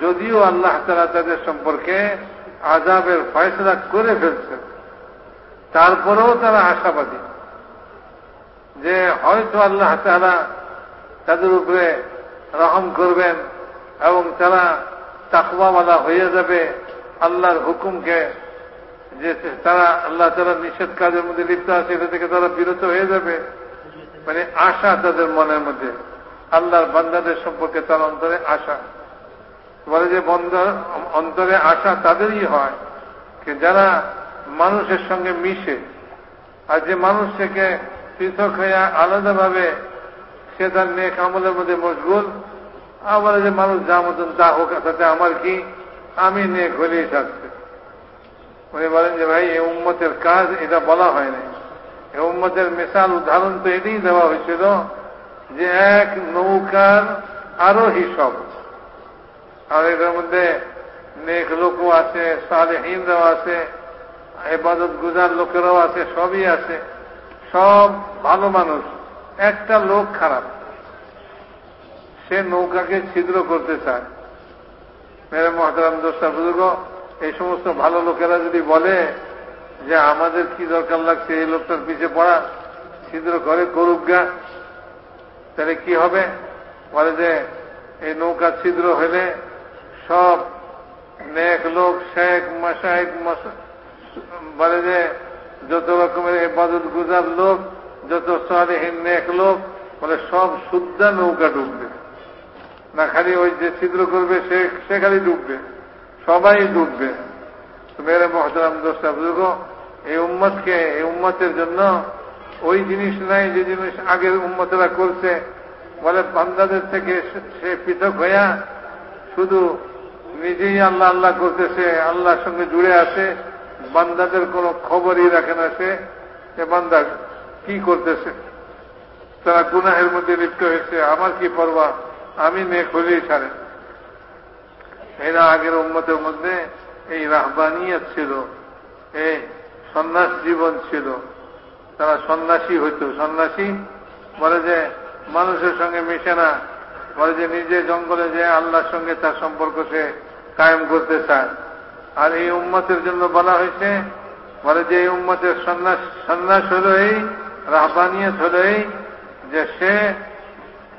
যদিও আল্লাহ তারা তাদের সম্পর্কে আজাবের ফয়সলা করে ফেলছে তারপরেও তারা আশাবাদী। যে হয়তো আল্লাহ তারা তাদের উপরে রহম করবেন এবং তারা তাকওয়াওয়ালা হয়ে যাবে, আল্লাহর হুকুমকে যে তারা আল্লাহ তারা নিষেধ কাজের মধ্যে লিপ্ত আছে এটা থেকে তারা বিরত হয়ে যাবে। মানে আশা তাদের মনের মধ্যে, আল্লাহর বান্দাদের সম্পর্কে তার অন্তরে আশা। বলে যে বন্ধ, অন্তরে আশা তাদেরই হয় যারা মানুষের সঙ্গে মিশে। আর যে মানুষ থেকে পৃথক হয়ে আলাদাভাবে সে তার নেক আমলের মধ্যে মশগুল। আবার যে মানুষ যা মতন তা হোক, তাতে আমার কি? আমি নেক হলেই থাকছে উনি বলেন যে, ভাই এই উম্মতের কাজ এটা বলা হয় নাই। এই উম্মতের মিশাল উদাহরণ তো এটাই দেওয়া হয়েছিল যে, এক নৌকার আরও হিসব। আর এটার মধ্যে নেক লোকও আছে, সালেহীনরাও আছে এবাদত গুজার লোকেরাও আছে, সবই আছে। সব ভালো মানুষ, একটা লোক খারাপ। সে নৌকাকে ছিদ্র করতে চায়। মেরে মহাতারাম দোষটা বুঝুক এই সমস্ত ভালো লোকেরা যদি বলে যে আমাদের কি দরকার লাগছে এই লোকটার পিছে পড়া, ছিদ্র করে করুক গা, তাহলে কি হবে? বলে যে এই নৌকা ছিদ্র হলে সব নেক লোক, শেখ মশাইক বলে যে যত রকমের এবাদত গুজার লোক, যত সালেহীন এক লোক বলে সব শুদ্ধা নৌকা ডুববে। না খালি ওই যে ছিদ্র করবে, সে সে খালি ডুববে। সবাই ডুববে। মেরে মহতরাম দোষটা বুঝুক এই উম্মতকে, এই উম্মতের জন্য ওই জিনিস নাই যে জিনিস আগের উম্মতেরা করছে। বলে বান্দাদের থেকে সে পৃথক হইয়া শুধু নিজেই আল্লাহ আল্লাহ করতেছে, আল্লাহর সঙ্গে জুড়ে আছে। বান্দাদের কোনো খবরই রাখে না সে বান্দা কি করতেছে। তারা গুনাহের মধ্যে লিপ্ত হয়েছে, আমার কি পরবা আমি নেক হলেই ছাড়ে। এরা আগের উন্মতের মধ্যে এই রাহবানিয়ত ছিল, এই সন্ন্যাস জীবন ছিল। তারা সন্ন্যাসী হইত। সন্ন্যাসী বলে যে মানুষের সঙ্গে মিশে না। বলে যে নিজে জঙ্গলে যে আল্লাহর সঙ্গে তার সম্পর্ক সে কায়েম করতে চায়। আর এই উম্মতের জন্য বলা হয়েছে, বলে যে এই উম্মতের সন্ন্যাস সন্ন্যাস হল এই রাহবানিয়ত হল এই যে সে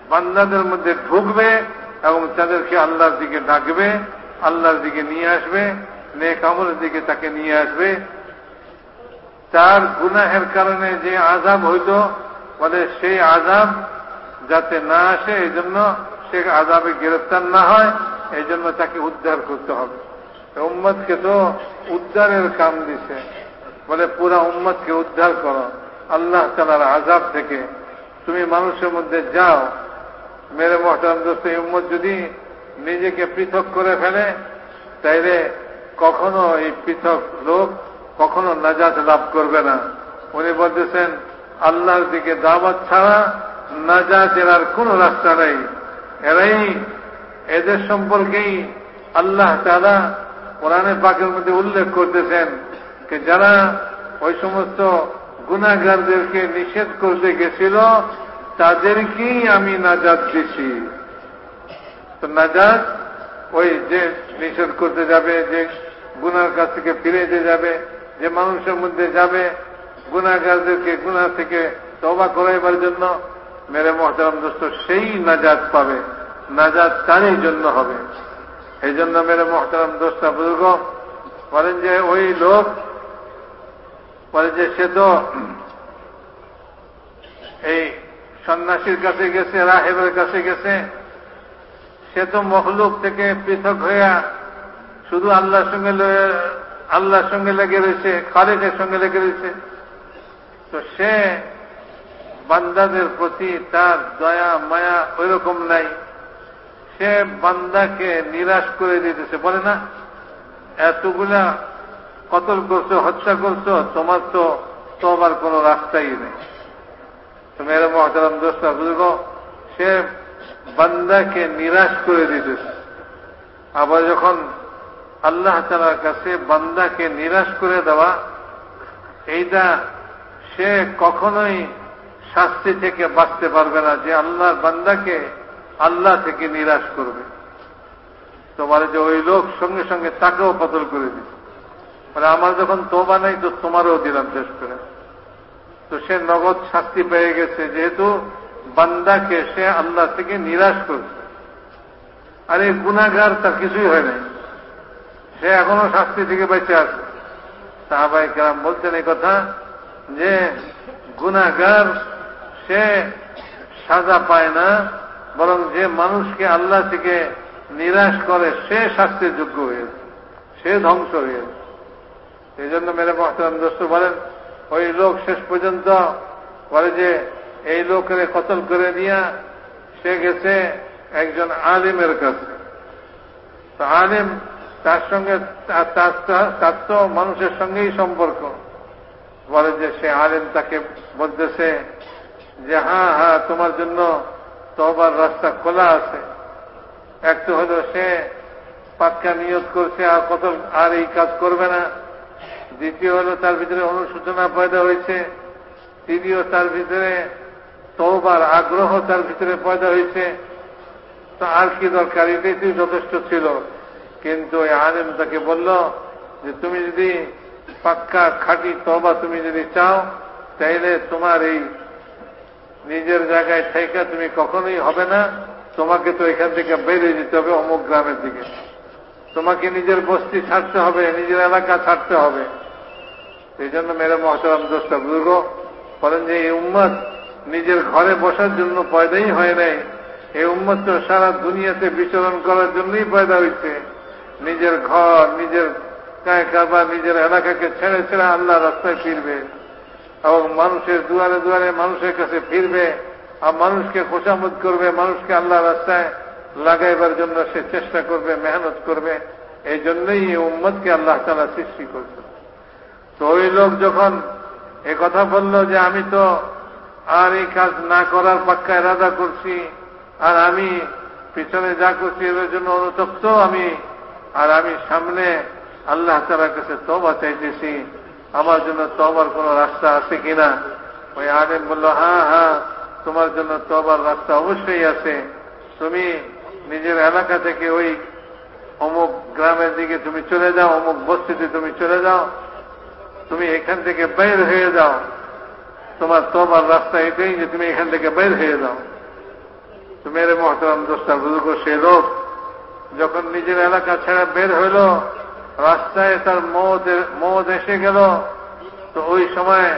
বান্দাদের মধ্যে ঢুকবে এবং তাদেরকে আল্লাহর দিকে ডাকবে, আল্লাহর দিকে নিয়ে আসবে, নেক আমলের দিকে তাকে নিয়ে আসবে। তার গুনাহের কারণে যে আজাব হইত, বলে সেই আজাব যাতে না আসে এই জন্য সে আজাবে গ্রেফতার না হয় এই জন্য তাকে উদ্ধার করতে হবে। উম্মদকে তো উদ্ধারের কাম দিছে। বলে পুরা উম্মদকে উদ্ধার করো। আল্লাহ তালার আজাব থেকে। তুমি মানুষের মধ্যে যাও। মেরে মহতারাম দোস্ত, এই উম্মদ যদি নিজেকে পৃথক করে ফেলে, তাইলে কখনো এই পৃথক লোক কখনো নাজাত লাভ করবে না। উনি বলতেছেন, আল্লাহর দিকে দাওয়াত ছাড়া নাজাতের আর কোন রাস্তা নেই। এরাই এদের সম্পর্কেই আল্লাহ তারা কোরআনে পাকের মধ্যে উল্লেখ করতেছেন যে যারা ওই সমস্ত গুণাগারদেরকে নিষেধ করতে গেছিল, তাদেরকেই আমি নাজাদ দিছি। তো নাজাদ ওই যে নিষেধ করতে যাবে, যে গুনার কাছ থেকে ফিরে যে যাবে, যে মানুষের মধ্যে যাবে গুণাগারদেরকে গুণা থেকে তবা করাইবার জন্য, মেরে মহতারাম দোস্ত, সেই নাজাদ পাবে। নাজাদ তারই জন্য হবে। এই জন্য মেরে মহতারাম দোস্তা বুজুর্গ। বলেন যে ওই লোক বলে যে সে তো এই সন্ন্যাসীর কাছে গেছে, রাহেবের কাছে গেছে। সে তো মখলুক থেকে পৃথক হইয়া শুধু আল্লাহর সঙ্গে আল্লাহর সঙ্গে লেগে রয়েছে খালেকের সঙ্গে লেগে রয়েছে। তো সে বান্দাদের প্রতি তার দয়া, মায়া ওইরকম নাই। সে বান্দাকে নিরাশ করে দিতেছে। বলে না, এতগুলা কতল করছ, হত্যা করছ, তোমার তো তোমার কোনো রাস্তাই নেই। মেরে মহতারাম দোস্তা বুঝব সে বান্দাকে নিরাশ করে দিতেছে। আবার যখন আল্লাহ তালার কাছে বান্দাকে নিরাশ করে দেওয়া, এইটা সে কখনোই শাস্তি থেকে বাঁচতে পারবে না যে আল্লাহর বান্দাকে আল্লাহ থেকে নিরাশ করবে। তোমার যে ওই লোক সঙ্গে সঙ্গে তাকেও বদল করে দিচ্ছে মানে আমার যখন তোবা নাই, তো তোমারও দিলাম শেষ করে। তো সে নগদ শাস্তি পেয়ে গেছে, যেহেতু বান্দাকে সে আল্লাহ থেকে নিরাশ করছে। আর এই গুণাগার তার কিছুই হয় নাই। সে এখনও শাস্তি থেকে বেঁচে আছে। সাহাবাই কেরাম বলছেন এই কথা যে গুণাগার সে সাজা পায় না। বরং যে মানুষকে আল্লাহ থেকে নিরাশ করে, সে শাস্তির যোগ্য হয়েছে সে ধ্বংস হয়েছে এই জন্য মেরে মহতারাম দোস্ত বলেন, ওই লোক শেষ পর্যন্ত বলে যে, এই লোকের কতল করে দিয়া সে গেছে একজন আলিমের কাছে। তো আলিম তার সঙ্গে তার তো মানুষের সঙ্গেই সম্পর্ক। বলে যে, সে আলিম তাকে বলতেছে যে হ্যাঁ হ্যাঁ তোমার জন্য তবার রাস্তা খোলা আছে। এক তো হলো সে পাক্কা নিয়োগ করছে, আর কত, আর এই কাজ করবে না। দ্বিতীয় হলো তার ভিতরে অনুশোচনা পয়দা হয়েছে। তৃতীয় তার ভিতরে তৌবার আগ্রহ তার ভিতরে পয়দা হয়েছে। তো আর কি দরকার? এটাই যথেষ্ট ছিল। কিন্তু ওই আলেম তাকে বলল যে, তুমি যদি পাক্কা খাঁটি তবা তুমি যদি চাও, তাইলে তোমার এই নিজের জায়গায় থাইকা তুমি কখনোই হবে না। তোমাকে তো এখান থেকে বেরিয়ে যেতে হবে অমুক গ্রামের দিকে। তোমাকে নিজের বস্তি ছাড়তে হবে, নিজের এলাকা ছাড়তে হবে। সেই জন্য মেরে মহতারাম দোষটা বুঝব বলেন যে এই উম্মত নিজের ঘরে বসার জন্য পয়দাই হয় নাই। এই উম্মত তো সারা দুনিয়াতে বিচরণ করার জন্যই পয়দা হয়েছে নিজের ঘর, নিজের কায় কারবার নিজের এলাকাকে ছেড়ে ছেড়ে আল্লাহ রাস্তায় ফিরবে। এবং মানুষের দুয়ারে দুয়ারে মানুষের কাছে ফিরবে আর মানুষকে খোসামত করবে, মানুষকে আল্লাহ রাস্তায় লাগাইবার জন্য সে চেষ্টা করবে, মেহনত করবে, এই জন্যই এই উম্মতকে আল্লাহ তালা সৃষ্টি করছে তো ওই লোক যখন এ কথা বলল যে, আমি তো আর এই কাজ না করার পাক্কা এরাদা করছি, আর আমি পিছনে যা করছি এর জন্য অনুতপ্ত, আমি, আর আমি সামনে আল্লাহ তালার কাছে তবা চাইতেছি আমার জন্য তবার কোন রাস্তা আছে কিনা? ওই আলেম বলল হ্যাঁ হ্যাঁ তোমার জন্য তবার রাস্তা অবশ্যই আছে। তুমি নিজের এলাকা থেকে ওই অমুক গ্রামের দিকে তুমি চলে যাও, অমুক বস্তিতে তুমি চলে যাও। তুমি এখান থেকে বের হয়ে যাও। তোমার তবার রাস্তা এটাই যে তুমি এখান থেকে বের হয়ে যাও। তুমি এর মহতরাম দোস্তার বুজুর্গ সে লোক যখন নিজের এলাকা ছেড়ে বের হইল রাস্তায় তার মদ এসে গেল। তো ওই সময়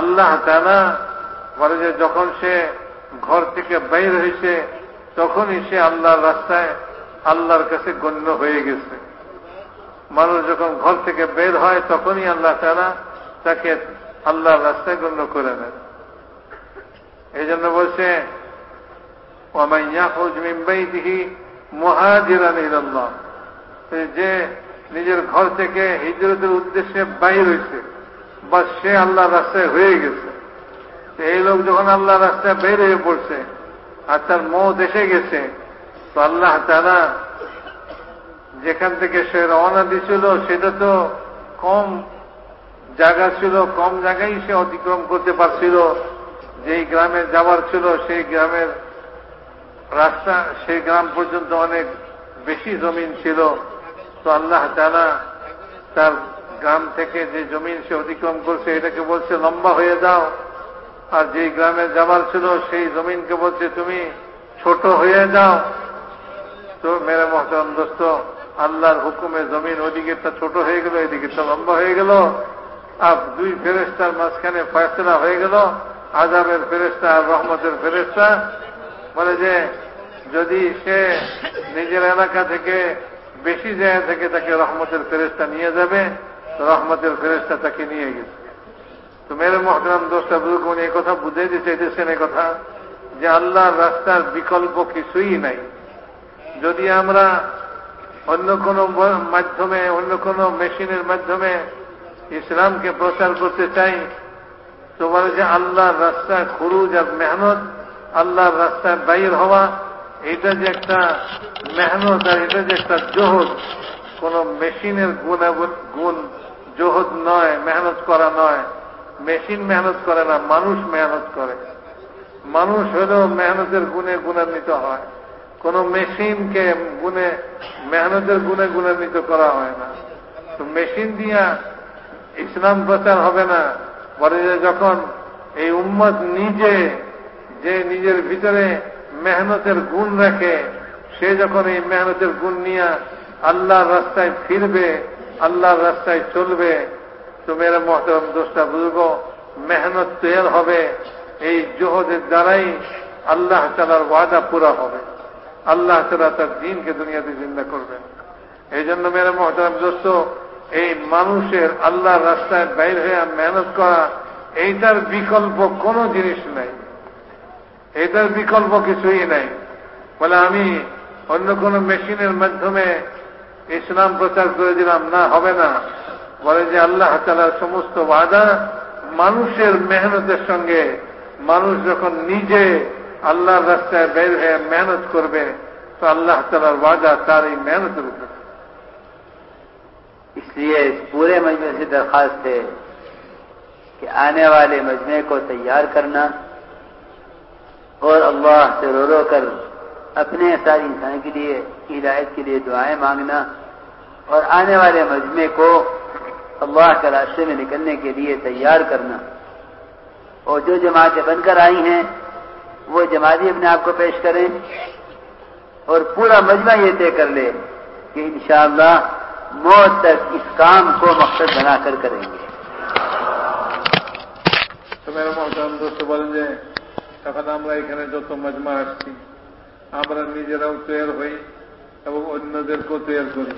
আল্লাহ তালা বলে যে যখন সে ঘর থেকে বাইর হয়েছে, তখনই সে আল্লাহর রাস্তায় আল্লাহর কাছে গণ্য হয়ে গেছে। মানুষ যখন ঘর থেকে বের হয়, তখনই আল্লাহ তারা তাকে আল্লাহর রাস্তায় গণ্য করে নেন। এই জন্য বলছে মহাজিরানিল্লাহ যে নিজের ঘর থেকে হিজরতের উদ্দেশ্যে বাইর হয়েছে। বা সে আল্লাহ রাস্তায় হয়ে গেছে। এই লোক যখন আল্লাহ রাস্তায় বের হয়ে পড়ছে আর তার মত এসে গেছে, তো আল্লাহ তারা যেখান থেকে সে রওনা দিছিল, সেটা তো কম জায়গা ছিল, কম জায়গায় সে অতিক্রম করতে পারছিল। যেই গ্রামে যাবার ছিল, সেই গ্রামের রাস্তা, সেই গ্রাম পর্যন্ত অনেক বেশি জমিন ছিল। তো আল্লাহ তালা তার গ্রাম থেকে যে জমিন সে অতিক্রম করছে, এটাকে বলছে লম্বা হয়ে যাও। আর যে গ্রামে যাবার ছিল, সেই জমিনকে বলছে তুমি ছোট হয়ে যাও। তো মেরে মহতরম দোস্ত, আল্লাহর হুকুমে জমিন ওদিকেরটা ছোট হয়ে গেল এদিকেরটা লম্বা হয়ে গেল। আর দুই ফেরেস্তার মাঝখানে ফয়সলা হয়ে গেল আজাবের ফেরেস্তা আর রহমতের ফেরেস্তা বলে যে, যদি সে নিজের এলাকা থেকে বেশি জায়গা থেকে তাকে রহমতের ফেরেস্তা নিয়ে যাবে রহমতের ফেরেস্তা তাকে নিয়ে গেছে। তো মেরে মহতরাম দোষটা বুঝুক উনি কথা বুঝে দিতে চাইতেছেন কথা যে আল্লাহর রাস্তার বিকল্প কিছুই নাই। যদি আমরা অন্য কোন মাধ্যমে, অন্য কোন মেশিনের মাধ্যমে ইসলামকে প্রচার করতে চাই তো বলে যে আল্লাহর রাস্তায় খুরুজ আর মেহনত, আল্লাহর রাস্তায় বাইর হওয়া এটা যে একটা মেহনত আর এটা যে একটা জোহদ, কোন মেশিনের গুণ গুণ জোহদ নয়, মেহনত করা নয়। মেশিন মেহনত করে না, মানুষ মেহনত করে। মানুষ হলেও মেহনতের গুণে গুণান্বিত হয়। কোন মেশিনকে গুণে, মেহনতের গুণে গুণান্বিত করা হয় না। তো মেশিন দিয়া ইসলাম প্রচার হবে না। যে যখন এই উম্মত নিজে, যে নিজের ভিতরে মেহনতের গুণ রাখে, সে যখন এই মেহনতের গুণ নিয়ে আল্লাহর রাস্তায় ফিরবে, আল্লাহর রাস্তায় চলবে, তো মেরা মহতরম দোষটা বুঝব, মেহনত তৈরি হবে, এই জোহদের দ্বারাই আল্লাহ তালার ওয়াদা পুরা হবে। আল্লাহ তালা তার দিনকে দুনিয়াতে জিন্দা করবেন। এই জন্য মেরা মহতরম দোস্ত, এই মানুষের আল্লাহর রাস্তায় বাইর হয়ে মেহনত করা, এইটার বিকল্প কোন জিনিস নাই। ادھر بھی کلب کی سوئی نہیں۔ غلامی অন্য কোনো মেশিনের মাধ্যমে ইসলাম প্রচার করে দিলাম না হবে না বলে যে আল্লাহ তালার সমস্ত বাধা মানুষের মেহনতের সঙ্গে মানুষ যখন নিজে আল্লাহর রাস্তায় বের হয়ে মেহনত করবে تو اللہ تعالیٰ وعدہ ساری محنت روپے اس لیے اس پورے مجمع سے درخواست ہے کہ آنے والے مجمع کو تیار کرنا۔ اور اللہ سے رو رو کر اپنے ساری انسان کے لیے، ہدایت کے لیے دعائیں مانگنا اور آنے والے مجمع کو اللہ کے راستے میں نکلنے کے لیے تیار کرنا۔ اور جو جماعتیں بن کر آئی ہیں، وہ جماعتیں اپنے آپ کو پیش کریں اور پورا مجمع یہ طے کر لے کہ انشاءاللہ موت تک اس کام کو مقصد بنا کر کریں گے۔ تو میرا محترم دوست بولیں جی، তখন আমরা এখানে যত মজমা আসছি আমরা নিজেরাও তৈরি হই এবং অন্যদেরকেও তৈরি করি।